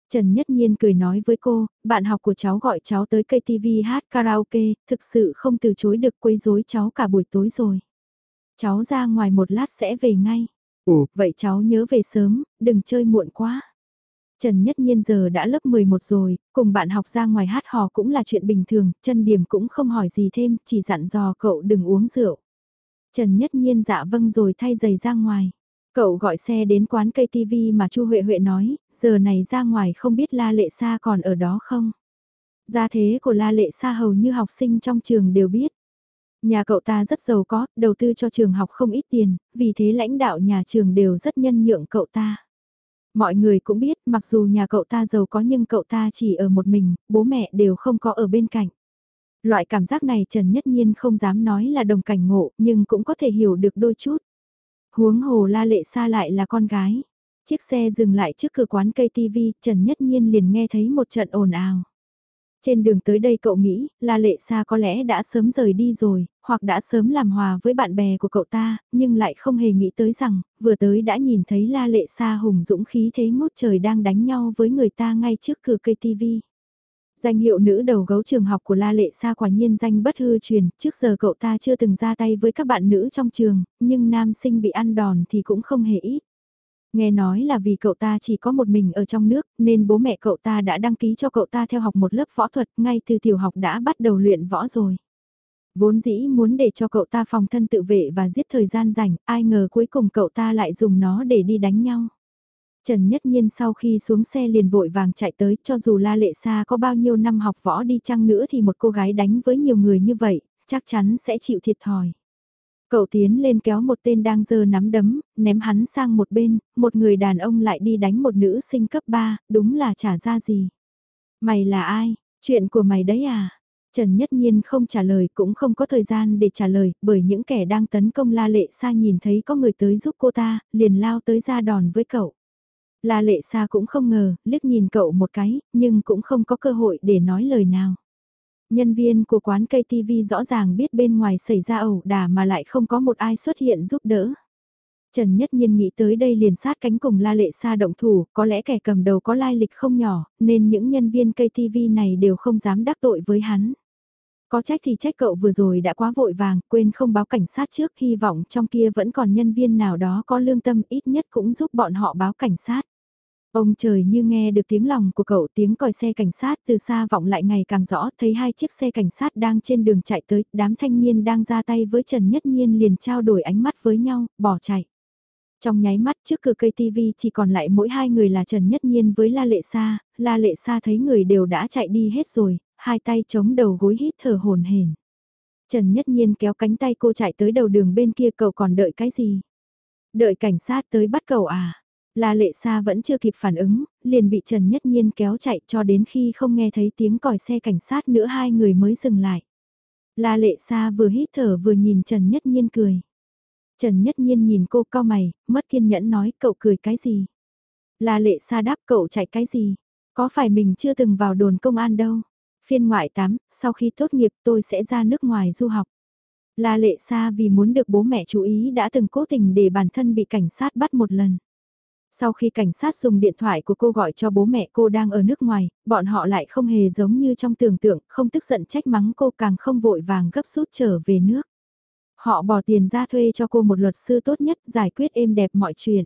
Trần Nhất Nhiên cười nói với cô, bạn học của cháu gọi cháu tới cây TV hát karaoke, thực sự không từ chối được quấy rối cháu cả buổi tối rồi. Cháu ra ngoài một lát sẽ về ngay. Ồ, vậy cháu nhớ về sớm, đừng chơi muộn quá. Trần Nhất Nhiên giờ đã lớp 11 rồi, cùng bạn học ra ngoài hát hò cũng là chuyện bình thường, chân điểm cũng không hỏi gì thêm, chỉ dặn dò cậu đừng uống rượu. Trần Nhất Nhiên dạ vâng rồi thay giày ra ngoài. Cậu gọi xe đến quán cây TV mà Chu Huệ Huệ nói, giờ này ra ngoài không biết La Lệ Sa còn ở đó không? Gia thế của La Lệ Sa hầu như học sinh trong trường đều biết. Nhà cậu ta rất giàu có, đầu tư cho trường học không ít tiền, vì thế lãnh đạo nhà trường đều rất nhân nhượng cậu ta. Mọi người cũng biết mặc dù nhà cậu ta giàu có nhưng cậu ta chỉ ở một mình, bố mẹ đều không có ở bên cạnh. Loại cảm giác này Trần Nhất Nhiên không dám nói là đồng cảnh ngộ nhưng cũng có thể hiểu được đôi chút. Huống hồ la lệ xa lại là con gái. Chiếc xe dừng lại trước cửa quán cây TV, Trần Nhất Nhiên liền nghe thấy một trận ồn ào. Trên đường tới đây cậu nghĩ, La Lệ Sa có lẽ đã sớm rời đi rồi, hoặc đã sớm làm hòa với bạn bè của cậu ta, nhưng lại không hề nghĩ tới rằng, vừa tới đã nhìn thấy La Lệ Sa hùng dũng khí thế ngút trời đang đánh nhau với người ta ngay trước cửa cây TV. Danh hiệu nữ đầu gấu trường học của La Lệ Sa quả nhiên danh bất hư truyền, trước giờ cậu ta chưa từng ra tay với các bạn nữ trong trường, nhưng nam sinh bị ăn đòn thì cũng không hề ít. Nghe nói là vì cậu ta chỉ có một mình ở trong nước, nên bố mẹ cậu ta đã đăng ký cho cậu ta theo học một lớp võ thuật, ngay từ tiểu học đã bắt đầu luyện võ rồi. Vốn dĩ muốn để cho cậu ta phòng thân tự vệ và giết thời gian rảnh, ai ngờ cuối cùng cậu ta lại dùng nó để đi đánh nhau. Trần Nhất Nhiên sau khi xuống xe liền vội vàng chạy tới, cho dù La Lệ Sa có bao nhiêu năm học võ đi chăng nữa thì một cô gái đánh với nhiều người như vậy, chắc chắn sẽ chịu thiệt thòi. Cậu tiến lên kéo một tên đang giơ nắm đấm, ném hắn sang một bên, một người đàn ông lại đi đánh một nữ sinh cấp 3, đúng là trả ra gì. Mày là ai? Chuyện của mày đấy à? Trần Nhất Nhiên không trả lời cũng không có thời gian để trả lời bởi những kẻ đang tấn công La Lệ Sa nhìn thấy có người tới giúp cô ta, liền lao tới ra đòn với cậu. La Lệ Sa cũng không ngờ, liếc nhìn cậu một cái, nhưng cũng không có cơ hội để nói lời nào. Nhân viên của quán cây TV rõ ràng biết bên ngoài xảy ra ẩu đả mà lại không có một ai xuất hiện giúp đỡ. Trần Nhất Nhiên nghĩ tới đây liền sát cánh cùng La Lệ Sa động thủ, có lẽ kẻ cầm đầu có lai lịch không nhỏ, nên những nhân viên cây TV này đều không dám đắc tội với hắn. Có trách thì trách cậu vừa rồi đã quá vội vàng, quên không báo cảnh sát trước, hy vọng trong kia vẫn còn nhân viên nào đó có lương tâm ít nhất cũng giúp bọn họ báo cảnh sát. Ông trời như nghe được tiếng lòng của cậu tiếng còi xe cảnh sát từ xa vọng lại ngày càng rõ, thấy hai chiếc xe cảnh sát đang trên đường chạy tới, đám thanh niên đang ra tay với Trần Nhất Nhiên liền trao đổi ánh mắt với nhau, bỏ chạy. Trong nháy mắt trước cửa cây TV chỉ còn lại mỗi hai người là Trần Nhất Nhiên với La Lệ Sa, La Lệ Sa thấy người đều đã chạy đi hết rồi, hai tay chống đầu gối hít thở hồn hển. Trần Nhất Nhiên kéo cánh tay cô chạy tới đầu đường bên kia cậu còn đợi cái gì? Đợi cảnh sát tới bắt cậu à? La Lệ Sa vẫn chưa kịp phản ứng, liền bị Trần Nhất Nhiên kéo chạy cho đến khi không nghe thấy tiếng còi xe cảnh sát nữa hai người mới dừng lại. La Lệ Sa vừa hít thở vừa nhìn Trần Nhất Nhiên cười. Trần Nhất Nhiên nhìn cô cao mày, mất kiên nhẫn nói cậu cười cái gì? La Lệ Sa đáp cậu chạy cái gì? Có phải mình chưa từng vào đồn công an đâu? Phiên ngoại 8, sau khi tốt nghiệp tôi sẽ ra nước ngoài du học. La Lệ Sa vì muốn được bố mẹ chú ý đã từng cố tình để bản thân bị cảnh sát bắt một lần. Sau khi cảnh sát dùng điện thoại của cô gọi cho bố mẹ cô đang ở nước ngoài, bọn họ lại không hề giống như trong tưởng tượng, không tức giận trách mắng cô càng không vội vàng gấp rút trở về nước. Họ bỏ tiền ra thuê cho cô một luật sư tốt nhất giải quyết êm đẹp mọi chuyện.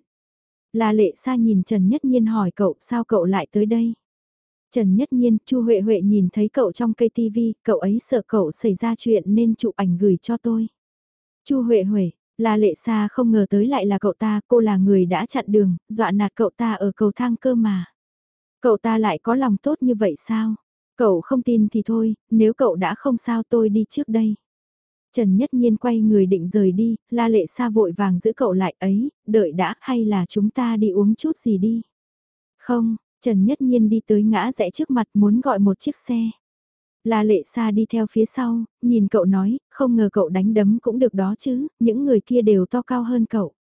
Là lệ xa nhìn Trần Nhất Nhiên hỏi cậu sao cậu lại tới đây? Trần Nhất Nhiên, Chu Huệ Huệ nhìn thấy cậu trong cây tivi, cậu ấy sợ cậu xảy ra chuyện nên chụp ảnh gửi cho tôi. Chu Huệ Huệ, La lệ xa không ngờ tới lại là cậu ta, cô là người đã chặn đường, dọa nạt cậu ta ở cầu thang cơ mà. Cậu ta lại có lòng tốt như vậy sao? Cậu không tin thì thôi, nếu cậu đã không sao tôi đi trước đây. Trần Nhất Nhiên quay người định rời đi, la lệ xa vội vàng giữ cậu lại ấy, đợi đã hay là chúng ta đi uống chút gì đi. Không, Trần Nhất Nhiên đi tới ngã rẽ trước mặt muốn gọi một chiếc xe. La lệ xa đi theo phía sau, nhìn cậu nói, không ngờ cậu đánh đấm cũng được đó chứ, những người kia đều to cao hơn cậu.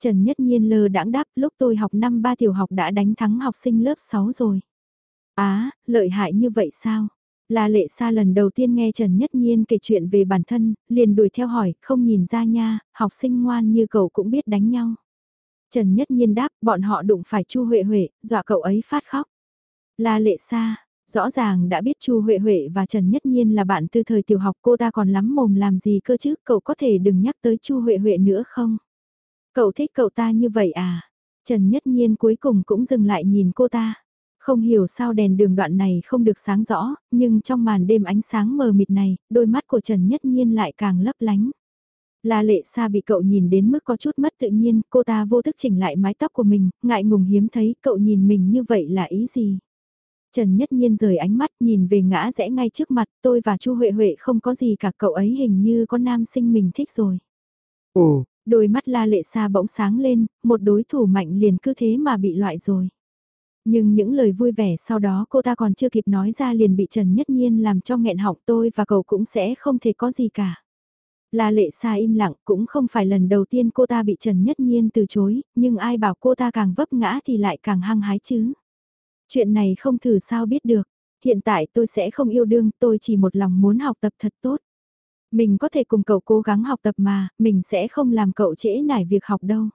Trần Nhất Nhiên lơ đãng đáp lúc tôi học năm ba tiểu học đã đánh thắng học sinh lớp 6 rồi. Á, lợi hại như vậy sao? La lệ xa lần đầu tiên nghe Trần Nhất Nhiên kể chuyện về bản thân, liền đuổi theo hỏi, không nhìn ra nha, học sinh ngoan như cậu cũng biết đánh nhau. Trần Nhất Nhiên đáp, bọn họ đụng phải Chu Huệ Huệ, dọa cậu ấy phát khóc. La lệ xa, rõ ràng đã biết Chu Huệ Huệ và Trần Nhất Nhiên là bạn từ thời tiểu học cô ta còn lắm mồm làm gì cơ chứ, cậu có thể đừng nhắc tới Chu Huệ Huệ nữa không? Cậu thích cậu ta như vậy à? Trần Nhất Nhiên cuối cùng cũng dừng lại nhìn cô ta. Không hiểu sao đèn đường đoạn này không được sáng rõ, nhưng trong màn đêm ánh sáng mờ mịt này, đôi mắt của Trần Nhất Nhiên lại càng lấp lánh. La lệ xa bị cậu nhìn đến mức có chút mất tự nhiên, cô ta vô thức chỉnh lại mái tóc của mình, ngại ngùng hiếm thấy cậu nhìn mình như vậy là ý gì. Trần Nhất Nhiên rời ánh mắt nhìn về ngã rẽ ngay trước mặt tôi và Chu Huệ Huệ không có gì cả cậu ấy hình như có nam sinh mình thích rồi. Ồ, đôi mắt la lệ xa bỗng sáng lên, một đối thủ mạnh liền cứ thế mà bị loại rồi. Nhưng những lời vui vẻ sau đó cô ta còn chưa kịp nói ra liền bị Trần Nhất Nhiên làm cho nghẹn họng tôi và cậu cũng sẽ không thể có gì cả. La lệ xa im lặng cũng không phải lần đầu tiên cô ta bị Trần Nhất Nhiên từ chối, nhưng ai bảo cô ta càng vấp ngã thì lại càng hăng hái chứ. Chuyện này không thử sao biết được, hiện tại tôi sẽ không yêu đương, tôi chỉ một lòng muốn học tập thật tốt. Mình có thể cùng cậu cố gắng học tập mà, mình sẽ không làm cậu trễ nải việc học đâu.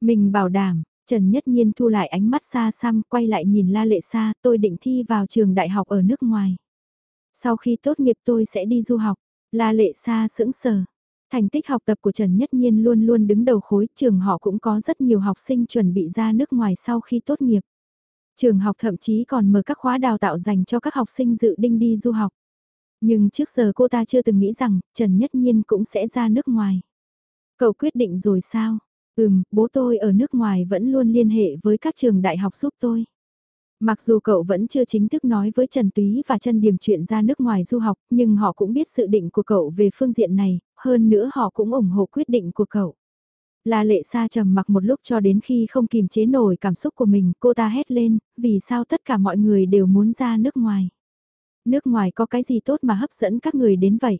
Mình bảo đảm, Trần Nhất Nhiên thu lại ánh mắt xa xăm, quay lại nhìn La Lệ Sa, tôi định thi vào trường đại học ở nước ngoài. Sau khi tốt nghiệp tôi sẽ đi du học, La Lệ Sa sững sờ. Thành tích học tập của Trần Nhất Nhiên luôn luôn đứng đầu khối, trường họ cũng có rất nhiều học sinh chuẩn bị ra nước ngoài sau khi tốt nghiệp. Trường học thậm chí còn mở các khóa đào tạo dành cho các học sinh dự định đi du học. Nhưng trước giờ cô ta chưa từng nghĩ rằng Trần Nhất Nhiên cũng sẽ ra nước ngoài. Cậu quyết định rồi sao? Ừm, bố tôi ở nước ngoài vẫn luôn liên hệ với các trường đại học giúp tôi. Mặc dù cậu vẫn chưa chính thức nói với Trần Túy và Trần Điểm chuyện ra nước ngoài du học, nhưng họ cũng biết sự định của cậu về phương diện này, hơn nữa họ cũng ủng hộ quyết định của cậu. La lệ xa trầm mặc một lúc cho đến khi không kìm chế nổi cảm xúc của mình, cô ta hét lên, vì sao tất cả mọi người đều muốn ra nước ngoài. Nước ngoài có cái gì tốt mà hấp dẫn các người đến vậy?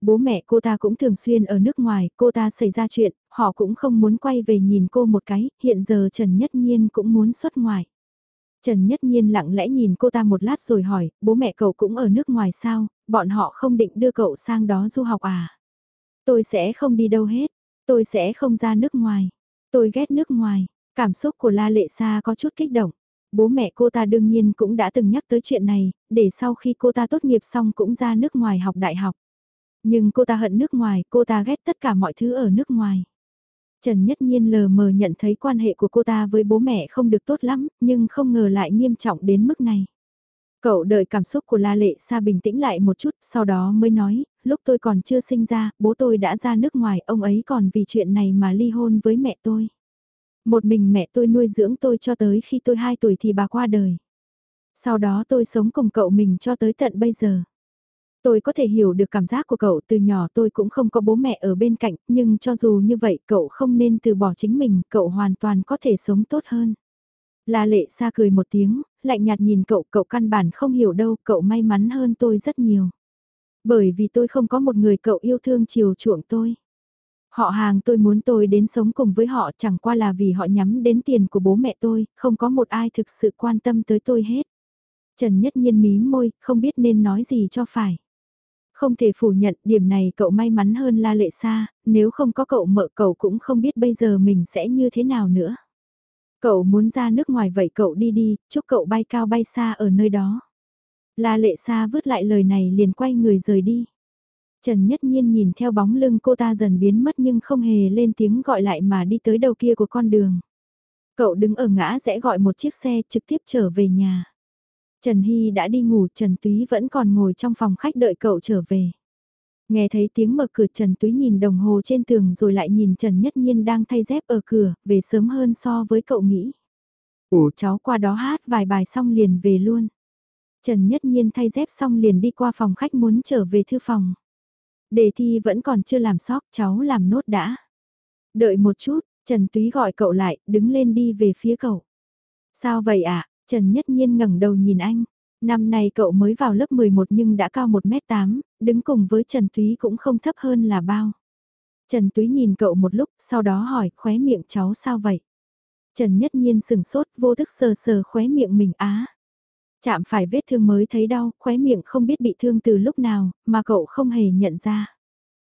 Bố mẹ cô ta cũng thường xuyên ở nước ngoài, cô ta xảy ra chuyện, họ cũng không muốn quay về nhìn cô một cái, hiện giờ Trần Nhất Nhiên cũng muốn xuất ngoài. Trần Nhất Nhiên lặng lẽ nhìn cô ta một lát rồi hỏi, bố mẹ cậu cũng ở nước ngoài sao, bọn họ không định đưa cậu sang đó du học à? Tôi sẽ không đi đâu hết, tôi sẽ không ra nước ngoài, tôi ghét nước ngoài, cảm xúc của La Lệ Sa có chút kích động. Bố mẹ cô ta đương nhiên cũng đã từng nhắc tới chuyện này, để sau khi cô ta tốt nghiệp xong cũng ra nước ngoài học đại học. Nhưng cô ta hận nước ngoài, cô ta ghét tất cả mọi thứ ở nước ngoài. Trần Nhất Nhiên lờ mờ nhận thấy quan hệ của cô ta với bố mẹ không được tốt lắm, nhưng không ngờ lại nghiêm trọng đến mức này. Cậu đợi cảm xúc của La Lệ Sa bình tĩnh lại một chút, sau đó mới nói, lúc tôi còn chưa sinh ra, bố tôi đã ra nước ngoài, ông ấy còn vì chuyện này mà ly hôn với mẹ tôi. Một mình mẹ tôi nuôi dưỡng tôi cho tới khi tôi 2 tuổi thì bà qua đời. Sau đó tôi sống cùng cậu mình cho tới tận bây giờ. Tôi có thể hiểu được cảm giác của cậu từ nhỏ tôi cũng không có bố mẹ ở bên cạnh, nhưng cho dù như vậy cậu không nên từ bỏ chính mình, cậu hoàn toàn có thể sống tốt hơn. La lệ xa cười một tiếng, lạnh nhạt nhìn cậu, cậu căn bản không hiểu đâu, cậu may mắn hơn tôi rất nhiều. Bởi vì tôi không có một người cậu yêu thương chiều chuộng tôi. Họ hàng tôi muốn tôi đến sống cùng với họ chẳng qua là vì họ nhắm đến tiền của bố mẹ tôi, không có một ai thực sự quan tâm tới tôi hết. Trần Nhất Nhiên mí môi, không biết nên nói gì cho phải. Không thể phủ nhận điểm này cậu may mắn hơn La Lệ Sa, nếu không có cậu mợ cậu cũng không biết bây giờ mình sẽ như thế nào nữa. Cậu muốn ra nước ngoài vậy cậu đi đi, chúc cậu bay cao bay xa ở nơi đó. La Lệ xa vứt lại lời này liền quay người rời đi. Trần Nhất Nhiên nhìn theo bóng lưng cô ta dần biến mất nhưng không hề lên tiếng gọi lại mà đi tới đầu kia của con đường. Cậu đứng ở ngã rẽ gọi một chiếc xe trực tiếp trở về nhà. Trần Hy đã đi ngủ, Trần Túy vẫn còn ngồi trong phòng khách đợi cậu trở về. Nghe thấy tiếng mở cửa Trần Túy nhìn đồng hồ trên tường rồi lại nhìn Trần Nhất Nhiên đang thay dép ở cửa, về sớm hơn so với cậu nghĩ. Ủa cháu qua đó hát vài bài xong liền về luôn. Trần Nhất Nhiên thay dép xong liền đi qua phòng khách muốn trở về thư phòng. Đề thi vẫn còn chưa làm sóc, cháu làm nốt đã. Đợi một chút, Trần Túy gọi cậu lại, đứng lên đi về phía cậu. Sao vậy ạ? À? Trần Nhất Nhiên ngẩng đầu nhìn anh. Năm nay cậu mới vào lớp 11 nhưng đã cao 1m8, đứng cùng với Trần Túy cũng không thấp hơn là bao. Trần Túy nhìn cậu một lúc, sau đó hỏi khóe miệng cháu sao vậy? Trần Nhất Nhiên sừng sốt vô thức sờ sờ khóe miệng mình á. Chạm phải vết thương mới thấy đau, khóe miệng không biết bị thương từ lúc nào, mà cậu không hề nhận ra.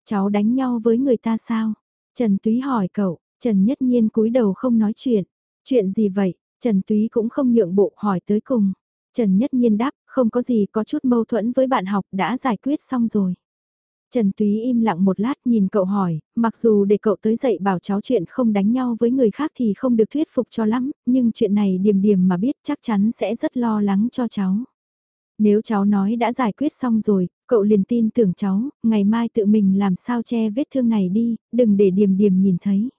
Cháu đánh nhau với người ta sao? Trần Túy hỏi cậu, Trần Nhất Nhiên cúi đầu không nói chuyện. Chuyện gì vậy? Trần Túy cũng không nhượng bộ hỏi tới cùng. Trần Nhất Nhiên đáp, không có gì có chút mâu thuẫn với bạn học đã giải quyết xong rồi. Trần Túy im lặng một lát nhìn cậu hỏi, mặc dù để cậu tới dậy bảo cháu chuyện không đánh nhau với người khác thì không được thuyết phục cho lắm, nhưng chuyện này điềm điềm mà biết chắc chắn sẽ rất lo lắng cho cháu. Nếu cháu nói đã giải quyết xong rồi, cậu liền tin tưởng cháu, ngày mai tự mình làm sao che vết thương này đi, đừng để điềm điềm nhìn thấy.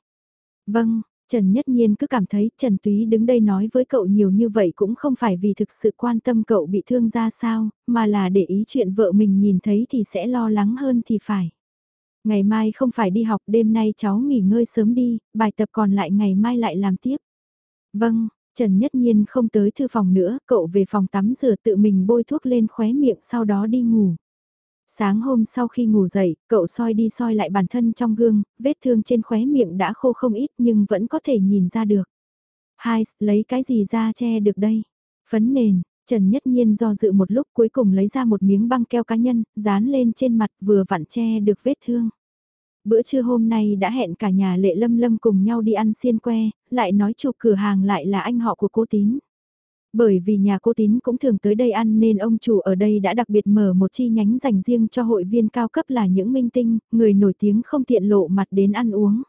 Vâng, Trần Nhất Nhiên cứ cảm thấy Trần Túy đứng đây nói với cậu nhiều như vậy cũng không phải vì thực sự quan tâm cậu bị thương ra sao, mà là để ý chuyện vợ mình nhìn thấy thì sẽ lo lắng hơn thì phải. Ngày mai không phải đi học đêm nay cháu nghỉ ngơi sớm đi, bài tập còn lại ngày mai lại làm tiếp. Vâng, Trần Nhất Nhiên không tới thư phòng nữa, cậu về phòng tắm rửa tự mình bôi thuốc lên khóe miệng sau đó đi ngủ. Sáng hôm sau khi ngủ dậy, cậu soi đi soi lại bản thân trong gương, vết thương trên khóe miệng đã khô không ít nhưng vẫn có thể nhìn ra được. Hai, lấy cái gì ra che được đây? Phấn nền, Trần Nhất Nhiên do dự một lúc cuối cùng lấy ra một miếng băng keo cá nhân, dán lên trên mặt vừa vặn che được vết thương. Bữa trưa hôm nay đã hẹn cả nhà lệ lâm lâm cùng nhau đi ăn xiên que, lại nói chụp cửa hàng lại là anh họ của cô Tín. Bởi vì nhà cô Tín cũng thường tới đây ăn nên ông chủ ở đây đã đặc biệt mở một chi nhánh dành riêng cho hội viên cao cấp là những minh tinh, người nổi tiếng không tiện lộ mặt đến ăn uống.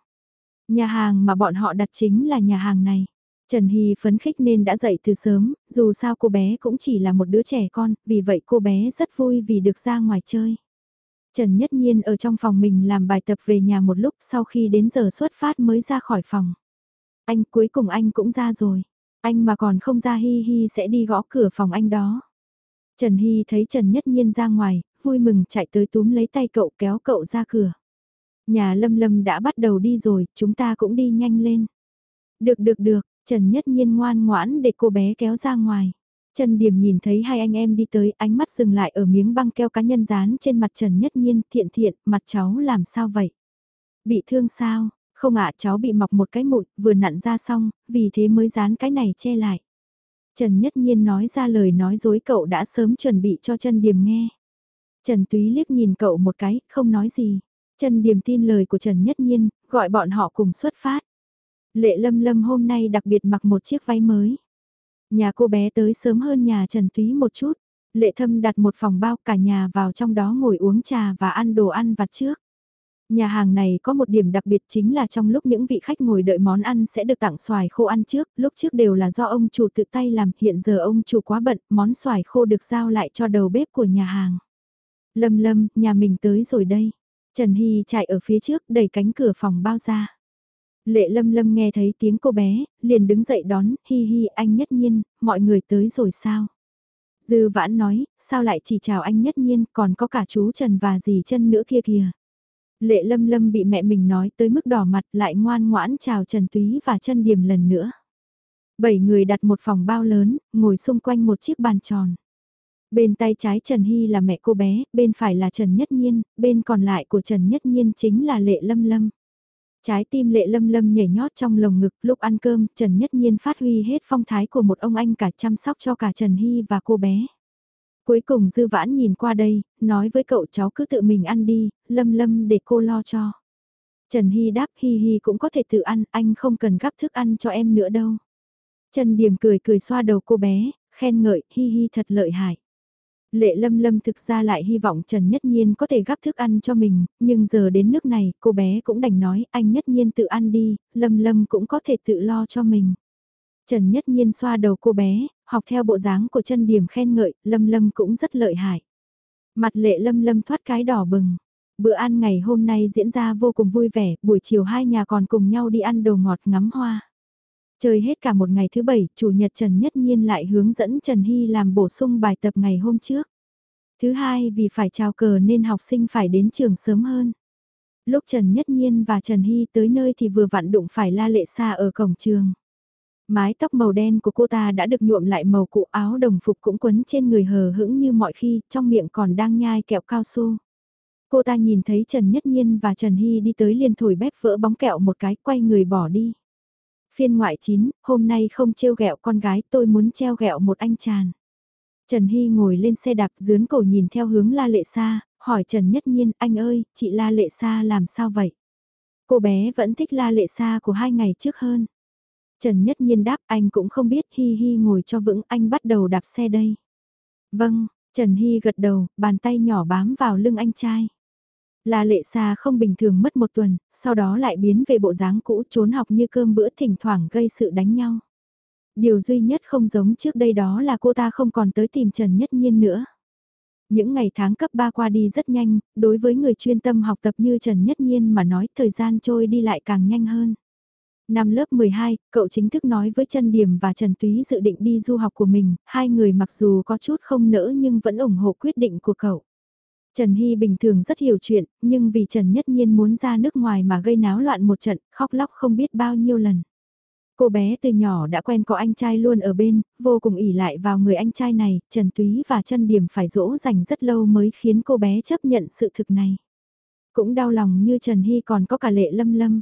Nhà hàng mà bọn họ đặt chính là nhà hàng này. Trần Hy phấn khích nên đã dậy từ sớm, dù sao cô bé cũng chỉ là một đứa trẻ con, vì vậy cô bé rất vui vì được ra ngoài chơi. Trần Nhất Nhiên ở trong phòng mình làm bài tập về nhà một lúc sau khi đến giờ xuất phát mới ra khỏi phòng. Anh cuối cùng anh cũng ra rồi. Anh mà còn không ra Hi Hi sẽ đi gõ cửa phòng anh đó. Trần Hy thấy Trần Nhất Nhiên ra ngoài, vui mừng chạy tới túm lấy tay cậu kéo cậu ra cửa. Nhà Lâm Lâm đã bắt đầu đi rồi, chúng ta cũng đi nhanh lên. Được được được, Trần Nhất Nhiên ngoan ngoãn để cô bé kéo ra ngoài. Trần Điểm nhìn thấy hai anh em đi tới, ánh mắt dừng lại ở miếng băng keo cá nhân dán trên mặt Trần Nhất Nhiên, thiện thiện, mặt cháu làm sao vậy? Bị thương sao? Không ạ cháu bị mọc một cái mụn, vừa nặn ra xong, vì thế mới dán cái này che lại. Trần Nhất Nhiên nói ra lời nói dối cậu đã sớm chuẩn bị cho Trần điềm nghe. Trần Túy liếc nhìn cậu một cái, không nói gì. Trần điềm tin lời của Trần Nhất Nhiên, gọi bọn họ cùng xuất phát. Lệ Lâm Lâm hôm nay đặc biệt mặc một chiếc váy mới. Nhà cô bé tới sớm hơn nhà Trần Túy một chút. Lệ Thâm đặt một phòng bao cả nhà vào trong đó ngồi uống trà và ăn đồ ăn vặt trước. Nhà hàng này có một điểm đặc biệt chính là trong lúc những vị khách ngồi đợi món ăn sẽ được tặng xoài khô ăn trước, lúc trước đều là do ông chủ tự tay làm, hiện giờ ông chủ quá bận, món xoài khô được giao lại cho đầu bếp của nhà hàng. Lâm lâm, nhà mình tới rồi đây. Trần Hy chạy ở phía trước đẩy cánh cửa phòng bao ra. Lệ lâm lâm nghe thấy tiếng cô bé, liền đứng dậy đón, hi hi anh nhất nhiên, mọi người tới rồi sao? Dư vãn nói, sao lại chỉ chào anh nhất nhiên, còn có cả chú Trần và dì chân nữa kia kìa. Lệ lâm lâm bị mẹ mình nói tới mức đỏ mặt lại ngoan ngoãn chào Trần Túy và chân điểm lần nữa. Bảy người đặt một phòng bao lớn, ngồi xung quanh một chiếc bàn tròn. Bên tay trái Trần Hy là mẹ cô bé, bên phải là Trần Nhất Nhiên, bên còn lại của Trần Nhất Nhiên chính là Lệ Lâm Lâm. Trái tim Lệ Lâm Lâm nhảy nhót trong lồng ngực lúc ăn cơm, Trần Nhất Nhiên phát huy hết phong thái của một ông anh cả chăm sóc cho cả Trần Hy và cô bé. Cuối cùng dư vãn nhìn qua đây, nói với cậu cháu cứ tự mình ăn đi, lâm lâm để cô lo cho. Trần Hy đáp Hi Hi cũng có thể tự ăn, anh không cần gắp thức ăn cho em nữa đâu. Trần Điểm cười cười xoa đầu cô bé, khen ngợi Hi Hi thật lợi hại. Lệ lâm lâm thực ra lại hy vọng Trần Nhất Nhiên có thể gắp thức ăn cho mình, nhưng giờ đến nước này cô bé cũng đành nói anh Nhất Nhiên tự ăn đi, lâm lâm cũng có thể tự lo cho mình. Trần Nhất Nhiên xoa đầu cô bé, học theo bộ dáng của chân điểm khen ngợi, Lâm Lâm cũng rất lợi hại. Mặt lệ Lâm Lâm thoát cái đỏ bừng. Bữa ăn ngày hôm nay diễn ra vô cùng vui vẻ, buổi chiều hai nhà còn cùng nhau đi ăn đồ ngọt ngắm hoa. Chơi hết cả một ngày thứ bảy, chủ nhật Trần Nhất Nhiên lại hướng dẫn Trần Hy làm bổ sung bài tập ngày hôm trước. Thứ hai vì phải chào cờ nên học sinh phải đến trường sớm hơn. Lúc Trần Nhất Nhiên và Trần Hy tới nơi thì vừa vặn đụng phải La Lệ Sa ở cổng trường. Mái tóc màu đen của cô ta đã được nhuộm lại màu cụ áo đồng phục cũng quấn trên người hờ hững như mọi khi, trong miệng còn đang nhai kẹo cao su. Cô ta nhìn thấy Trần Nhất Nhiên và Trần Hy đi tới liền thổi bếp vỡ bóng kẹo một cái quay người bỏ đi. Phiên ngoại 9, hôm nay không trêu ghẹo con gái tôi muốn treo ghẹo một anh chàng. Trần Hy ngồi lên xe đạp dướn cổ nhìn theo hướng La Lệ Sa, hỏi Trần Nhất Nhiên, anh ơi, chị La Lệ Sa làm sao vậy? Cô bé vẫn thích La Lệ Sa của hai ngày trước hơn. Trần Nhất Nhiên đáp anh cũng không biết Hi Hi ngồi cho vững anh bắt đầu đạp xe đây. Vâng, Trần Hi gật đầu, bàn tay nhỏ bám vào lưng anh trai. Là lệ xa không bình thường mất một tuần, sau đó lại biến về bộ dáng cũ trốn học như cơm bữa thỉnh thoảng gây sự đánh nhau. Điều duy nhất không giống trước đây đó là cô ta không còn tới tìm Trần Nhất Nhiên nữa. Những ngày tháng cấp 3 qua đi rất nhanh, đối với người chuyên tâm học tập như Trần Nhất Nhiên mà nói thời gian trôi đi lại càng nhanh hơn. Năm lớp 12, cậu chính thức nói với Trần Điểm và Trần Túy dự định đi du học của mình, hai người mặc dù có chút không nỡ nhưng vẫn ủng hộ quyết định của cậu. Trần Hy bình thường rất hiểu chuyện, nhưng vì Trần Nhất Nhiên muốn ra nước ngoài mà gây náo loạn một trận, khóc lóc không biết bao nhiêu lần. Cô bé từ nhỏ đã quen có anh trai luôn ở bên, vô cùng ỉ lại vào người anh trai này, Trần Túy và Trần Điểm phải dỗ dành rất lâu mới khiến cô bé chấp nhận sự thực này. Cũng đau lòng như Trần Hy còn có cả lệ lâm lâm.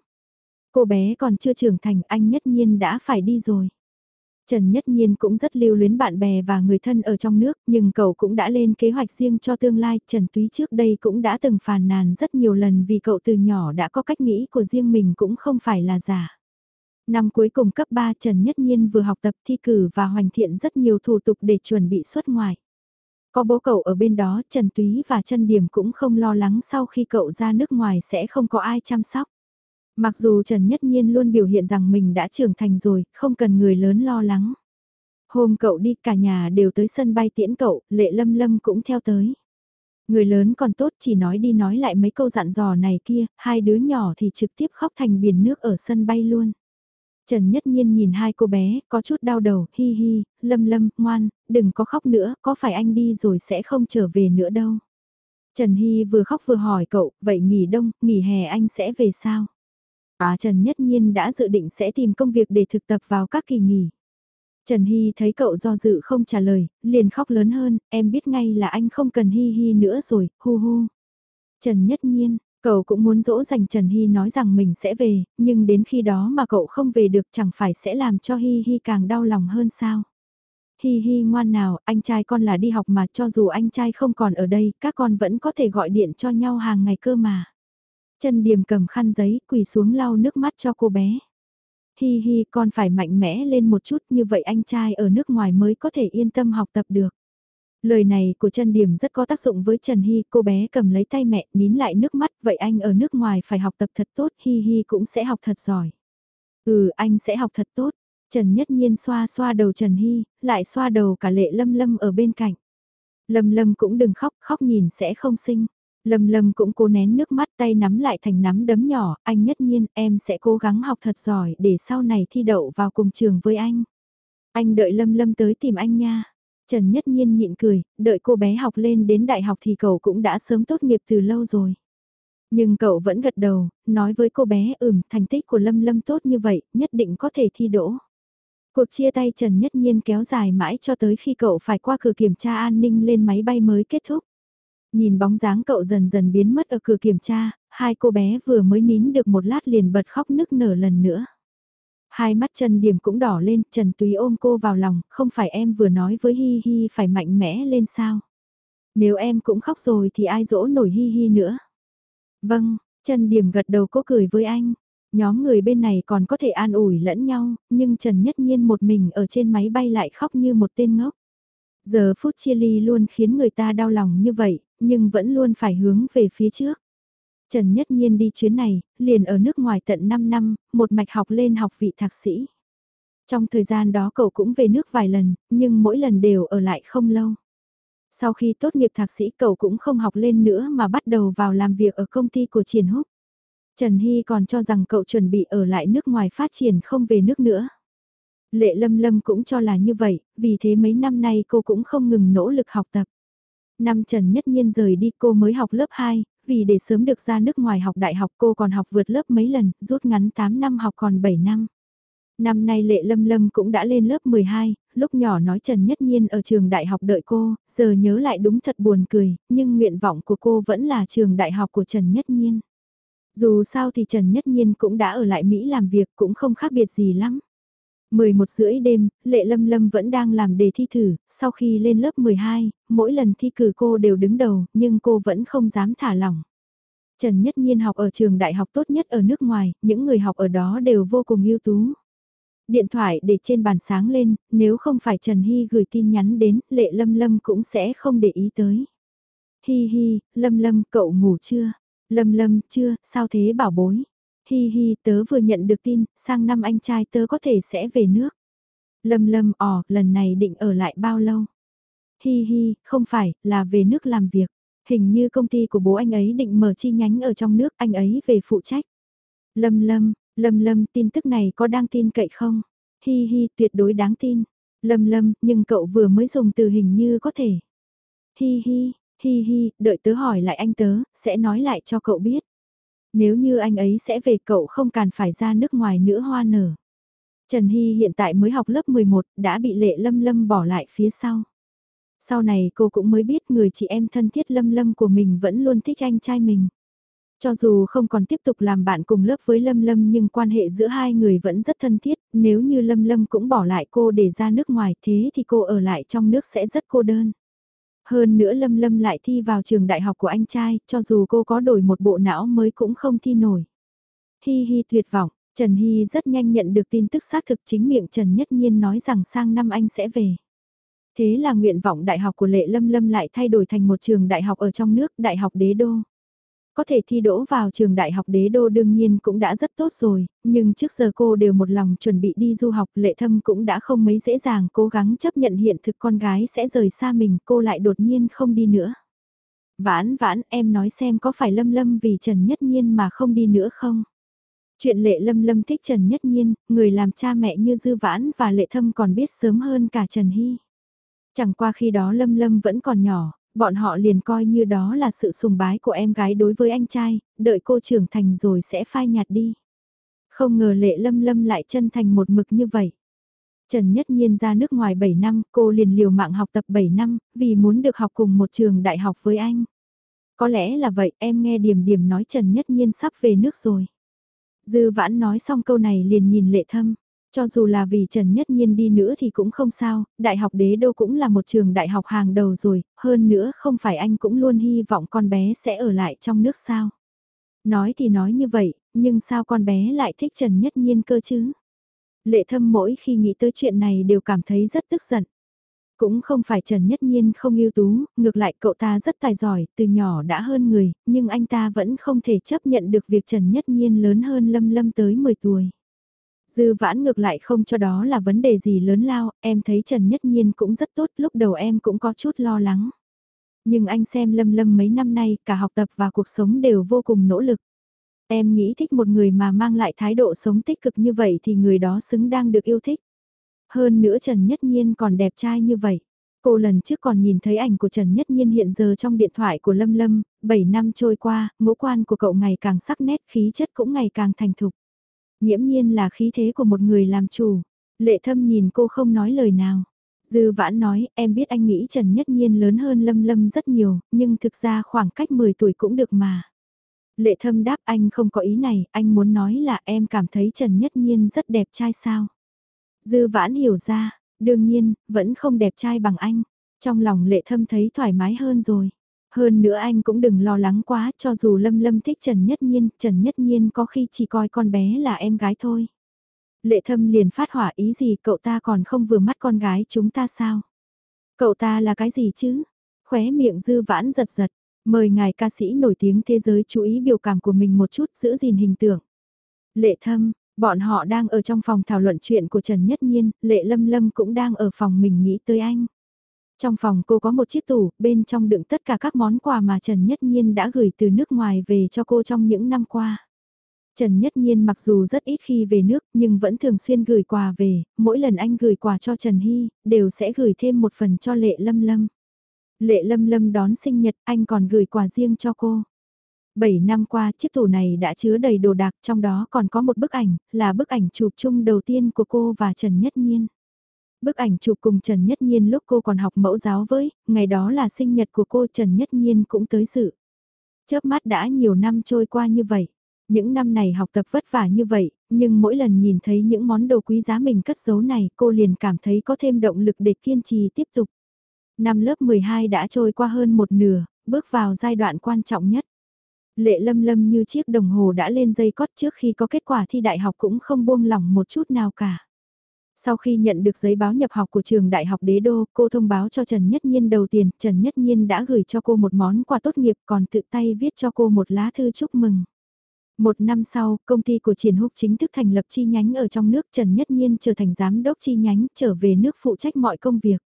Cô bé còn chưa trưởng thành anh nhất nhiên đã phải đi rồi. Trần Nhất Nhiên cũng rất lưu luyến bạn bè và người thân ở trong nước, nhưng cậu cũng đã lên kế hoạch riêng cho tương lai. Trần Túy trước đây cũng đã từng phàn nàn rất nhiều lần vì cậu từ nhỏ đã có cách nghĩ của riêng mình cũng không phải là giả. Năm cuối cùng cấp 3 Trần Nhất Nhiên vừa học tập thi cử và hoàn thiện rất nhiều thủ tục để chuẩn bị xuất ngoại. Có bố cậu ở bên đó, Trần Túy và Trần Điểm cũng không lo lắng sau khi cậu ra nước ngoài sẽ không có ai chăm sóc. Mặc dù Trần Nhất Nhiên luôn biểu hiện rằng mình đã trưởng thành rồi, không cần người lớn lo lắng. Hôm cậu đi cả nhà đều tới sân bay tiễn cậu, lệ lâm lâm cũng theo tới. Người lớn còn tốt chỉ nói đi nói lại mấy câu dặn dò này kia, hai đứa nhỏ thì trực tiếp khóc thành biển nước ở sân bay luôn. Trần Nhất Nhiên nhìn hai cô bé, có chút đau đầu, hi hi, lâm lâm, ngoan, đừng có khóc nữa, có phải anh đi rồi sẽ không trở về nữa đâu. Trần Hy vừa khóc vừa hỏi cậu, vậy nghỉ đông, nghỉ hè anh sẽ về sao? À Trần Nhất Nhiên đã dự định sẽ tìm công việc để thực tập vào các kỳ nghỉ. Trần Hy thấy cậu do dự không trả lời, liền khóc lớn hơn, em biết ngay là anh không cần hi hi nữa rồi, hu hu. Trần Nhất Nhiên, cậu cũng muốn dỗ dành Trần Hy nói rằng mình sẽ về, nhưng đến khi đó mà cậu không về được chẳng phải sẽ làm cho hi hi càng đau lòng hơn sao. Hi hi ngoan nào, anh trai con là đi học mà cho dù anh trai không còn ở đây, các con vẫn có thể gọi điện cho nhau hàng ngày cơ mà. Chân Điềm cầm khăn giấy, quỳ xuống lau nước mắt cho cô bé. Hi hi, con phải mạnh mẽ lên một chút như vậy anh trai ở nước ngoài mới có thể yên tâm học tập được. Lời này của Trần điểm rất có tác dụng với Trần Hy, cô bé cầm lấy tay mẹ, nín lại nước mắt, vậy anh ở nước ngoài phải học tập thật tốt, Hi Hi cũng sẽ học thật giỏi. Ừ, anh sẽ học thật tốt, Trần Nhất Nhiên xoa xoa đầu Trần Hy, lại xoa đầu cả lệ lâm lâm ở bên cạnh. Lâm lâm cũng đừng khóc, khóc nhìn sẽ không sinh. Lâm lâm cũng cố nén nước mắt tay nắm lại thành nắm đấm nhỏ, anh Nhất Nhiên em sẽ cố gắng học thật giỏi để sau này thi đậu vào cùng trường với anh. Anh đợi lâm lâm tới tìm anh nha. Trần Nhất Nhiên nhịn cười, đợi cô bé học lên đến đại học thì cậu cũng đã sớm tốt nghiệp từ lâu rồi. Nhưng cậu vẫn gật đầu, nói với cô bé ừm thành tích của Lâm Lâm tốt như vậy, nhất định có thể thi đỗ. Cuộc chia tay Trần Nhất Nhiên kéo dài mãi cho tới khi cậu phải qua cửa kiểm tra an ninh lên máy bay mới kết thúc. Nhìn bóng dáng cậu dần dần biến mất ở cửa kiểm tra, hai cô bé vừa mới nín được một lát liền bật khóc nức nở lần nữa. Hai mắt Trần Điểm cũng đỏ lên, Trần Túy ôm cô vào lòng, không phải em vừa nói với Hi Hi phải mạnh mẽ lên sao. Nếu em cũng khóc rồi thì ai dỗ nổi Hi Hi nữa. Vâng, Trần Điểm gật đầu cố cười với anh. Nhóm người bên này còn có thể an ủi lẫn nhau, nhưng Trần Nhất Nhiên một mình ở trên máy bay lại khóc như một tên ngốc. Giờ phút chia ly luôn khiến người ta đau lòng như vậy, nhưng vẫn luôn phải hướng về phía trước. Trần Nhất Nhiên đi chuyến này, liền ở nước ngoài tận 5 năm, một mạch học lên học vị thạc sĩ. Trong thời gian đó cậu cũng về nước vài lần, nhưng mỗi lần đều ở lại không lâu. Sau khi tốt nghiệp thạc sĩ cậu cũng không học lên nữa mà bắt đầu vào làm việc ở công ty của Triển Húc. Trần Hy còn cho rằng cậu chuẩn bị ở lại nước ngoài phát triển không về nước nữa. Lệ Lâm Lâm cũng cho là như vậy, vì thế mấy năm nay cô cũng không ngừng nỗ lực học tập. Năm Trần Nhất Nhiên rời đi cô mới học lớp 2, vì để sớm được ra nước ngoài học đại học cô còn học vượt lớp mấy lần, rút ngắn 8 năm học còn 7 năm. Năm nay Lệ Lâm Lâm cũng đã lên lớp 12, lúc nhỏ nói Trần Nhất Nhiên ở trường đại học đợi cô, giờ nhớ lại đúng thật buồn cười, nhưng nguyện vọng của cô vẫn là trường đại học của Trần Nhất Nhiên. Dù sao thì Trần Nhất Nhiên cũng đã ở lại Mỹ làm việc cũng không khác biệt gì lắm. 11 rưỡi đêm, Lệ Lâm Lâm vẫn đang làm đề thi thử, sau khi lên lớp 12, mỗi lần thi cử cô đều đứng đầu, nhưng cô vẫn không dám thả lỏng. Trần Nhất Nhiên học ở trường đại học tốt nhất ở nước ngoài, những người học ở đó đều vô cùng ưu tú. Điện thoại để trên bàn sáng lên, nếu không phải Trần Hy gửi tin nhắn đến, Lệ Lâm Lâm cũng sẽ không để ý tới. Hi hi, Lâm Lâm, cậu ngủ chưa? Lâm lâm, chưa, sao thế bảo bối? Hi hi, tớ vừa nhận được tin, sang năm anh trai tớ có thể sẽ về nước. Lâm lâm, ỏ, lần này định ở lại bao lâu? Hi hi, không phải, là về nước làm việc. Hình như công ty của bố anh ấy định mở chi nhánh ở trong nước, anh ấy về phụ trách. Lâm lâm, lâm lâm, tin tức này có đang tin cậy không? Hi hi, tuyệt đối đáng tin. Lâm lâm, nhưng cậu vừa mới dùng từ hình như có thể. Hi hi, hi hi, đợi tớ hỏi lại anh tớ, sẽ nói lại cho cậu biết. Nếu như anh ấy sẽ về cậu không cần phải ra nước ngoài nữa hoa nở. Trần Hy hiện tại mới học lớp 11, đã bị lệ lâm lâm bỏ lại phía sau. Sau này cô cũng mới biết người chị em thân thiết lâm lâm của mình vẫn luôn thích anh trai mình. Cho dù không còn tiếp tục làm bạn cùng lớp với Lâm Lâm nhưng quan hệ giữa hai người vẫn rất thân thiết, nếu như Lâm Lâm cũng bỏ lại cô để ra nước ngoài thế thì cô ở lại trong nước sẽ rất cô đơn. Hơn nữa Lâm Lâm lại thi vào trường đại học của anh trai, cho dù cô có đổi một bộ não mới cũng không thi nổi. Hi hi tuyệt vọng, Trần hi rất nhanh nhận được tin tức xác thực chính miệng Trần Nhất Nhiên nói rằng sang năm anh sẽ về. Thế là nguyện vọng đại học của Lệ Lâm Lâm lại thay đổi thành một trường đại học ở trong nước, Đại học Đế Đô. Có thể thi đỗ vào trường đại học đế đô đương nhiên cũng đã rất tốt rồi, nhưng trước giờ cô đều một lòng chuẩn bị đi du học lệ thâm cũng đã không mấy dễ dàng cố gắng chấp nhận hiện thực con gái sẽ rời xa mình cô lại đột nhiên không đi nữa. Vãn vãn em nói xem có phải lâm lâm vì Trần Nhất Nhiên mà không đi nữa không? Chuyện lệ lâm lâm thích Trần Nhất Nhiên, người làm cha mẹ như Dư Vãn và lệ thâm còn biết sớm hơn cả Trần Hy. Chẳng qua khi đó lâm lâm vẫn còn nhỏ, bọn họ liền coi như đó là sự sùng bái của em gái đối với anh trai, đợi cô trưởng thành rồi sẽ phai nhạt đi. Không ngờ lệ lâm lâm lại chân thành một mực như vậy. Trần Nhất Nhiên ra nước ngoài 7 năm, cô liền liều mạng học tập 7 năm, vì muốn được học cùng một trường đại học với anh. Có lẽ là vậy, em nghe điểm điểm nói Trần Nhất Nhiên sắp về nước rồi. Dư vãn nói xong câu này liền nhìn lệ thâm. Cho dù là vì Trần Nhất Nhiên đi nữa thì cũng không sao, Đại học Đế Đô cũng là một trường đại học hàng đầu rồi, hơn nữa không phải anh cũng luôn hy vọng con bé sẽ ở lại trong nước sao. Nói thì nói như vậy, nhưng sao con bé lại thích Trần Nhất Nhiên cơ chứ? Lệ thâm mỗi khi nghĩ tới chuyện này đều cảm thấy rất tức giận. Cũng không phải Trần Nhất Nhiên không ưu tú, ngược lại cậu ta rất tài giỏi, từ nhỏ đã hơn người, nhưng anh ta vẫn không thể chấp nhận được việc Trần Nhất Nhiên lớn hơn Lâm Lâm tới 10 tuổi. Dư vãn ngược lại không cho đó là vấn đề gì lớn lao, em thấy Trần Nhất Nhiên cũng rất tốt, lúc đầu em cũng có chút lo lắng. Nhưng anh xem Lâm Lâm mấy năm nay, cả học tập và cuộc sống đều vô cùng nỗ lực. Em nghĩ thích một người mà mang lại thái độ sống tích cực như vậy thì người đó xứng đang được yêu thích. Hơn nữa Trần Nhất Nhiên còn đẹp trai như vậy. Cô lần trước còn nhìn thấy ảnh của Trần Nhất Nhiên hiện giờ trong điện thoại của Lâm Lâm, 7 năm trôi qua, ngũ quan của cậu ngày càng sắc nét khí chất cũng ngày càng thành thục. Nghiễm nhiên là khí thế của một người làm chủ. Lệ thâm nhìn cô không nói lời nào. Dư vãn nói, em biết anh nghĩ Trần Nhất Nhiên lớn hơn Lâm Lâm rất nhiều, nhưng thực ra khoảng cách 10 tuổi cũng được mà. Lệ thâm đáp anh không có ý này, anh muốn nói là em cảm thấy Trần Nhất Nhiên rất đẹp trai sao. Dư vãn hiểu ra, đương nhiên, vẫn không đẹp trai bằng anh. Trong lòng lệ thâm thấy thoải mái hơn rồi. Hơn nữa anh cũng đừng lo lắng quá cho dù Lâm Lâm thích Trần Nhất Nhiên, Trần Nhất Nhiên có khi chỉ coi con bé là em gái thôi. Lệ thâm liền phát hỏa ý gì cậu ta còn không vừa mắt con gái chúng ta sao? Cậu ta là cái gì chứ? Khóe miệng dư vãn giật giật, mời ngài ca sĩ nổi tiếng thế giới chú ý biểu cảm của mình một chút giữ gìn hình tượng. Lệ thâm, bọn họ đang ở trong phòng thảo luận chuyện của Trần Nhất Nhiên, Lệ Lâm Lâm cũng đang ở phòng mình nghĩ tới anh. Trong phòng cô có một chiếc tủ, bên trong đựng tất cả các món quà mà Trần Nhất Nhiên đã gửi từ nước ngoài về cho cô trong những năm qua. Trần Nhất Nhiên mặc dù rất ít khi về nước nhưng vẫn thường xuyên gửi quà về, mỗi lần anh gửi quà cho Trần Hy, đều sẽ gửi thêm một phần cho Lệ Lâm Lâm. Lệ Lâm Lâm đón sinh nhật, anh còn gửi quà riêng cho cô. 7 năm qua chiếc tủ này đã chứa đầy đồ đạc trong đó còn có một bức ảnh, là bức ảnh chụp chung đầu tiên của cô và Trần Nhất Nhiên. Bức ảnh chụp cùng Trần Nhất Nhiên lúc cô còn học mẫu giáo với, ngày đó là sinh nhật của cô Trần Nhất Nhiên cũng tới dự. Chớp mắt đã nhiều năm trôi qua như vậy. Những năm này học tập vất vả như vậy, nhưng mỗi lần nhìn thấy những món đồ quý giá mình cất giấu này cô liền cảm thấy có thêm động lực để kiên trì tiếp tục. Năm lớp 12 đã trôi qua hơn một nửa, bước vào giai đoạn quan trọng nhất. Lệ lâm lâm như chiếc đồng hồ đã lên dây cót trước khi có kết quả thi đại học cũng không buông lỏng một chút nào cả. Sau khi nhận được giấy báo nhập học của trường Đại học Đế Đô, cô thông báo cho Trần Nhất Nhiên đầu tiên, Trần Nhất Nhiên đã gửi cho cô một món quà tốt nghiệp còn tự tay viết cho cô một lá thư chúc mừng. Một năm sau, công ty của Triển Húc chính thức thành lập chi nhánh ở trong nước Trần Nhất Nhiên trở thành giám đốc chi nhánh trở về nước phụ trách mọi công việc.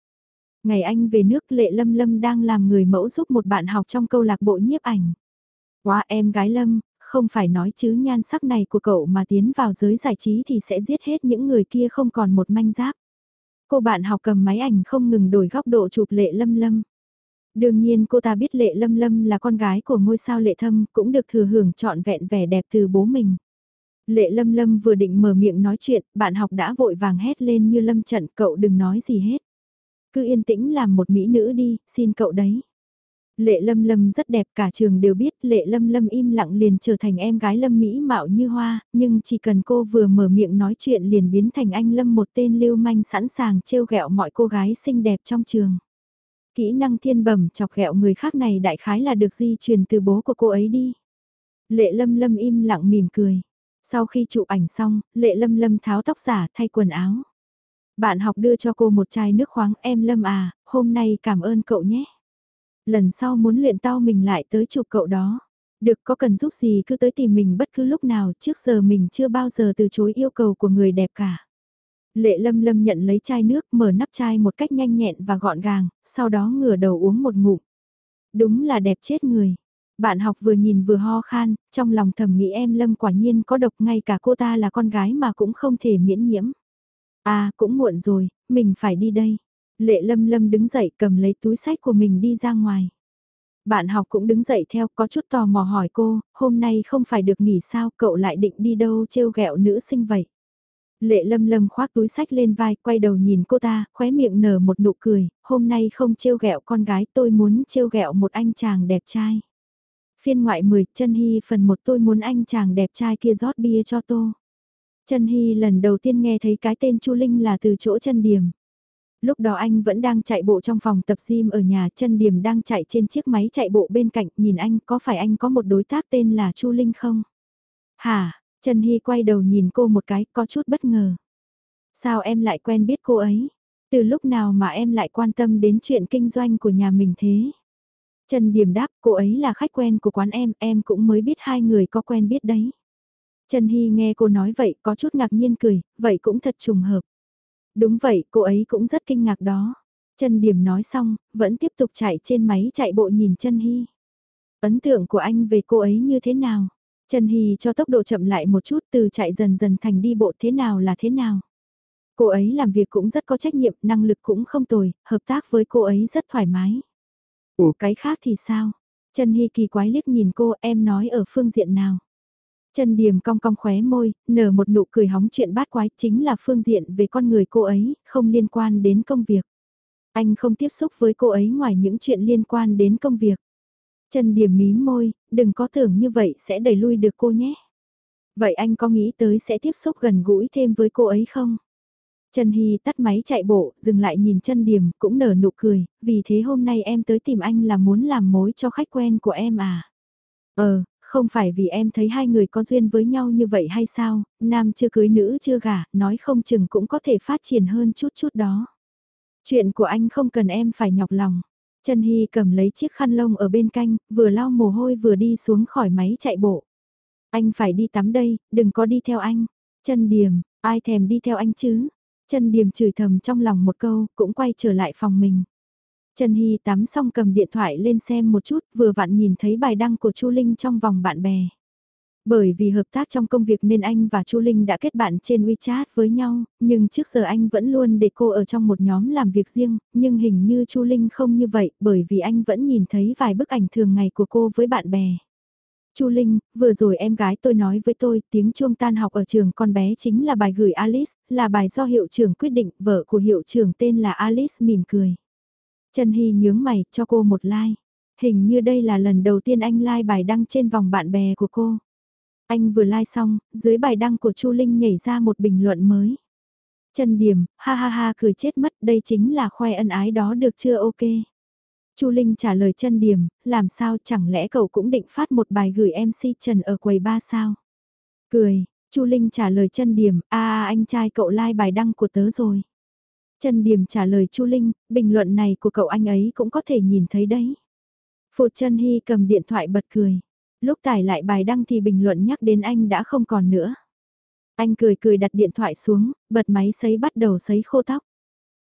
Ngày anh về nước Lệ Lâm Lâm đang làm người mẫu giúp một bạn học trong câu lạc bộ nhiếp ảnh. Quá em gái Lâm, không phải nói chứ nhan sắc này của cậu mà tiến vào giới giải trí thì sẽ giết hết những người kia không còn một manh giáp. Cô bạn học cầm máy ảnh không ngừng đổi góc độ chụp Lệ Lâm Lâm. Đương nhiên cô ta biết Lệ Lâm Lâm là con gái của ngôi sao Lệ Thâm cũng được thừa hưởng trọn vẹn vẻ đẹp từ bố mình. Lệ Lâm Lâm vừa định mở miệng nói chuyện, bạn học đã vội vàng hét lên như Lâm trận cậu đừng nói gì hết. Cứ yên tĩnh làm một mỹ nữ đi, xin cậu đấy. Lệ Lâm Lâm rất đẹp cả trường đều biết Lệ Lâm Lâm im lặng liền trở thành em gái Lâm Mỹ mạo như hoa, nhưng chỉ cần cô vừa mở miệng nói chuyện liền biến thành anh Lâm một tên lưu manh sẵn sàng trêu ghẹo mọi cô gái xinh đẹp trong trường. Kỹ năng thiên bẩm chọc ghẹo người khác này đại khái là được di truyền từ bố của cô ấy đi. Lệ Lâm Lâm im lặng mỉm cười. Sau khi chụp ảnh xong, Lệ Lâm Lâm tháo tóc giả thay quần áo. Bạn học đưa cho cô một chai nước khoáng em Lâm à, hôm nay cảm ơn cậu nhé. Lần sau muốn luyện tao mình lại tới chụp cậu đó. Được có cần giúp gì cứ tới tìm mình bất cứ lúc nào trước giờ mình chưa bao giờ từ chối yêu cầu của người đẹp cả. Lệ lâm lâm nhận lấy chai nước mở nắp chai một cách nhanh nhẹn và gọn gàng, sau đó ngửa đầu uống một ngụm. Đúng là đẹp chết người. Bạn học vừa nhìn vừa ho khan, trong lòng thầm nghĩ em lâm quả nhiên có độc ngay cả cô ta là con gái mà cũng không thể miễn nhiễm. À cũng muộn rồi, mình phải đi đây. Lệ lâm lâm đứng dậy cầm lấy túi sách của mình đi ra ngoài. Bạn học cũng đứng dậy theo có chút tò mò hỏi cô, hôm nay không phải được nghỉ sao cậu lại định đi đâu trêu ghẹo nữ sinh vậy. Lệ lâm lâm khoác túi sách lên vai, quay đầu nhìn cô ta, khóe miệng nở một nụ cười, hôm nay không trêu ghẹo con gái tôi muốn trêu ghẹo một anh chàng đẹp trai. Phiên ngoại 10, chân hy phần 1 tôi muốn anh chàng đẹp trai kia rót bia cho tô. Chân hy lần đầu tiên nghe thấy cái tên Chu Linh là từ chỗ chân điểm. Lúc đó anh vẫn đang chạy bộ trong phòng tập gym ở nhà chân điểm đang chạy trên chiếc máy chạy bộ bên cạnh nhìn anh có phải anh có một đối tác tên là Chu Linh không? Hả, Trần Hy quay đầu nhìn cô một cái, có chút bất ngờ. Sao em lại quen biết cô ấy? Từ lúc nào mà em lại quan tâm đến chuyện kinh doanh của nhà mình thế? Trần Điểm đáp, cô ấy là khách quen của quán em, em cũng mới biết hai người có quen biết đấy. Trần Hy nghe cô nói vậy, có chút ngạc nhiên cười, vậy cũng thật trùng hợp. Đúng vậy, cô ấy cũng rất kinh ngạc đó. Trần Điểm nói xong, vẫn tiếp tục chạy trên máy chạy bộ nhìn Trần Hy. Ấn tượng của anh về cô ấy như thế nào? Trần Hy cho tốc độ chậm lại một chút từ chạy dần dần thành đi bộ thế nào là thế nào. Cô ấy làm việc cũng rất có trách nhiệm, năng lực cũng không tồi, hợp tác với cô ấy rất thoải mái. Ủa cái khác thì sao? Trần Hy kỳ quái liếc nhìn cô em nói ở phương diện nào? Trần Điềm cong cong khóe môi, nở một nụ cười hóng chuyện bát quái chính là phương diện về con người cô ấy, không liên quan đến công việc. Anh không tiếp xúc với cô ấy ngoài những chuyện liên quan đến công việc. Trần Điểm mím môi, đừng có tưởng như vậy sẽ đẩy lui được cô nhé. Vậy anh có nghĩ tới sẽ tiếp xúc gần gũi thêm với cô ấy không? Trần Hy tắt máy chạy bộ, dừng lại nhìn chân điểm, cũng nở nụ cười, vì thế hôm nay em tới tìm anh là muốn làm mối cho khách quen của em à? Ờ, không phải vì em thấy hai người có duyên với nhau như vậy hay sao, nam chưa cưới nữ chưa gả, nói không chừng cũng có thể phát triển hơn chút chút đó. Chuyện của anh không cần em phải nhọc lòng. Trần Hy cầm lấy chiếc khăn lông ở bên canh, vừa lau mồ hôi vừa đi xuống khỏi máy chạy bộ. Anh phải đi tắm đây, đừng có đi theo anh. Trần Điềm, ai thèm đi theo anh chứ? Trần Điềm chửi thầm trong lòng một câu, cũng quay trở lại phòng mình. Trần Hy tắm xong cầm điện thoại lên xem một chút, vừa vặn nhìn thấy bài đăng của Chu Linh trong vòng bạn bè. Bởi vì hợp tác trong công việc nên anh và Chu Linh đã kết bạn trên WeChat với nhau, nhưng trước giờ anh vẫn luôn để cô ở trong một nhóm làm việc riêng, nhưng hình như Chu Linh không như vậy, bởi vì anh vẫn nhìn thấy vài bức ảnh thường ngày của cô với bạn bè. Chu Linh, vừa rồi em gái tôi nói với tôi, tiếng chuông tan học ở trường con bé chính là bài gửi Alice, là bài do hiệu trưởng quyết định, vợ của hiệu trưởng tên là Alice mỉm cười. Trần Hy nhướng mày, cho cô một like. Hình như đây là lần đầu tiên anh like bài đăng trên vòng bạn bè của cô. Anh vừa like xong, dưới bài đăng của Chu Linh nhảy ra một bình luận mới. Trần Điểm, ha ha ha cười chết mất, đây chính là khoe ân ái đó được chưa ok. Chu Linh trả lời Trần điểm, làm sao chẳng lẽ cậu cũng định phát một bài gửi MC Trần ở quầy ba sao? Cười, Chu Linh trả lời Trần điểm, a anh trai cậu like bài đăng của tớ rồi. Trần Điểm trả lời Chu Linh, bình luận này của cậu anh ấy cũng có thể nhìn thấy đấy. Phụt chân Hy cầm điện thoại bật cười. Lúc tải lại bài đăng thì bình luận nhắc đến anh đã không còn nữa. Anh cười cười đặt điện thoại xuống, bật máy sấy bắt đầu sấy khô tóc.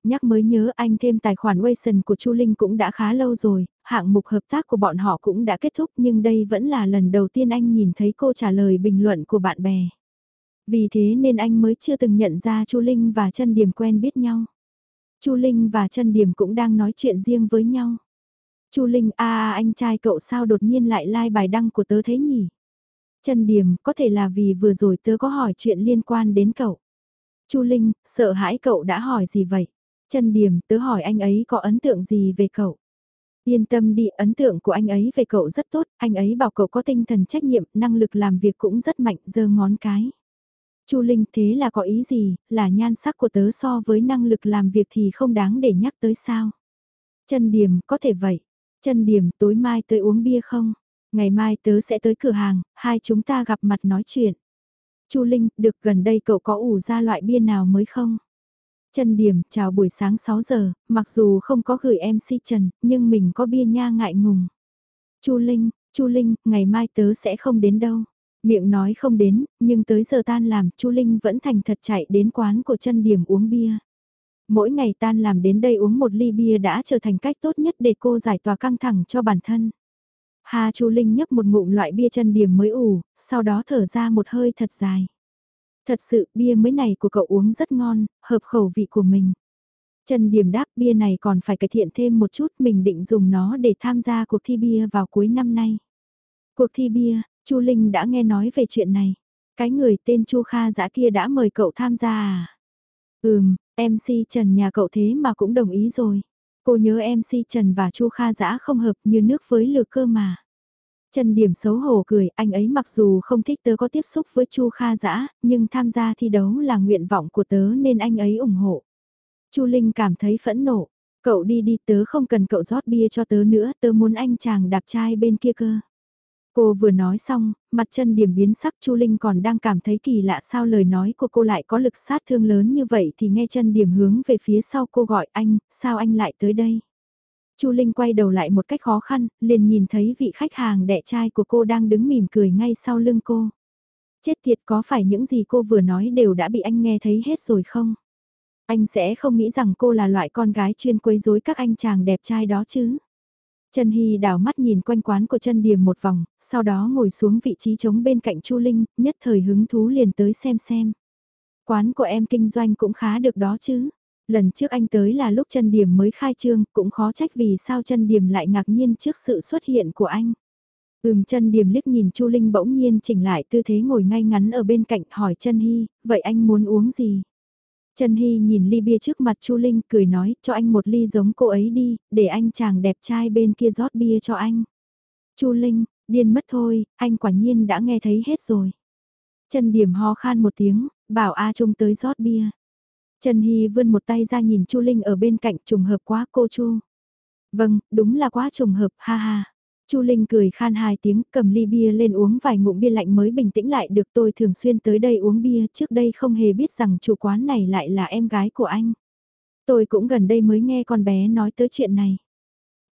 Nhắc mới nhớ anh thêm tài khoản Wason của Chu Linh cũng đã khá lâu rồi, hạng mục hợp tác của bọn họ cũng đã kết thúc nhưng đây vẫn là lần đầu tiên anh nhìn thấy cô trả lời bình luận của bạn bè. Vì thế nên anh mới chưa từng nhận ra Chu Linh và Trân Điểm quen biết nhau. Chu Linh và Trần Điểm cũng đang nói chuyện riêng với nhau. Chu Linh a anh trai cậu sao đột nhiên lại like bài đăng của tớ thế nhỉ? Trần Điểm, có thể là vì vừa rồi tớ có hỏi chuyện liên quan đến cậu. Chu Linh, sợ hãi cậu đã hỏi gì vậy? Trần Điểm, tớ hỏi anh ấy có ấn tượng gì về cậu? Yên tâm đi, ấn tượng của anh ấy về cậu rất tốt, anh ấy bảo cậu có tinh thần trách nhiệm, năng lực làm việc cũng rất mạnh, giơ ngón cái. Chu Linh thế là có ý gì, là nhan sắc của tớ so với năng lực làm việc thì không đáng để nhắc tới sao? Trần Điểm, có thể vậy. Trần Điểm, tối mai tới uống bia không? Ngày mai tớ sẽ tới cửa hàng, hai chúng ta gặp mặt nói chuyện. Chu Linh, được gần đây cậu có ủ ra loại bia nào mới không? Trần Điểm, chào buổi sáng 6 giờ, mặc dù không có gửi MC Trần, nhưng mình có bia nha ngại ngùng. Chu Linh, Chu Linh, ngày mai tớ sẽ không đến đâu. Miệng nói không đến, nhưng tới giờ tan làm, Chu Linh vẫn thành thật chạy đến quán của Trần Điểm uống bia. Mỗi ngày tan làm đến đây uống một ly bia đã trở thành cách tốt nhất để cô giải tỏa căng thẳng cho bản thân. Hà Chu Linh nhấp một ngụm loại bia chân điểm mới ủ, sau đó thở ra một hơi thật dài. Thật sự bia mới này của cậu uống rất ngon, hợp khẩu vị của mình. Trần Điểm đáp bia này còn phải cải thiện thêm một chút mình định dùng nó để tham gia cuộc thi bia vào cuối năm nay. Cuộc thi bia, Chu Linh đã nghe nói về chuyện này. Cái người tên Chu Kha dã kia đã mời cậu tham gia à? Ừm, MC Trần nhà cậu thế mà cũng đồng ý rồi. Cô nhớ MC Trần và Chu Kha dã không hợp như nước với lửa cơ mà. Trần Điểm xấu hổ cười, anh ấy mặc dù không thích tớ có tiếp xúc với Chu Kha dã, nhưng tham gia thi đấu là nguyện vọng của tớ nên anh ấy ủng hộ. Chu Linh cảm thấy phẫn nộ, cậu đi đi tớ không cần cậu rót bia cho tớ nữa, tớ muốn anh chàng đạp trai bên kia cơ. Cô vừa nói xong, mặt chân điểm biến sắc Chu Linh còn đang cảm thấy kỳ lạ sao lời nói của cô lại có lực sát thương lớn như vậy thì nghe chân điểm hướng về phía sau cô gọi anh, sao anh lại tới đây? Chu Linh quay đầu lại một cách khó khăn, liền nhìn thấy vị khách hàng đẻ trai của cô đang đứng mỉm cười ngay sau lưng cô. Chết tiệt có phải những gì cô vừa nói đều đã bị anh nghe thấy hết rồi không? Anh sẽ không nghĩ rằng cô là loại con gái chuyên quấy rối các anh chàng đẹp trai đó chứ? Trần Hy đảo mắt nhìn quanh quán của chân điểm một vòng, sau đó ngồi xuống vị trí trống bên cạnh Chu Linh, nhất thời hứng thú liền tới xem xem. Quán của em kinh doanh cũng khá được đó chứ. Lần trước anh tới là lúc chân điểm mới khai trương, cũng khó trách vì sao chân điểm lại ngạc nhiên trước sự xuất hiện của anh. Ừm chân điểm liếc nhìn Chu Linh bỗng nhiên chỉnh lại tư thế ngồi ngay ngắn ở bên cạnh hỏi chân Hy, vậy anh muốn uống gì? Trần Hy nhìn ly bia trước mặt Chu Linh cười nói cho anh một ly giống cô ấy đi, để anh chàng đẹp trai bên kia rót bia cho anh. Chu Linh, điên mất thôi, anh quả nhiên đã nghe thấy hết rồi. Trần Điểm ho khan một tiếng, bảo A Trung tới rót bia. Trần Hy vươn một tay ra nhìn Chu Linh ở bên cạnh trùng hợp quá cô Chu. Vâng, đúng là quá trùng hợp, ha ha. Chu Linh cười khan hai tiếng, cầm ly bia lên uống vài ngụm bia lạnh mới bình tĩnh lại được tôi thường xuyên tới đây uống bia, trước đây không hề biết rằng chủ quán này lại là em gái của anh. Tôi cũng gần đây mới nghe con bé nói tới chuyện này.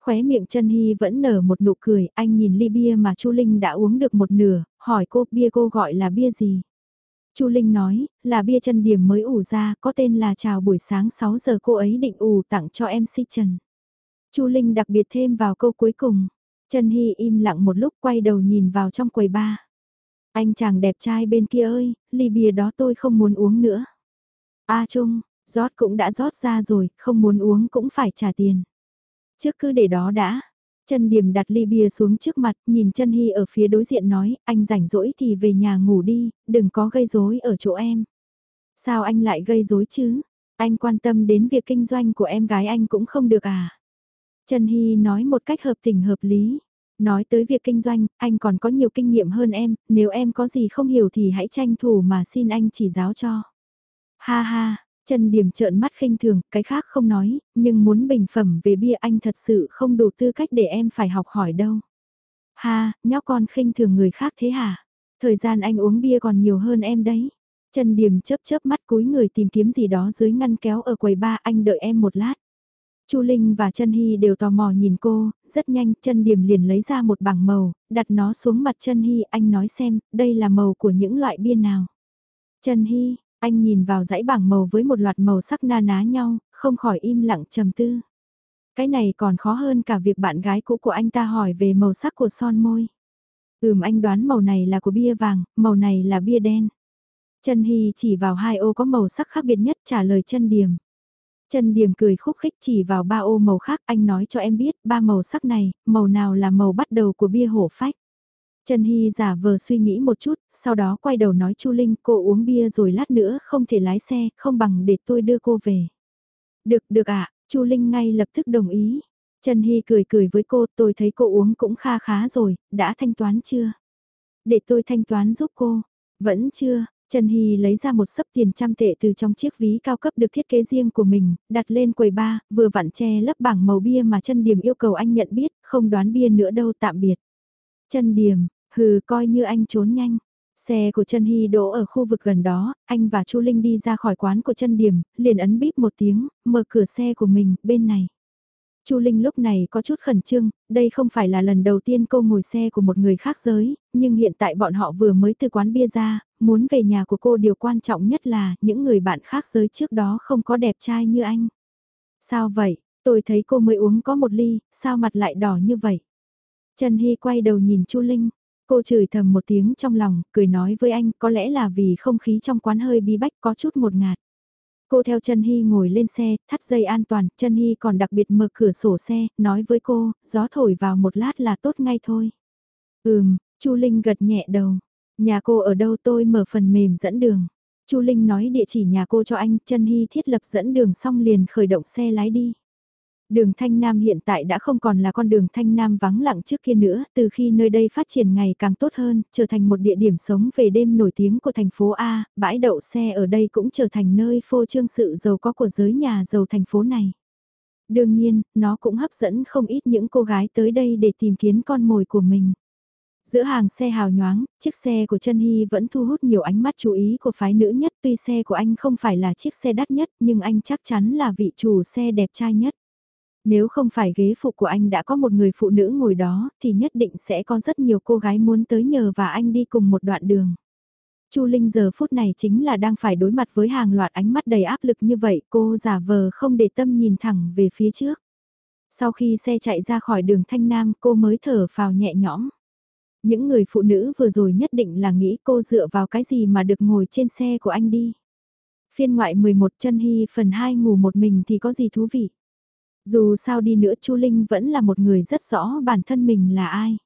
Khóe miệng chân Hy vẫn nở một nụ cười, anh nhìn ly bia mà Chu Linh đã uống được một nửa, hỏi cô bia cô gọi là bia gì? Chu Linh nói, là bia chân điểm mới ủ ra, có tên là chào buổi sáng 6 giờ cô ấy định ủ tặng cho em Si Trần. Chu Linh đặc biệt thêm vào câu cuối cùng. Trần Hy im lặng một lúc quay đầu nhìn vào trong quầy ba. Anh chàng đẹp trai bên kia ơi, ly bia đó tôi không muốn uống nữa. A Trung, rót cũng đã rót ra rồi, không muốn uống cũng phải trả tiền. Trước cứ để đó đã. Trần Điểm đặt ly bia xuống trước mặt, nhìn Trần Hy ở phía đối diện nói, anh rảnh rỗi thì về nhà ngủ đi, đừng có gây rối ở chỗ em. Sao anh lại gây rối chứ? Anh quan tâm đến việc kinh doanh của em gái anh cũng không được à? Trần Hy nói một cách hợp tình hợp lý. Nói tới việc kinh doanh, anh còn có nhiều kinh nghiệm hơn em, nếu em có gì không hiểu thì hãy tranh thủ mà xin anh chỉ giáo cho. Ha ha, Trần Điểm trợn mắt khinh thường, cái khác không nói, nhưng muốn bình phẩm về bia anh thật sự không đủ tư cách để em phải học hỏi đâu. Ha, nhóc con khinh thường người khác thế hả? Thời gian anh uống bia còn nhiều hơn em đấy. Trần Điểm chớp chớp mắt cúi người tìm kiếm gì đó dưới ngăn kéo ở quầy ba anh đợi em một lát. Chu Linh và Trân Hy đều tò mò nhìn cô, rất nhanh Trân Điểm liền lấy ra một bảng màu, đặt nó xuống mặt Trân Hy, anh nói xem, đây là màu của những loại bia nào. Trân Hy, anh nhìn vào dãy bảng màu với một loạt màu sắc na ná nhau, không khỏi im lặng trầm tư. Cái này còn khó hơn cả việc bạn gái cũ của anh ta hỏi về màu sắc của son môi. Ừm anh đoán màu này là của bia vàng, màu này là bia đen. Trân Hy chỉ vào hai ô có màu sắc khác biệt nhất trả lời chân điểm. Trần Điểm cười khúc khích chỉ vào ba ô màu khác anh nói cho em biết ba màu sắc này, màu nào là màu bắt đầu của bia hổ phách. Trần Hy giả vờ suy nghĩ một chút, sau đó quay đầu nói Chu Linh cô uống bia rồi lát nữa không thể lái xe, không bằng để tôi đưa cô về. Được, được ạ, Chu Linh ngay lập tức đồng ý. Trần Hy cười cười với cô, tôi thấy cô uống cũng kha khá rồi, đã thanh toán chưa? Để tôi thanh toán giúp cô. Vẫn chưa, Trần Hy lấy ra một sấp tiền trăm tệ từ trong chiếc ví cao cấp được thiết kế riêng của mình, đặt lên quầy ba, vừa vặn che lấp bảng màu bia mà chân điểm yêu cầu anh nhận biết, không đoán bia nữa đâu tạm biệt. Chân điểm, hừ coi như anh trốn nhanh. Xe của Trần Hy đỗ ở khu vực gần đó, anh và Chu Linh đi ra khỏi quán của chân điểm, liền ấn bíp một tiếng, mở cửa xe của mình, bên này. Chu Linh lúc này có chút khẩn trương, đây không phải là lần đầu tiên cô ngồi xe của một người khác giới, nhưng hiện tại bọn họ vừa mới từ quán bia ra, muốn về nhà của cô điều quan trọng nhất là những người bạn khác giới trước đó không có đẹp trai như anh. Sao vậy, tôi thấy cô mới uống có một ly, sao mặt lại đỏ như vậy? Trần Hy quay đầu nhìn Chu Linh, cô chửi thầm một tiếng trong lòng, cười nói với anh có lẽ là vì không khí trong quán hơi bí bách có chút một ngạt. Cô theo Trần Hy ngồi lên xe, thắt dây an toàn, Trần Hy còn đặc biệt mở cửa sổ xe, nói với cô, gió thổi vào một lát là tốt ngay thôi. Ừm, Chu Linh gật nhẹ đầu. Nhà cô ở đâu tôi mở phần mềm dẫn đường. Chu Linh nói địa chỉ nhà cô cho anh, chân hy thiết lập dẫn đường xong liền khởi động xe lái đi. Đường Thanh Nam hiện tại đã không còn là con đường Thanh Nam vắng lặng trước kia nữa, từ khi nơi đây phát triển ngày càng tốt hơn, trở thành một địa điểm sống về đêm nổi tiếng của thành phố A, bãi đậu xe ở đây cũng trở thành nơi phô trương sự giàu có của giới nhà giàu thành phố này. Đương nhiên, nó cũng hấp dẫn không ít những cô gái tới đây để tìm kiếm con mồi của mình. Giữa hàng xe hào nhoáng, chiếc xe của Trân Hy vẫn thu hút nhiều ánh mắt chú ý của phái nữ nhất tuy xe của anh không phải là chiếc xe đắt nhất nhưng anh chắc chắn là vị chủ xe đẹp trai nhất. Nếu không phải ghế phụ của anh đã có một người phụ nữ ngồi đó thì nhất định sẽ có rất nhiều cô gái muốn tới nhờ và anh đi cùng một đoạn đường. Chu Linh giờ phút này chính là đang phải đối mặt với hàng loạt ánh mắt đầy áp lực như vậy, cô giả vờ không để tâm nhìn thẳng về phía trước. Sau khi xe chạy ra khỏi đường Thanh Nam cô mới thở phào nhẹ nhõm. Những người phụ nữ vừa rồi nhất định là nghĩ cô dựa vào cái gì mà được ngồi trên xe của anh đi. Phiên ngoại 11 chân hy phần 2 ngủ một mình thì có gì thú vị. Dù sao đi nữa Chu Linh vẫn là một người rất rõ bản thân mình là ai.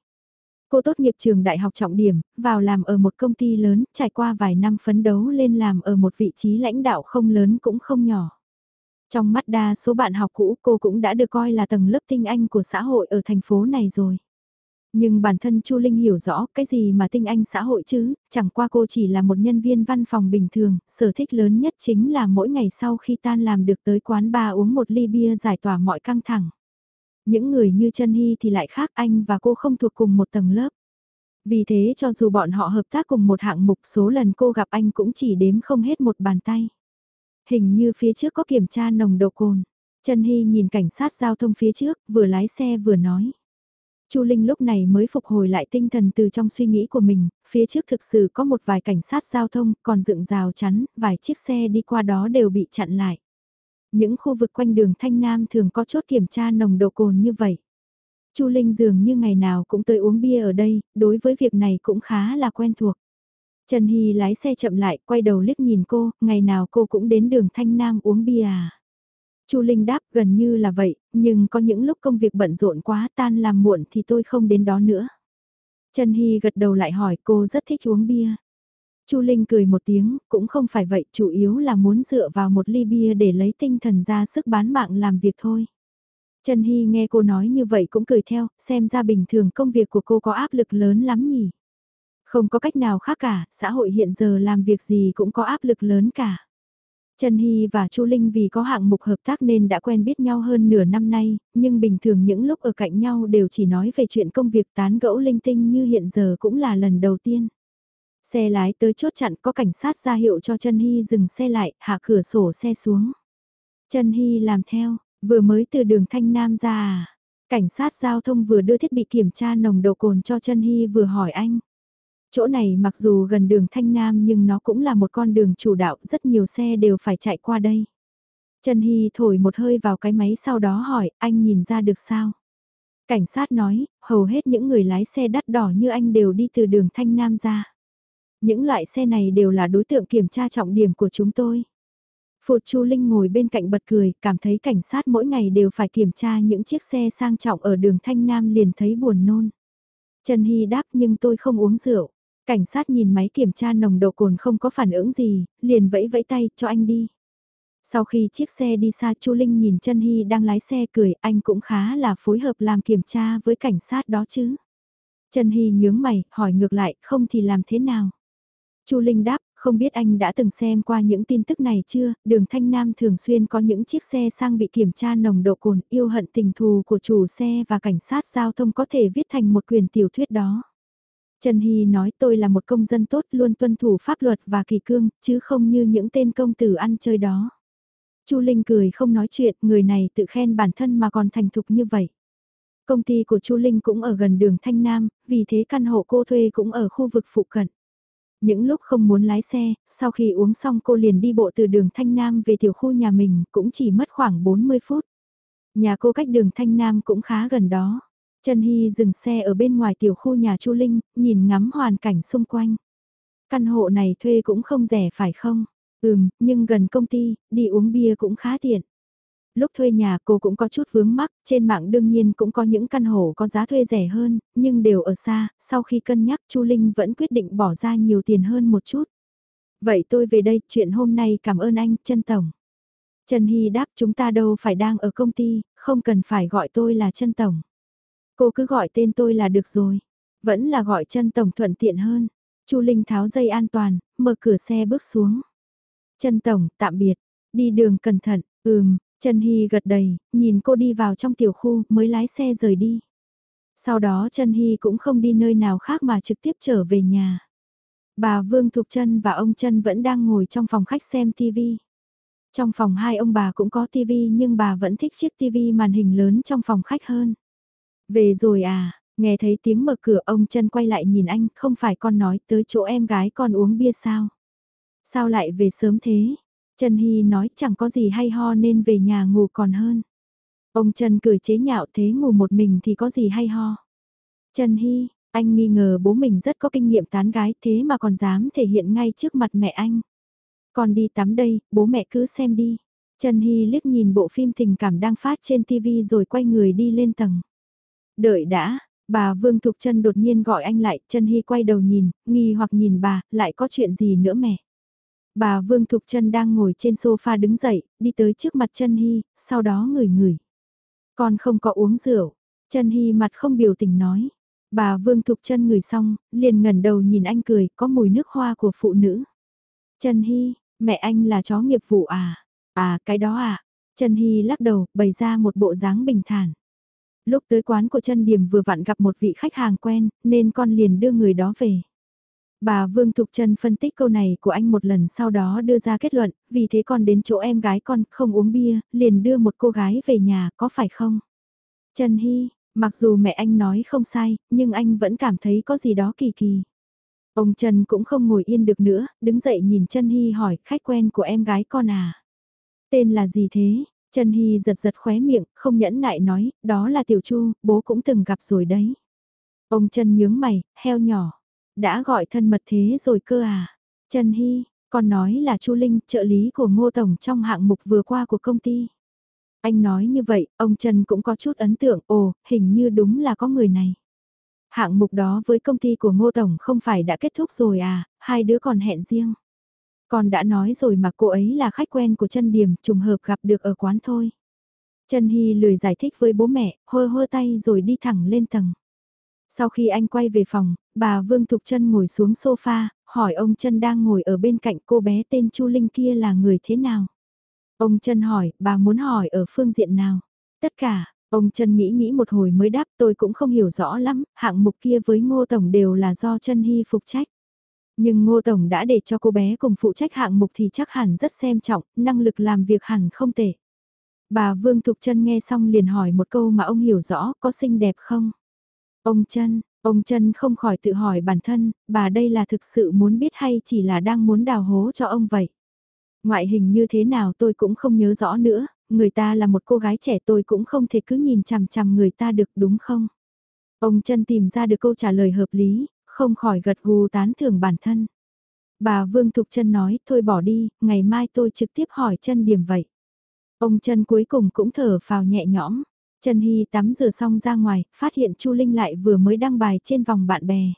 Cô tốt nghiệp trường đại học trọng điểm, vào làm ở một công ty lớn, trải qua vài năm phấn đấu lên làm ở một vị trí lãnh đạo không lớn cũng không nhỏ. Trong mắt đa số bạn học cũ cô cũng đã được coi là tầng lớp tinh anh của xã hội ở thành phố này rồi. Nhưng bản thân Chu Linh hiểu rõ cái gì mà tinh anh xã hội chứ, chẳng qua cô chỉ là một nhân viên văn phòng bình thường, sở thích lớn nhất chính là mỗi ngày sau khi tan làm được tới quán bar uống một ly bia giải tỏa mọi căng thẳng. Những người như Trân Hy thì lại khác anh và cô không thuộc cùng một tầng lớp. Vì thế cho dù bọn họ hợp tác cùng một hạng mục số lần cô gặp anh cũng chỉ đếm không hết một bàn tay. Hình như phía trước có kiểm tra nồng độ cồn. Trần Hy nhìn cảnh sát giao thông phía trước, vừa lái xe vừa nói. Chu Linh lúc này mới phục hồi lại tinh thần từ trong suy nghĩ của mình, phía trước thực sự có một vài cảnh sát giao thông, còn dựng rào chắn, vài chiếc xe đi qua đó đều bị chặn lại. Những khu vực quanh đường Thanh Nam thường có chốt kiểm tra nồng độ cồn như vậy. Chu Linh dường như ngày nào cũng tới uống bia ở đây, đối với việc này cũng khá là quen thuộc. Trần Hy lái xe chậm lại, quay đầu liếc nhìn cô, ngày nào cô cũng đến đường Thanh Nam uống bia à. Chu Linh đáp gần như là vậy, nhưng có những lúc công việc bận rộn quá tan làm muộn thì tôi không đến đó nữa. Trần Hy gật đầu lại hỏi cô rất thích uống bia. Chu Linh cười một tiếng, cũng không phải vậy, chủ yếu là muốn dựa vào một ly bia để lấy tinh thần ra sức bán mạng làm việc thôi. Trần Hy nghe cô nói như vậy cũng cười theo, xem ra bình thường công việc của cô có áp lực lớn lắm nhỉ. Không có cách nào khác cả, xã hội hiện giờ làm việc gì cũng có áp lực lớn cả. Trần Hy và Chu Linh vì có hạng mục hợp tác nên đã quen biết nhau hơn nửa năm nay, nhưng bình thường những lúc ở cạnh nhau đều chỉ nói về chuyện công việc tán gẫu linh tinh như hiện giờ cũng là lần đầu tiên. Xe lái tới chốt chặn có cảnh sát ra hiệu cho Trần Hy dừng xe lại, hạ cửa sổ xe xuống. Trần Hy làm theo, vừa mới từ đường Thanh Nam ra à. Cảnh sát giao thông vừa đưa thiết bị kiểm tra nồng độ cồn cho Trần Hy vừa hỏi anh. Chỗ này mặc dù gần đường Thanh Nam nhưng nó cũng là một con đường chủ đạo, rất nhiều xe đều phải chạy qua đây. Trần Hy thổi một hơi vào cái máy sau đó hỏi, anh nhìn ra được sao? Cảnh sát nói, hầu hết những người lái xe đắt đỏ như anh đều đi từ đường Thanh Nam ra. Những loại xe này đều là đối tượng kiểm tra trọng điểm của chúng tôi. Phụt Chu Linh ngồi bên cạnh bật cười, cảm thấy cảnh sát mỗi ngày đều phải kiểm tra những chiếc xe sang trọng ở đường Thanh Nam liền thấy buồn nôn. Trần Hy đáp nhưng tôi không uống rượu. Cảnh sát nhìn máy kiểm tra nồng độ cồn không có phản ứng gì, liền vẫy vẫy tay cho anh đi. Sau khi chiếc xe đi xa Chu Linh nhìn chân Hy đang lái xe cười, anh cũng khá là phối hợp làm kiểm tra với cảnh sát đó chứ. Trần Hy nhướng mày, hỏi ngược lại, không thì làm thế nào? Chu Linh đáp, không biết anh đã từng xem qua những tin tức này chưa, đường Thanh Nam thường xuyên có những chiếc xe sang bị kiểm tra nồng độ cồn, yêu hận tình thù của chủ xe và cảnh sát giao thông có thể viết thành một quyền tiểu thuyết đó. Trần Hy nói tôi là một công dân tốt luôn tuân thủ pháp luật và kỳ cương, chứ không như những tên công tử ăn chơi đó. Chu Linh cười không nói chuyện, người này tự khen bản thân mà còn thành thục như vậy. Công ty của Chu Linh cũng ở gần đường Thanh Nam, vì thế căn hộ cô thuê cũng ở khu vực phụ cận. Những lúc không muốn lái xe, sau khi uống xong cô liền đi bộ từ đường Thanh Nam về tiểu khu nhà mình, cũng chỉ mất khoảng 40 phút. Nhà cô cách đường Thanh Nam cũng khá gần đó. Trần Hy dừng xe ở bên ngoài tiểu khu nhà Chu Linh, nhìn ngắm hoàn cảnh xung quanh. Căn hộ này thuê cũng không rẻ phải không? Ừm, nhưng gần công ty, đi uống bia cũng khá tiện. Lúc thuê nhà cô cũng có chút vướng mắc, trên mạng đương nhiên cũng có những căn hộ có giá thuê rẻ hơn, nhưng đều ở xa, sau khi cân nhắc Chu Linh vẫn quyết định bỏ ra nhiều tiền hơn một chút. Vậy tôi về đây, chuyện hôm nay cảm ơn anh, Trân tổng. Trần Hy đáp chúng ta đâu phải đang ở công ty, không cần phải gọi tôi là Trân tổng. Cô cứ gọi tên tôi là được rồi. Vẫn là gọi chân tổng thuận tiện hơn. Chu Linh tháo dây an toàn, mở cửa xe bước xuống. Chân tổng, tạm biệt. Đi đường cẩn thận, ừm, Trần Hy gật đầy, nhìn cô đi vào trong tiểu khu mới lái xe rời đi. Sau đó Trần Hy cũng không đi nơi nào khác mà trực tiếp trở về nhà. Bà Vương Thục Trân và ông Trân vẫn đang ngồi trong phòng khách xem TV. Trong phòng hai ông bà cũng có TV nhưng bà vẫn thích chiếc TV màn hình lớn trong phòng khách hơn. Về rồi à, nghe thấy tiếng mở cửa ông chân quay lại nhìn anh, không phải con nói tới chỗ em gái con uống bia sao? Sao lại về sớm thế? Trần Hy nói chẳng có gì hay ho nên về nhà ngủ còn hơn. Ông Trần cười chế nhạo thế ngủ một mình thì có gì hay ho. Trần Hy, anh nghi ngờ bố mình rất có kinh nghiệm tán gái thế mà còn dám thể hiện ngay trước mặt mẹ anh. Con đi tắm đây, bố mẹ cứ xem đi. Trần Hy liếc nhìn bộ phim tình cảm đang phát trên TV rồi quay người đi lên tầng. Đợi đã, bà Vương Thục Trân đột nhiên gọi anh lại, Trân Hy quay đầu nhìn, nghi hoặc nhìn bà, lại có chuyện gì nữa mẹ. Bà Vương Thục Trân đang ngồi trên sofa đứng dậy, đi tới trước mặt Trân Hy, sau đó ngửi ngửi. Con không có uống rượu. Trân Hy mặt không biểu tình nói. Bà Vương Thục Trân ngửi xong, liền ngẩn đầu nhìn anh cười, có mùi nước hoa của phụ nữ. Trân Hy, mẹ anh là chó nghiệp vụ à? À, cái đó à? Trân Hy lắc đầu, bày ra một bộ dáng bình thản. Lúc tới quán của chân Điểm vừa vặn gặp một vị khách hàng quen, nên con liền đưa người đó về. Bà Vương Thục Trân phân tích câu này của anh một lần sau đó đưa ra kết luận, vì thế con đến chỗ em gái con không uống bia, liền đưa một cô gái về nhà, có phải không? Trần Hy, mặc dù mẹ anh nói không sai, nhưng anh vẫn cảm thấy có gì đó kỳ kỳ. Ông Trần cũng không ngồi yên được nữa, đứng dậy nhìn Trân Hy hỏi khách quen của em gái con à. Tên là gì thế? Trần Hy giật giật khóe miệng, không nhẫn nại nói, đó là Tiểu Chu, bố cũng từng gặp rồi đấy. Ông Trần nhướng mày, heo nhỏ. Đã gọi thân mật thế rồi cơ à? Trần Hy, còn nói là Chu Linh, trợ lý của Ngô Tổng trong hạng mục vừa qua của công ty. Anh nói như vậy, ông Trần cũng có chút ấn tượng, ồ, hình như đúng là có người này. Hạng mục đó với công ty của Ngô Tổng không phải đã kết thúc rồi à, hai đứa còn hẹn riêng. Con đã nói rồi mà cô ấy là khách quen của chân điểm, trùng hợp gặp được ở quán thôi. Trần Hy lười giải thích với bố mẹ, hơ hơ tay rồi đi thẳng lên tầng. Sau khi anh quay về phòng, bà Vương Thục Trân ngồi xuống sofa, hỏi ông Trân đang ngồi ở bên cạnh cô bé tên Chu Linh kia là người thế nào. Ông Trân hỏi, bà muốn hỏi ở phương diện nào? Tất cả, ông Trân nghĩ nghĩ một hồi mới đáp tôi cũng không hiểu rõ lắm, hạng mục kia với Ngô Tổng đều là do Trân Hy phục trách. Nhưng Ngô Tổng đã để cho cô bé cùng phụ trách hạng mục thì chắc hẳn rất xem trọng, năng lực làm việc hẳn không tệ. Bà Vương Thục Trân nghe xong liền hỏi một câu mà ông hiểu rõ, có xinh đẹp không? Ông Trân ông Trân không khỏi tự hỏi bản thân, bà đây là thực sự muốn biết hay chỉ là đang muốn đào hố cho ông vậy. Ngoại hình như thế nào tôi cũng không nhớ rõ nữa, người ta là một cô gái trẻ tôi cũng không thể cứ nhìn chằm chằm người ta được đúng không? Ông Trân tìm ra được câu trả lời hợp lý, không khỏi gật gù tán thưởng bản thân. Bà Vương Thục chân nói, thôi bỏ đi, ngày mai tôi trực tiếp hỏi chân điểm vậy. Ông chân cuối cùng cũng thở phào nhẹ nhõm, Trần Hy tắm rửa xong ra ngoài, phát hiện Chu Linh lại vừa mới đăng bài trên vòng bạn bè.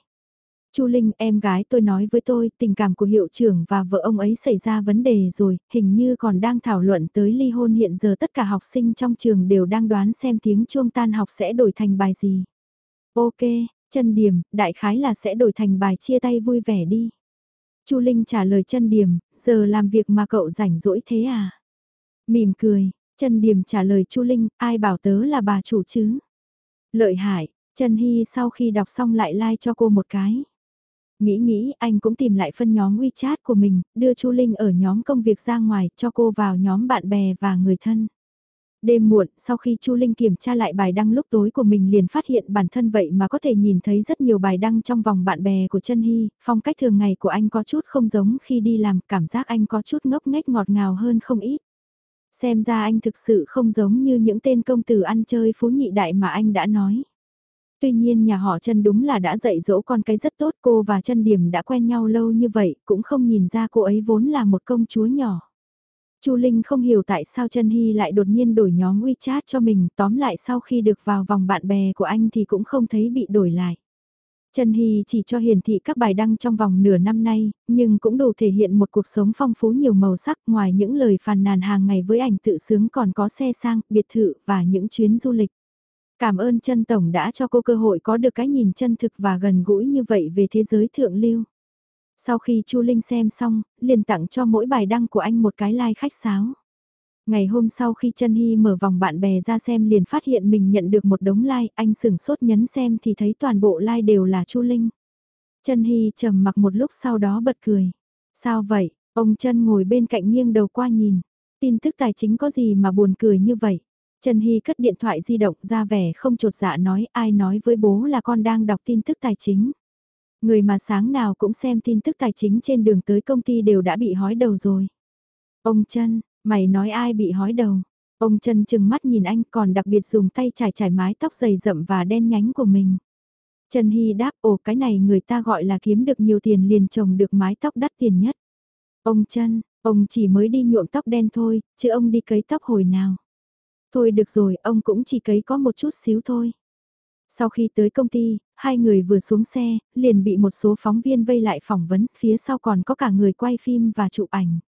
Chu Linh, em gái tôi nói với tôi, tình cảm của hiệu trưởng và vợ ông ấy xảy ra vấn đề rồi, hình như còn đang thảo luận tới ly hôn hiện giờ tất cả học sinh trong trường đều đang đoán xem tiếng chuông tan học sẽ đổi thành bài gì. Ok, chân điểm, đại khái là sẽ đổi thành bài chia tay vui vẻ đi. Chu Linh trả lời chân điểm, giờ làm việc mà cậu rảnh rỗi thế à? Mỉm cười, chân Điềm trả lời Chu Linh, ai bảo tớ là bà chủ chứ? Lợi hại, Trần Hy sau khi đọc xong lại like cho cô một cái. Nghĩ nghĩ anh cũng tìm lại phân nhóm WeChat của mình, đưa Chu Linh ở nhóm công việc ra ngoài cho cô vào nhóm bạn bè và người thân. Đêm muộn, sau khi Chu Linh kiểm tra lại bài đăng lúc tối của mình liền phát hiện bản thân vậy mà có thể nhìn thấy rất nhiều bài đăng trong vòng bạn bè của Trân Hy, phong cách thường ngày của anh có chút không giống khi đi làm, cảm giác anh có chút ngốc nghếch ngọt ngào hơn không ít. Xem ra anh thực sự không giống như những tên công tử ăn chơi phú nhị đại mà anh đã nói. Tuy nhiên nhà họ Trân đúng là đã dạy dỗ con cái rất tốt cô và Trân điểm đã quen nhau lâu như vậy cũng không nhìn ra cô ấy vốn là một công chúa nhỏ. Chu Linh không hiểu tại sao Trần Hy lại đột nhiên đổi nhóm WeChat cho mình, tóm lại sau khi được vào vòng bạn bè của anh thì cũng không thấy bị đổi lại. Trần Hy chỉ cho hiển thị các bài đăng trong vòng nửa năm nay, nhưng cũng đủ thể hiện một cuộc sống phong phú nhiều màu sắc ngoài những lời phàn nàn hàng ngày với ảnh tự sướng còn có xe sang, biệt thự và những chuyến du lịch. Cảm ơn Trân Tổng đã cho cô cơ hội có được cái nhìn chân thực và gần gũi như vậy về thế giới thượng lưu. Sau khi Chu Linh xem xong, liền tặng cho mỗi bài đăng của anh một cái like khách sáo. Ngày hôm sau khi chân Hy mở vòng bạn bè ra xem liền phát hiện mình nhận được một đống like, anh sửng sốt nhấn xem thì thấy toàn bộ like đều là Chu Linh. Chân Hy trầm mặc một lúc sau đó bật cười. Sao vậy? Ông chân ngồi bên cạnh nghiêng đầu qua nhìn. Tin tức tài chính có gì mà buồn cười như vậy? Trần Hy cất điện thoại di động ra vẻ không trột dạ nói ai nói với bố là con đang đọc tin tức tài chính. Người mà sáng nào cũng xem tin tức tài chính trên đường tới công ty đều đã bị hói đầu rồi. Ông chân, mày nói ai bị hói đầu? Ông chân chừng mắt nhìn anh còn đặc biệt dùng tay trải trải mái tóc dày rậm và đen nhánh của mình. Trần Hy đáp ồ cái này người ta gọi là kiếm được nhiều tiền liền trồng được mái tóc đắt tiền nhất. Ông chân, ông chỉ mới đi nhuộm tóc đen thôi, chứ ông đi cấy tóc hồi nào. Thôi được rồi, ông cũng chỉ cấy có một chút xíu thôi. Sau khi tới công ty, hai người vừa xuống xe, liền bị một số phóng viên vây lại phỏng vấn, phía sau còn có cả người quay phim và chụp ảnh.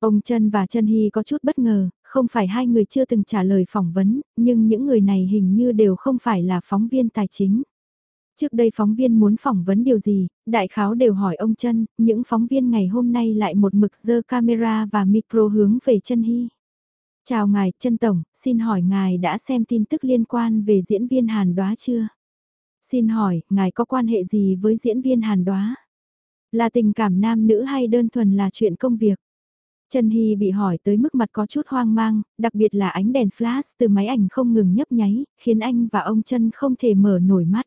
Ông Trân và Trân Hy có chút bất ngờ, không phải hai người chưa từng trả lời phỏng vấn, nhưng những người này hình như đều không phải là phóng viên tài chính. Trước đây phóng viên muốn phỏng vấn điều gì, đại kháo đều hỏi ông Trân, những phóng viên ngày hôm nay lại một mực dơ camera và micro hướng về Trân Hy. Chào ngài, chân tổng, xin hỏi ngài đã xem tin tức liên quan về diễn viên Hàn Đoá chưa? Xin hỏi, ngài có quan hệ gì với diễn viên Hàn Đoá? Là tình cảm nam nữ hay đơn thuần là chuyện công việc? Trần Hy bị hỏi tới mức mặt có chút hoang mang, đặc biệt là ánh đèn flash từ máy ảnh không ngừng nhấp nháy, khiến anh và ông Trân không thể mở nổi mắt.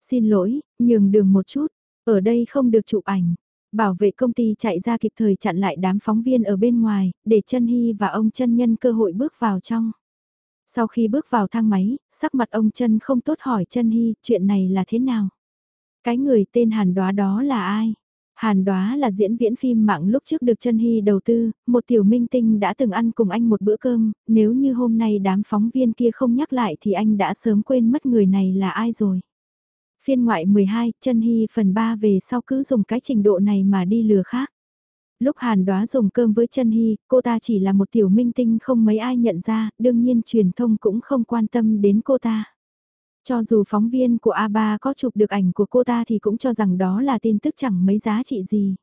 Xin lỗi, nhường đường một chút, ở đây không được chụp ảnh. Bảo vệ công ty chạy ra kịp thời chặn lại đám phóng viên ở bên ngoài, để chân Hy và ông chân nhân cơ hội bước vào trong. Sau khi bước vào thang máy, sắc mặt ông chân không tốt hỏi chân Hy, chuyện này là thế nào? Cái người tên Hàn Đoá đó là ai? Hàn Đoá là diễn viễn phim mạng lúc trước được chân Hy đầu tư, một tiểu minh tinh đã từng ăn cùng anh một bữa cơm, nếu như hôm nay đám phóng viên kia không nhắc lại thì anh đã sớm quên mất người này là ai rồi. Phiên ngoại 12, chân hy phần 3 về sau cứ dùng cái trình độ này mà đi lừa khác. Lúc Hàn đoá dùng cơm với chân hy, cô ta chỉ là một tiểu minh tinh không mấy ai nhận ra, đương nhiên truyền thông cũng không quan tâm đến cô ta. Cho dù phóng viên của A3 có chụp được ảnh của cô ta thì cũng cho rằng đó là tin tức chẳng mấy giá trị gì.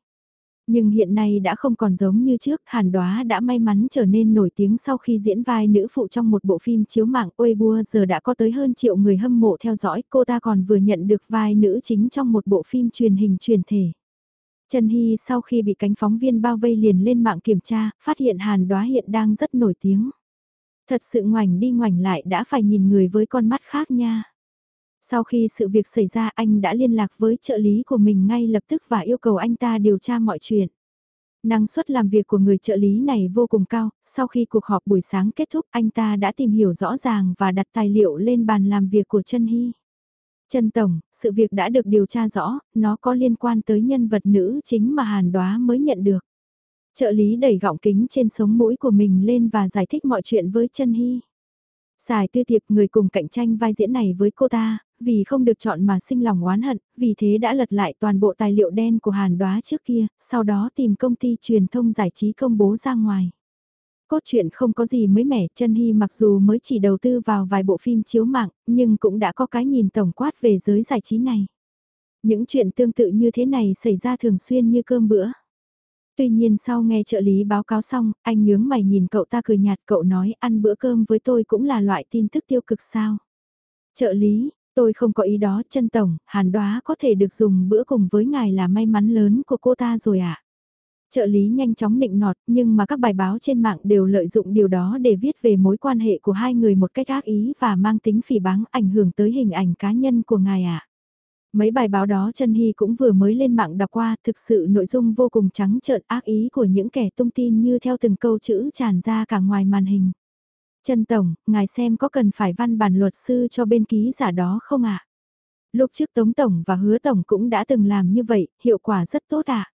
Nhưng hiện nay đã không còn giống như trước, Hàn Đoá đã may mắn trở nên nổi tiếng sau khi diễn vai nữ phụ trong một bộ phim chiếu mạng Weibo giờ đã có tới hơn triệu người hâm mộ theo dõi, cô ta còn vừa nhận được vai nữ chính trong một bộ phim truyền hình truyền thể. Trần Hy sau khi bị cánh phóng viên bao vây liền lên mạng kiểm tra, phát hiện Hàn Đoá hiện đang rất nổi tiếng. Thật sự ngoảnh đi ngoảnh lại đã phải nhìn người với con mắt khác nha. Sau khi sự việc xảy ra anh đã liên lạc với trợ lý của mình ngay lập tức và yêu cầu anh ta điều tra mọi chuyện. Năng suất làm việc của người trợ lý này vô cùng cao, sau khi cuộc họp buổi sáng kết thúc anh ta đã tìm hiểu rõ ràng và đặt tài liệu lên bàn làm việc của Trân Hy. Trân Tổng, sự việc đã được điều tra rõ, nó có liên quan tới nhân vật nữ chính mà Hàn Đoá mới nhận được. Trợ lý đẩy gọng kính trên sống mũi của mình lên và giải thích mọi chuyện với Trân Hy. Xài tư tiệp người cùng cạnh tranh vai diễn này với cô ta, vì không được chọn mà sinh lòng oán hận, vì thế đã lật lại toàn bộ tài liệu đen của Hàn Đoá trước kia, sau đó tìm công ty truyền thông giải trí công bố ra ngoài. Cốt truyện không có gì mới mẻ, chân hy mặc dù mới chỉ đầu tư vào vài bộ phim chiếu mạng, nhưng cũng đã có cái nhìn tổng quát về giới giải trí này. Những chuyện tương tự như thế này xảy ra thường xuyên như cơm bữa. Tuy nhiên sau nghe trợ lý báo cáo xong, anh nhướng mày nhìn cậu ta cười nhạt cậu nói ăn bữa cơm với tôi cũng là loại tin tức tiêu cực sao. Trợ lý, tôi không có ý đó chân tổng, hàn đoá có thể được dùng bữa cùng với ngài là may mắn lớn của cô ta rồi ạ. À? Trợ lý nhanh chóng định nọt nhưng mà các bài báo trên mạng đều lợi dụng điều đó để viết về mối quan hệ của hai người một cách ác ý và mang tính phỉ báng ảnh hưởng tới hình ảnh cá nhân của ngài ạ. À. Mấy bài báo đó chân Hy cũng vừa mới lên mạng đọc qua, thực sự nội dung vô cùng trắng trợn ác ý của những kẻ tung tin như theo từng câu chữ tràn ra cả ngoài màn hình. Trần Tổng, ngài xem có cần phải văn bản luật sư cho bên ký giả đó không ạ? Lúc trước Tống Tổng và Hứa Tổng cũng đã từng làm như vậy, hiệu quả rất tốt ạ.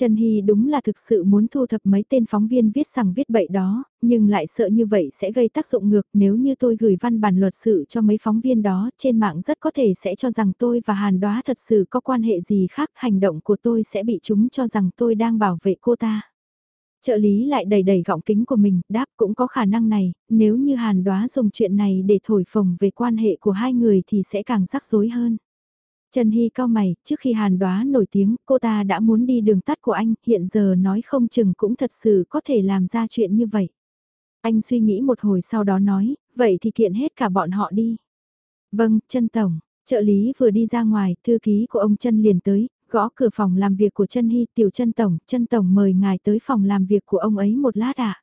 Trần Hy đúng là thực sự muốn thu thập mấy tên phóng viên viết rằng viết bậy đó, nhưng lại sợ như vậy sẽ gây tác dụng ngược nếu như tôi gửi văn bản luật sự cho mấy phóng viên đó trên mạng rất có thể sẽ cho rằng tôi và Hàn Đoá thật sự có quan hệ gì khác hành động của tôi sẽ bị chúng cho rằng tôi đang bảo vệ cô ta. Trợ lý lại đầy đầy gọng kính của mình, đáp cũng có khả năng này, nếu như Hàn Đoá dùng chuyện này để thổi phồng về quan hệ của hai người thì sẽ càng rắc rối hơn. Trần Hy cao mày, trước khi Hàn đoá nổi tiếng, cô ta đã muốn đi đường tắt của anh, hiện giờ nói không chừng cũng thật sự có thể làm ra chuyện như vậy. Anh suy nghĩ một hồi sau đó nói, vậy thì kiện hết cả bọn họ đi. Vâng, chân tổng, trợ lý vừa đi ra ngoài, thư ký của ông chân liền tới, gõ cửa phòng làm việc của chân Hy, tiểu chân tổng, chân tổng mời ngài tới phòng làm việc của ông ấy một lát ạ. À?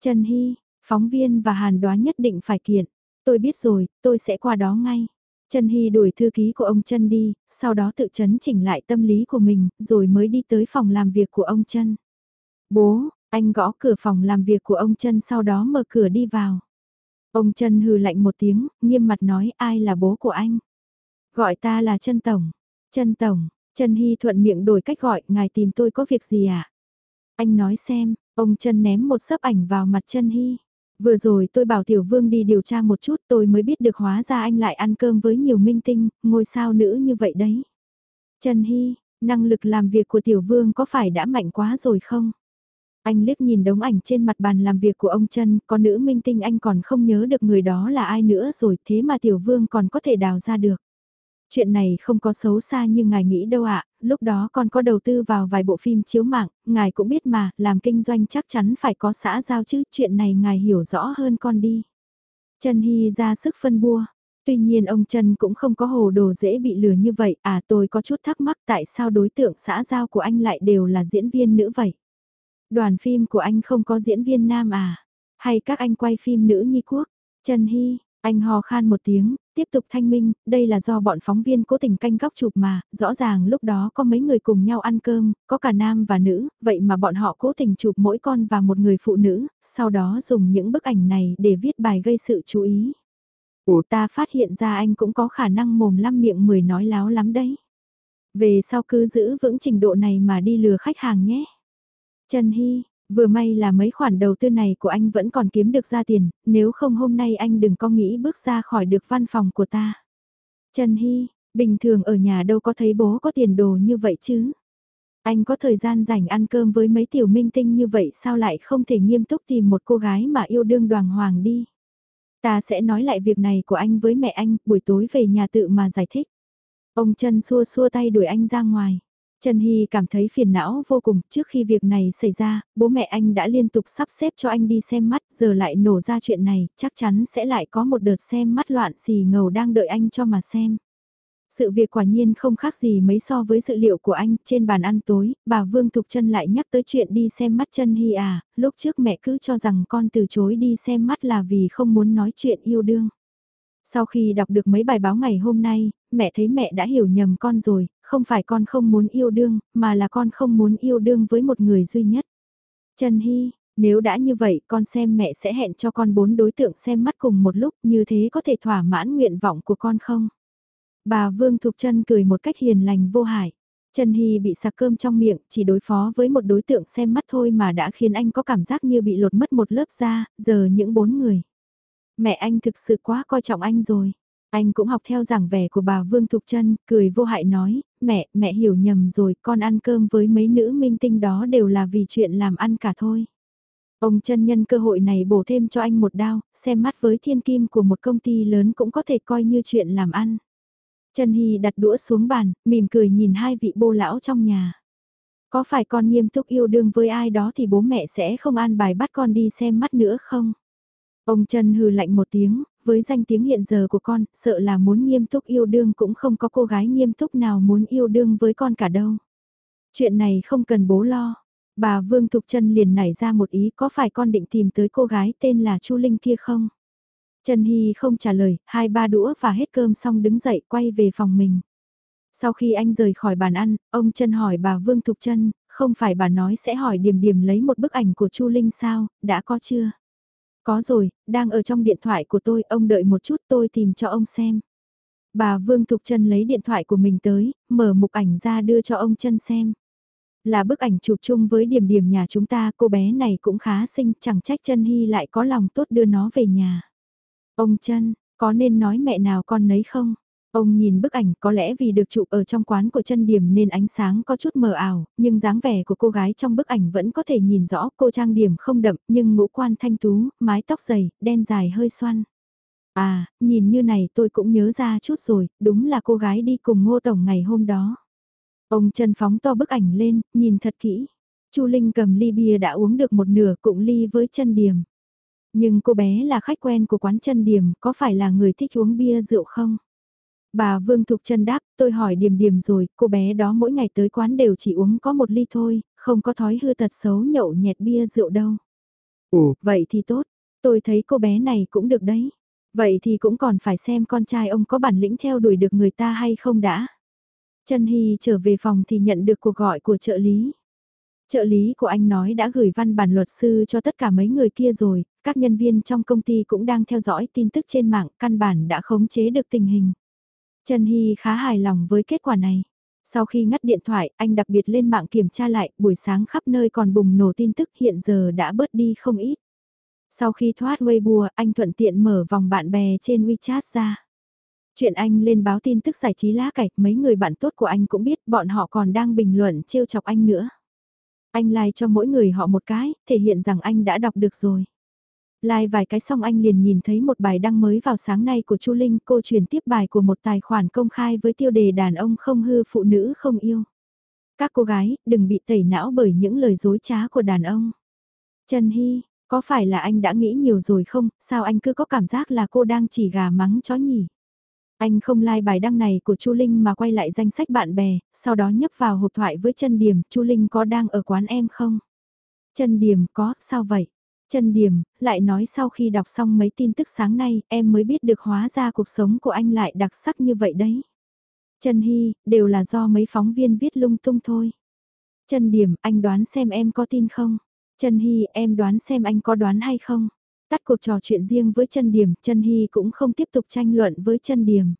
Chân Hy, phóng viên và Hàn đoá nhất định phải kiện. Tôi biết rồi, tôi sẽ qua đó ngay. Trần Hy đuổi thư ký của ông Trân đi, sau đó tự chấn chỉnh lại tâm lý của mình, rồi mới đi tới phòng làm việc của ông Trân. Bố, anh gõ cửa phòng làm việc của ông Trân sau đó mở cửa đi vào. Ông Trân hừ lạnh một tiếng, nghiêm mặt nói ai là bố của anh. Gọi ta là Trân Tổng. Trân Tổng, Trân Hy thuận miệng đổi cách gọi, ngài tìm tôi có việc gì ạ? À? Anh nói xem, ông Trần ném một sấp ảnh vào mặt Trân Hy. Vừa rồi tôi bảo Tiểu Vương đi điều tra một chút tôi mới biết được hóa ra anh lại ăn cơm với nhiều minh tinh, ngôi sao nữ như vậy đấy. Trần Hy, năng lực làm việc của Tiểu Vương có phải đã mạnh quá rồi không? Anh liếc nhìn đống ảnh trên mặt bàn làm việc của ông Trân, có nữ minh tinh anh còn không nhớ được người đó là ai nữa rồi, thế mà Tiểu Vương còn có thể đào ra được. Chuyện này không có xấu xa như ngài nghĩ đâu ạ, lúc đó con có đầu tư vào vài bộ phim chiếu mạng, ngài cũng biết mà, làm kinh doanh chắc chắn phải có xã giao chứ, chuyện này ngài hiểu rõ hơn con đi. Trần Hy ra sức phân bua, tuy nhiên ông Trần cũng không có hồ đồ dễ bị lừa như vậy, à tôi có chút thắc mắc tại sao đối tượng xã giao của anh lại đều là diễn viên nữ vậy. Đoàn phim của anh không có diễn viên nam à, hay các anh quay phim nữ nhi quốc, Trần Hy, anh hò khan một tiếng, tiếp tục thanh minh, đây là do bọn phóng viên cố tình canh góc chụp mà, rõ ràng lúc đó có mấy người cùng nhau ăn cơm, có cả nam và nữ, vậy mà bọn họ cố tình chụp mỗi con và một người phụ nữ, sau đó dùng những bức ảnh này để viết bài gây sự chú ý. Ủa ta phát hiện ra anh cũng có khả năng mồm lăm miệng mười nói láo lắm đấy. Về sau cứ giữ vững trình độ này mà đi lừa khách hàng nhé. Trần Hy, Vừa may là mấy khoản đầu tư này của anh vẫn còn kiếm được ra tiền, nếu không hôm nay anh đừng có nghĩ bước ra khỏi được văn phòng của ta. Trần Hy, bình thường ở nhà đâu có thấy bố có tiền đồ như vậy chứ. Anh có thời gian rảnh ăn cơm với mấy tiểu minh tinh như vậy sao lại không thể nghiêm túc tìm một cô gái mà yêu đương đoàn hoàng đi. Ta sẽ nói lại việc này của anh với mẹ anh, buổi tối về nhà tự mà giải thích. Ông chân xua xua tay đuổi anh ra ngoài. Trần Hy cảm thấy phiền não vô cùng, trước khi việc này xảy ra, bố mẹ anh đã liên tục sắp xếp cho anh đi xem mắt, giờ lại nổ ra chuyện này, chắc chắn sẽ lại có một đợt xem mắt loạn xì ngầu đang đợi anh cho mà xem. Sự việc quả nhiên không khác gì mấy so với sự liệu của anh, trên bàn ăn tối, bà Vương Thục Trân lại nhắc tới chuyện đi xem mắt Trần Hy à, lúc trước mẹ cứ cho rằng con từ chối đi xem mắt là vì không muốn nói chuyện yêu đương. Sau khi đọc được mấy bài báo ngày hôm nay, mẹ thấy mẹ đã hiểu nhầm con rồi, không phải con không muốn yêu đương, mà là con không muốn yêu đương với một người duy nhất. Trần Hy, nếu đã như vậy con xem mẹ sẽ hẹn cho con bốn đối tượng xem mắt cùng một lúc như thế có thể thỏa mãn nguyện vọng của con không? Bà Vương Thục Trân cười một cách hiền lành vô hại. Trần Hy bị sặc cơm trong miệng, chỉ đối phó với một đối tượng xem mắt thôi mà đã khiến anh có cảm giác như bị lột mất một lớp da, giờ những bốn người. Mẹ anh thực sự quá coi trọng anh rồi. Anh cũng học theo giảng vẻ của bà Vương Thục Trân, cười vô hại nói, mẹ, mẹ hiểu nhầm rồi, con ăn cơm với mấy nữ minh tinh đó đều là vì chuyện làm ăn cả thôi. Ông chân nhân cơ hội này bổ thêm cho anh một đao, xem mắt với thiên kim của một công ty lớn cũng có thể coi như chuyện làm ăn. Trần Hy đặt đũa xuống bàn, mỉm cười nhìn hai vị bô lão trong nhà. Có phải con nghiêm túc yêu đương với ai đó thì bố mẹ sẽ không an bài bắt con đi xem mắt nữa không? Ông Trần hừ lạnh một tiếng, với danh tiếng hiện giờ của con, sợ là muốn nghiêm túc yêu đương cũng không có cô gái nghiêm túc nào muốn yêu đương với con cả đâu. Chuyện này không cần bố lo. Bà Vương Thục Trân liền nảy ra một ý có phải con định tìm tới cô gái tên là Chu Linh kia không? Trần Hy không trả lời, hai ba đũa và hết cơm xong đứng dậy quay về phòng mình. Sau khi anh rời khỏi bàn ăn, ông Trân hỏi bà Vương Thục Trân, không phải bà nói sẽ hỏi điểm điểm lấy một bức ảnh của Chu Linh sao, đã có chưa? Có rồi, đang ở trong điện thoại của tôi, ông đợi một chút tôi tìm cho ông xem. Bà Vương Thục Trân lấy điện thoại của mình tới, mở mục ảnh ra đưa cho ông Trân xem. Là bức ảnh chụp chung với điểm điểm nhà chúng ta, cô bé này cũng khá xinh, chẳng trách Trân Hy lại có lòng tốt đưa nó về nhà. Ông Trân, có nên nói mẹ nào con nấy không? Ông nhìn bức ảnh có lẽ vì được chụp ở trong quán của chân điểm nên ánh sáng có chút mờ ảo, nhưng dáng vẻ của cô gái trong bức ảnh vẫn có thể nhìn rõ cô trang điểm không đậm nhưng ngũ quan thanh tú, mái tóc dày, đen dài hơi xoăn. À, nhìn như này tôi cũng nhớ ra chút rồi, đúng là cô gái đi cùng ngô tổng ngày hôm đó. Ông chân phóng to bức ảnh lên, nhìn thật kỹ. Chu Linh cầm ly bia đã uống được một nửa cụng ly với chân điểm. Nhưng cô bé là khách quen của quán chân điểm, có phải là người thích uống bia rượu không? Bà Vương Thục chân đáp, tôi hỏi điểm điểm rồi, cô bé đó mỗi ngày tới quán đều chỉ uống có một ly thôi, không có thói hư tật xấu nhậu nhẹt bia rượu đâu. Ồ, vậy thì tốt, tôi thấy cô bé này cũng được đấy. Vậy thì cũng còn phải xem con trai ông có bản lĩnh theo đuổi được người ta hay không đã. Trân Hy trở về phòng thì nhận được cuộc gọi của trợ lý. Trợ lý của anh nói đã gửi văn bản luật sư cho tất cả mấy người kia rồi, các nhân viên trong công ty cũng đang theo dõi tin tức trên mạng, căn bản đã khống chế được tình hình. Trần Hy khá hài lòng với kết quả này. Sau khi ngắt điện thoại, anh đặc biệt lên mạng kiểm tra lại, buổi sáng khắp nơi còn bùng nổ tin tức hiện giờ đã bớt đi không ít. Sau khi thoát Weibo, anh thuận tiện mở vòng bạn bè trên WeChat ra. Chuyện anh lên báo tin tức giải trí lá cạch, mấy người bạn tốt của anh cũng biết bọn họ còn đang bình luận trêu chọc anh nữa. Anh like cho mỗi người họ một cái, thể hiện rằng anh đã đọc được rồi. Like vài cái xong anh liền nhìn thấy một bài đăng mới vào sáng nay của Chu Linh, cô truyền tiếp bài của một tài khoản công khai với tiêu đề đàn ông không hư phụ nữ không yêu. Các cô gái, đừng bị tẩy não bởi những lời dối trá của đàn ông. Trần Hy, có phải là anh đã nghĩ nhiều rồi không, sao anh cứ có cảm giác là cô đang chỉ gà mắng chó nhỉ? Anh không like bài đăng này của Chu Linh mà quay lại danh sách bạn bè, sau đó nhấp vào hộp thoại với trần điểm, Chu Linh có đang ở quán em không? trần điểm có, sao vậy? Trần điểm, lại nói sau khi đọc xong mấy tin tức sáng nay, em mới biết được hóa ra cuộc sống của anh lại đặc sắc như vậy đấy. Trần Hy, đều là do mấy phóng viên viết lung tung thôi. Trần điểm, anh đoán xem em có tin không? Trần Hy, em đoán xem anh có đoán hay không? Tắt cuộc trò chuyện riêng với Trần điểm, Trần Hy cũng không tiếp tục tranh luận với Trần điểm.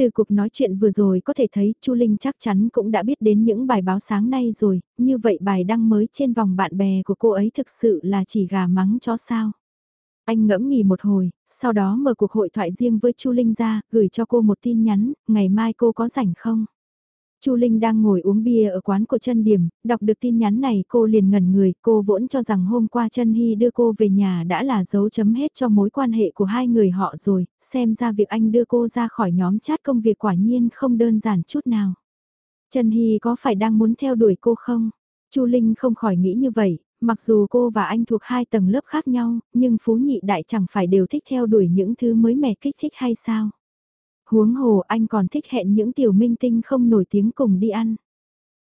Từ cuộc nói chuyện vừa rồi có thể thấy Chu Linh chắc chắn cũng đã biết đến những bài báo sáng nay rồi, như vậy bài đăng mới trên vòng bạn bè của cô ấy thực sự là chỉ gà mắng cho sao. Anh ngẫm nghỉ một hồi, sau đó mở cuộc hội thoại riêng với Chu Linh ra, gửi cho cô một tin nhắn, ngày mai cô có rảnh không? Chu Linh đang ngồi uống bia ở quán của Trân điểm, đọc được tin nhắn này cô liền ngẩn người, cô vốn cho rằng hôm qua Trân Hy đưa cô về nhà đã là dấu chấm hết cho mối quan hệ của hai người họ rồi, xem ra việc anh đưa cô ra khỏi nhóm chat công việc quả nhiên không đơn giản chút nào. Trân Hy có phải đang muốn theo đuổi cô không? Chu Linh không khỏi nghĩ như vậy, mặc dù cô và anh thuộc hai tầng lớp khác nhau, nhưng Phú Nhị Đại chẳng phải đều thích theo đuổi những thứ mới mẻ kích thích hay sao? Huống hồ anh còn thích hẹn những tiểu minh tinh không nổi tiếng cùng đi ăn.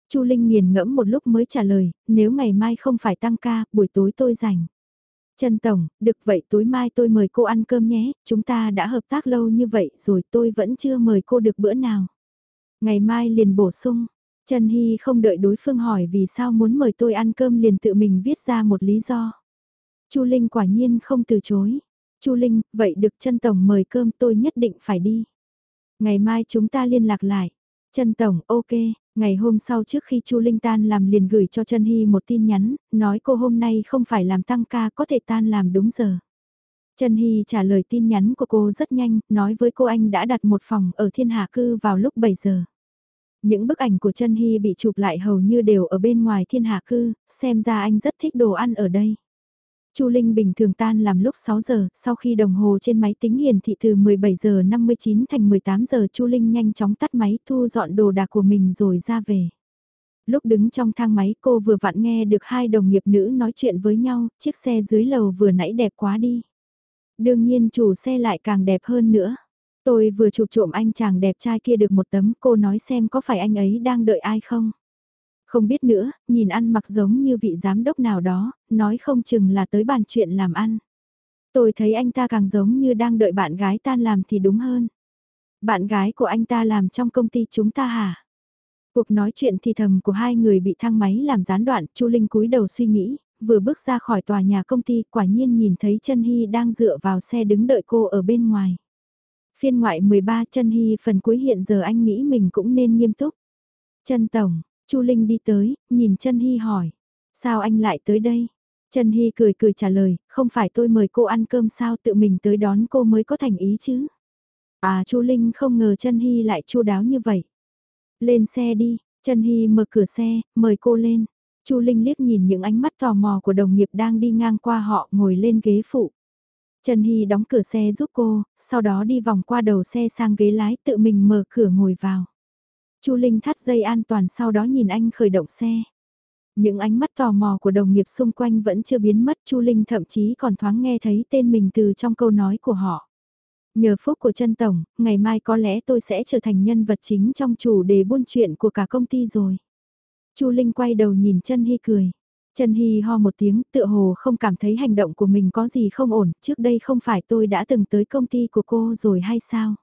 Chu Linh nghiền ngẫm một lúc mới trả lời, nếu ngày mai không phải tăng ca, buổi tối tôi rảnh. Trần Tổng, được vậy tối mai tôi mời cô ăn cơm nhé, chúng ta đã hợp tác lâu như vậy rồi tôi vẫn chưa mời cô được bữa nào. Ngày mai liền bổ sung, Trần Hy không đợi đối phương hỏi vì sao muốn mời tôi ăn cơm liền tự mình viết ra một lý do. Chu Linh quả nhiên không từ chối. Chu Linh, vậy được Trần Tổng mời cơm tôi nhất định phải đi. Ngày mai chúng ta liên lạc lại. Trần Tổng, ok. Ngày hôm sau trước khi Chu Linh tan làm liền gửi cho Trần Hy một tin nhắn, nói cô hôm nay không phải làm tăng ca có thể tan làm đúng giờ. Trần Hy trả lời tin nhắn của cô rất nhanh, nói với cô anh đã đặt một phòng ở thiên Hà cư vào lúc 7 giờ. Những bức ảnh của Trần Hy bị chụp lại hầu như đều ở bên ngoài thiên Hà cư, xem ra anh rất thích đồ ăn ở đây. Chu Linh bình thường tan làm lúc 6 giờ, sau khi đồng hồ trên máy tính hiển thị từ 17 giờ 59 thành 18 giờ Chu Linh nhanh chóng tắt máy thu dọn đồ đạc của mình rồi ra về. Lúc đứng trong thang máy cô vừa vặn nghe được hai đồng nghiệp nữ nói chuyện với nhau, chiếc xe dưới lầu vừa nãy đẹp quá đi. Đương nhiên chủ xe lại càng đẹp hơn nữa. Tôi vừa chụp trộm anh chàng đẹp trai kia được một tấm cô nói xem có phải anh ấy đang đợi ai không. Không biết nữa, nhìn ăn mặc giống như vị giám đốc nào đó, nói không chừng là tới bàn chuyện làm ăn. Tôi thấy anh ta càng giống như đang đợi bạn gái tan làm thì đúng hơn. Bạn gái của anh ta làm trong công ty chúng ta hả? Cuộc nói chuyện thì thầm của hai người bị thang máy làm gián đoạn, Chu Linh cúi đầu suy nghĩ, vừa bước ra khỏi tòa nhà công ty quả nhiên nhìn thấy chân Hy đang dựa vào xe đứng đợi cô ở bên ngoài. Phiên ngoại 13 chân Hy phần cuối hiện giờ anh nghĩ mình cũng nên nghiêm túc. Chân Tổng, Chu Linh đi tới, nhìn Trần Hy hỏi. Sao anh lại tới đây? Trần Hy cười cười trả lời, không phải tôi mời cô ăn cơm sao tự mình tới đón cô mới có thành ý chứ. À Chu Linh không ngờ Trần Hy lại chu đáo như vậy. Lên xe đi, Trần Hy mở cửa xe, mời cô lên. Chu Linh liếc nhìn những ánh mắt tò mò của đồng nghiệp đang đi ngang qua họ ngồi lên ghế phụ. Trần Hy đóng cửa xe giúp cô, sau đó đi vòng qua đầu xe sang ghế lái tự mình mở cửa ngồi vào. Chu Linh thắt dây an toàn sau đó nhìn anh khởi động xe. Những ánh mắt tò mò của đồng nghiệp xung quanh vẫn chưa biến mất Chu Linh thậm chí còn thoáng nghe thấy tên mình từ trong câu nói của họ. Nhờ phúc của chân tổng, ngày mai có lẽ tôi sẽ trở thành nhân vật chính trong chủ đề buôn chuyện của cả công ty rồi. Chu Linh quay đầu nhìn chân Hy cười. Trần Hy ho một tiếng, tựa hồ không cảm thấy hành động của mình có gì không ổn, trước đây không phải tôi đã từng tới công ty của cô rồi hay sao?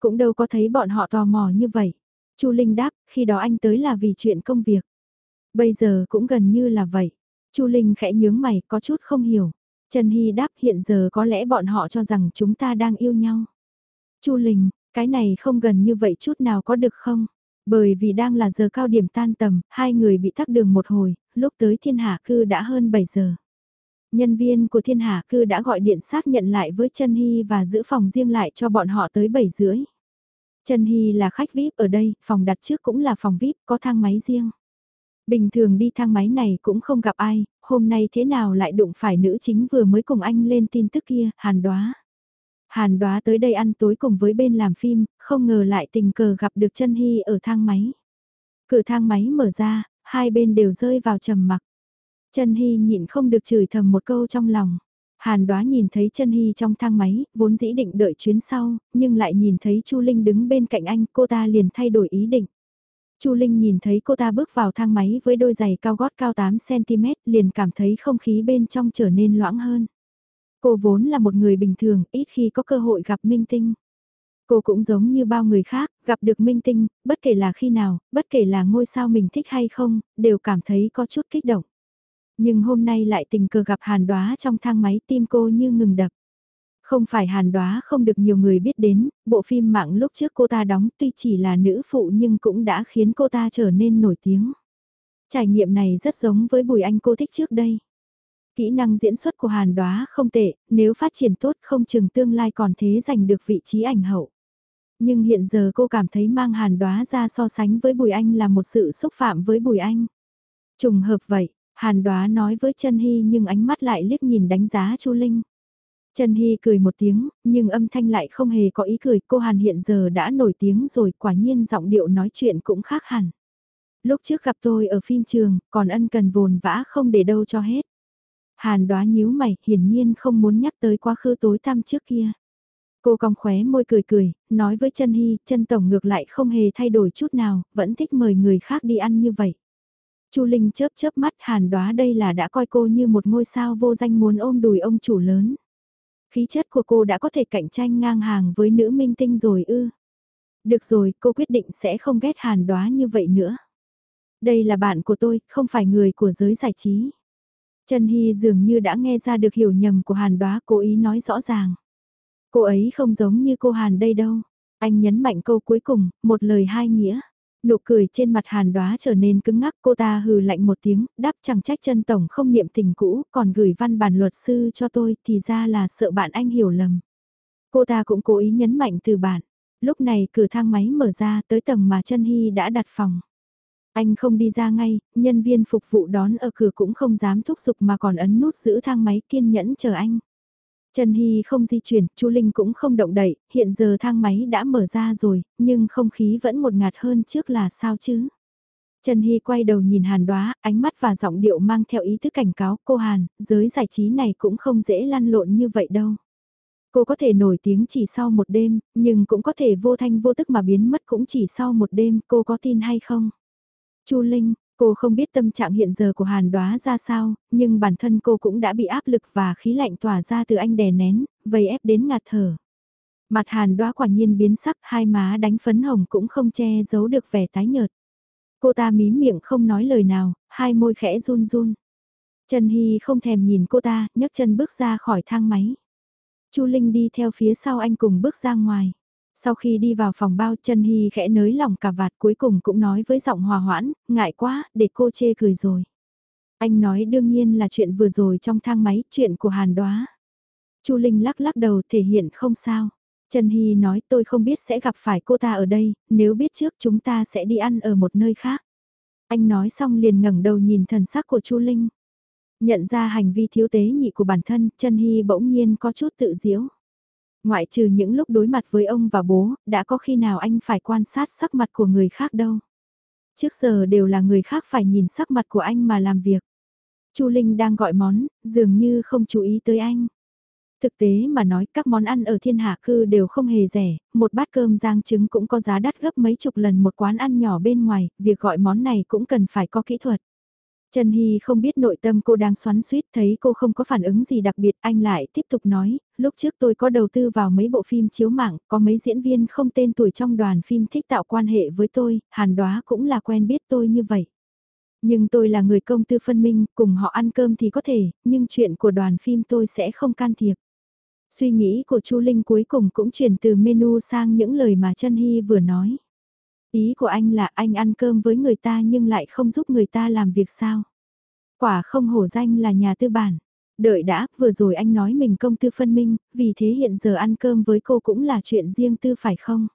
Cũng đâu có thấy bọn họ tò mò như vậy. Chu Linh đáp, khi đó anh tới là vì chuyện công việc. Bây giờ cũng gần như là vậy. Chu Linh khẽ nhướng mày, có chút không hiểu. Trần Hy đáp hiện giờ có lẽ bọn họ cho rằng chúng ta đang yêu nhau. Chu Linh, cái này không gần như vậy chút nào có được không? Bởi vì đang là giờ cao điểm tan tầm, hai người bị tắc đường một hồi, lúc tới thiên hạ cư đã hơn 7 giờ. Nhân viên của thiên hạ cư đã gọi điện xác nhận lại với Trân Hy và giữ phòng riêng lại cho bọn họ tới 7 rưỡi. Trần Hy là khách VIP ở đây, phòng đặt trước cũng là phòng VIP, có thang máy riêng. Bình thường đi thang máy này cũng không gặp ai, hôm nay thế nào lại đụng phải nữ chính vừa mới cùng anh lên tin tức kia, hàn đoá. Hàn đoá tới đây ăn tối cùng với bên làm phim, không ngờ lại tình cờ gặp được chân hy ở thang máy. Cửa thang máy mở ra, hai bên đều rơi vào trầm mặc. Trần hy nhịn không được chửi thầm một câu trong lòng. Hàn đoá nhìn thấy chân hy trong thang máy, vốn dĩ định đợi chuyến sau, nhưng lại nhìn thấy Chu Linh đứng bên cạnh anh, cô ta liền thay đổi ý định. Chu Linh nhìn thấy cô ta bước vào thang máy với đôi giày cao gót cao 8cm, liền cảm thấy không khí bên trong trở nên loãng hơn. Cô vốn là một người bình thường, ít khi có cơ hội gặp minh tinh. Cô cũng giống như bao người khác, gặp được minh tinh, bất kể là khi nào, bất kể là ngôi sao mình thích hay không, đều cảm thấy có chút kích động. Nhưng hôm nay lại tình cờ gặp hàn đoá trong thang máy tim cô như ngừng đập. Không phải hàn đoá không được nhiều người biết đến, bộ phim mạng lúc trước cô ta đóng tuy chỉ là nữ phụ nhưng cũng đã khiến cô ta trở nên nổi tiếng. Trải nghiệm này rất giống với Bùi Anh cô thích trước đây. Kỹ năng diễn xuất của hàn đoá không tệ, nếu phát triển tốt không chừng tương lai còn thế giành được vị trí ảnh hậu. Nhưng hiện giờ cô cảm thấy mang hàn đoá ra so sánh với Bùi Anh là một sự xúc phạm với Bùi Anh. Trùng hợp vậy, hàn đoá nói với Trần Hy nhưng ánh mắt lại liếc nhìn đánh giá Chu Linh. Trần Hy cười một tiếng, nhưng âm thanh lại không hề có ý cười, cô Hàn hiện giờ đã nổi tiếng rồi, quả nhiên giọng điệu nói chuyện cũng khác hẳn. Lúc trước gặp tôi ở phim trường, còn ân cần vồn vã không để đâu cho hết. Hàn đoá nhíu mày, hiển nhiên không muốn nhắc tới quá khứ tối tăm trước kia. Cô cong khóe môi cười cười, nói với Trần Hy, Trần Tổng ngược lại không hề thay đổi chút nào, vẫn thích mời người khác đi ăn như vậy. Chu Linh chớp chớp mắt hàn đoá đây là đã coi cô như một ngôi sao vô danh muốn ôm đùi ông chủ lớn. Khí chất của cô đã có thể cạnh tranh ngang hàng với nữ minh tinh rồi ư. Được rồi, cô quyết định sẽ không ghét hàn đoá như vậy nữa. Đây là bạn của tôi, không phải người của giới giải trí. Trần Hy dường như đã nghe ra được hiểu nhầm của Hàn đoá cố ý nói rõ ràng. Cô ấy không giống như cô Hàn đây đâu. Anh nhấn mạnh câu cuối cùng, một lời hai nghĩa. Nụ cười trên mặt hàn đoá trở nên cứng ngắc cô ta hừ lạnh một tiếng, đáp chẳng trách chân tổng không niệm tình cũ, còn gửi văn bản luật sư cho tôi thì ra là sợ bạn anh hiểu lầm. Cô ta cũng cố ý nhấn mạnh từ bản. Lúc này cửa thang máy mở ra tới tầng mà chân hy đã đặt phòng. Anh không đi ra ngay, nhân viên phục vụ đón ở cửa cũng không dám thúc giục mà còn ấn nút giữ thang máy kiên nhẫn chờ anh. Trần Hy không di chuyển, Chu Linh cũng không động đậy, hiện giờ thang máy đã mở ra rồi, nhưng không khí vẫn một ngạt hơn trước là sao chứ? Trần Hy quay đầu nhìn Hàn Đoá, ánh mắt và giọng điệu mang theo ý thức cảnh cáo cô Hàn, giới giải trí này cũng không dễ lăn lộn như vậy đâu. Cô có thể nổi tiếng chỉ sau một đêm, nhưng cũng có thể vô thanh vô tức mà biến mất cũng chỉ sau một đêm, cô có tin hay không? Chu Linh, Cô không biết tâm trạng hiện giờ của Hàn đoá ra sao, nhưng bản thân cô cũng đã bị áp lực và khí lạnh tỏa ra từ anh đè nén, vây ép đến ngạt thở. Mặt Hàn đoá quả nhiên biến sắc, hai má đánh phấn hồng cũng không che giấu được vẻ tái nhợt. Cô ta mím miệng không nói lời nào, hai môi khẽ run run. Trần Hy không thèm nhìn cô ta, nhấc chân bước ra khỏi thang máy. Chu Linh đi theo phía sau anh cùng bước ra ngoài. Sau khi đi vào phòng bao chân Hy khẽ nới lòng cả vạt cuối cùng cũng nói với giọng hòa hoãn, ngại quá, để cô chê cười rồi. Anh nói đương nhiên là chuyện vừa rồi trong thang máy, chuyện của Hàn Đoá. Chu Linh lắc lắc đầu thể hiện không sao. Trần Hy nói tôi không biết sẽ gặp phải cô ta ở đây, nếu biết trước chúng ta sẽ đi ăn ở một nơi khác. Anh nói xong liền ngẩng đầu nhìn thần sắc của Chu Linh. Nhận ra hành vi thiếu tế nhị của bản thân, Trần Hy bỗng nhiên có chút tự diễu. Ngoại trừ những lúc đối mặt với ông và bố, đã có khi nào anh phải quan sát sắc mặt của người khác đâu. Trước giờ đều là người khác phải nhìn sắc mặt của anh mà làm việc. Chu Linh đang gọi món, dường như không chú ý tới anh. Thực tế mà nói các món ăn ở thiên hạ cư đều không hề rẻ, một bát cơm rang trứng cũng có giá đắt gấp mấy chục lần một quán ăn nhỏ bên ngoài, việc gọi món này cũng cần phải có kỹ thuật. Trần Hy không biết nội tâm cô đang xoắn suýt thấy cô không có phản ứng gì đặc biệt anh lại tiếp tục nói, lúc trước tôi có đầu tư vào mấy bộ phim chiếu mạng, có mấy diễn viên không tên tuổi trong đoàn phim thích tạo quan hệ với tôi, hàn đoá cũng là quen biết tôi như vậy. Nhưng tôi là người công tư phân minh, cùng họ ăn cơm thì có thể, nhưng chuyện của đoàn phim tôi sẽ không can thiệp. Suy nghĩ của Chu Linh cuối cùng cũng chuyển từ menu sang những lời mà Trân Hy vừa nói. Ý của anh là anh ăn cơm với người ta nhưng lại không giúp người ta làm việc sao. Quả không hổ danh là nhà tư bản. Đợi đã, vừa rồi anh nói mình công tư phân minh, vì thế hiện giờ ăn cơm với cô cũng là chuyện riêng tư phải không?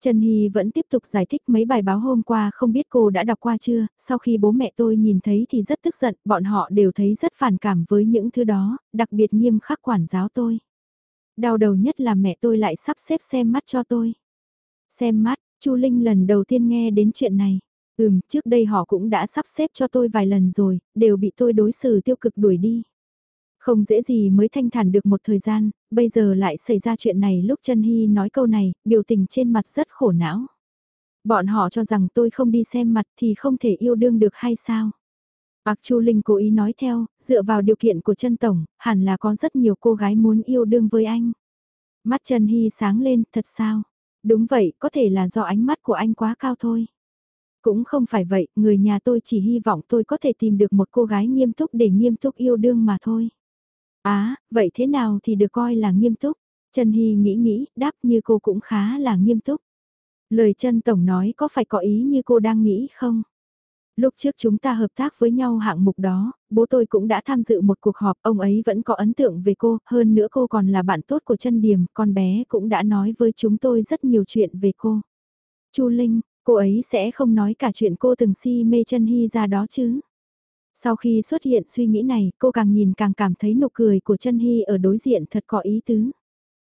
Trần Hy vẫn tiếp tục giải thích mấy bài báo hôm qua không biết cô đã đọc qua chưa, sau khi bố mẹ tôi nhìn thấy thì rất tức giận, bọn họ đều thấy rất phản cảm với những thứ đó, đặc biệt nghiêm khắc quản giáo tôi. Đau đầu nhất là mẹ tôi lại sắp xếp xem mắt cho tôi. Xem mắt, Chu Linh lần đầu tiên nghe đến chuyện này. Ừm, trước đây họ cũng đã sắp xếp cho tôi vài lần rồi, đều bị tôi đối xử tiêu cực đuổi đi. Không dễ gì mới thanh thản được một thời gian, bây giờ lại xảy ra chuyện này lúc Trân Hy nói câu này, biểu tình trên mặt rất khổ não. Bọn họ cho rằng tôi không đi xem mặt thì không thể yêu đương được hay sao? Bạc Chu Linh cố ý nói theo, dựa vào điều kiện của Trân tổng, hẳn là có rất nhiều cô gái muốn yêu đương với anh. Mắt Trần Hy sáng lên, thật sao? Đúng vậy, có thể là do ánh mắt của anh quá cao thôi. Cũng không phải vậy, người nhà tôi chỉ hy vọng tôi có thể tìm được một cô gái nghiêm túc để nghiêm túc yêu đương mà thôi. Á, vậy thế nào thì được coi là nghiêm túc? Trần Hy nghĩ nghĩ, đáp như cô cũng khá là nghiêm túc. Lời chân tổng nói có phải có ý như cô đang nghĩ không? Lúc trước chúng ta hợp tác với nhau hạng mục đó, bố tôi cũng đã tham dự một cuộc họp, ông ấy vẫn có ấn tượng về cô, hơn nữa cô còn là bạn tốt của chân điểm, con bé cũng đã nói với chúng tôi rất nhiều chuyện về cô. Chu Linh, cô ấy sẽ không nói cả chuyện cô từng si mê chân hy ra đó chứ. Sau khi xuất hiện suy nghĩ này, cô càng nhìn càng cảm thấy nụ cười của chân hy ở đối diện thật có ý tứ.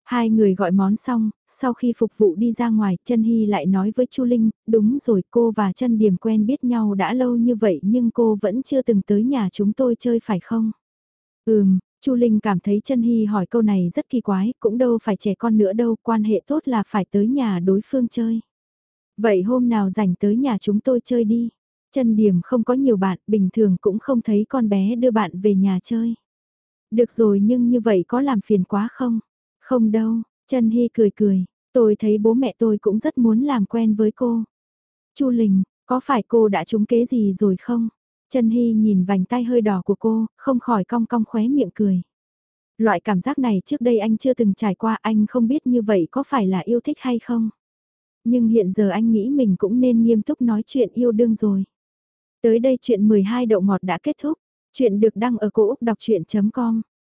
Hai người gọi món xong, sau khi phục vụ đi ra ngoài, chân Hy lại nói với Chu Linh, đúng rồi cô và chân điểm quen biết nhau đã lâu như vậy nhưng cô vẫn chưa từng tới nhà chúng tôi chơi phải không? Ừm, Chu Linh cảm thấy chân Hy hỏi câu này rất kỳ quái, cũng đâu phải trẻ con nữa đâu, quan hệ tốt là phải tới nhà đối phương chơi. Vậy hôm nào rảnh tới nhà chúng tôi chơi đi. Chân điểm không có nhiều bạn, bình thường cũng không thấy con bé đưa bạn về nhà chơi. Được rồi nhưng như vậy có làm phiền quá không? Không đâu, Trần Hy cười cười, tôi thấy bố mẹ tôi cũng rất muốn làm quen với cô. Chu Linh, có phải cô đã trúng kế gì rồi không? Trần Hy nhìn vành tay hơi đỏ của cô, không khỏi cong cong khóe miệng cười. Loại cảm giác này trước đây anh chưa từng trải qua anh không biết như vậy có phải là yêu thích hay không. Nhưng hiện giờ anh nghĩ mình cũng nên nghiêm túc nói chuyện yêu đương rồi. Tới đây chuyện 12 đậu ngọt đã kết thúc. Chuyện được đăng ở cổ Úc đọc chuyện.com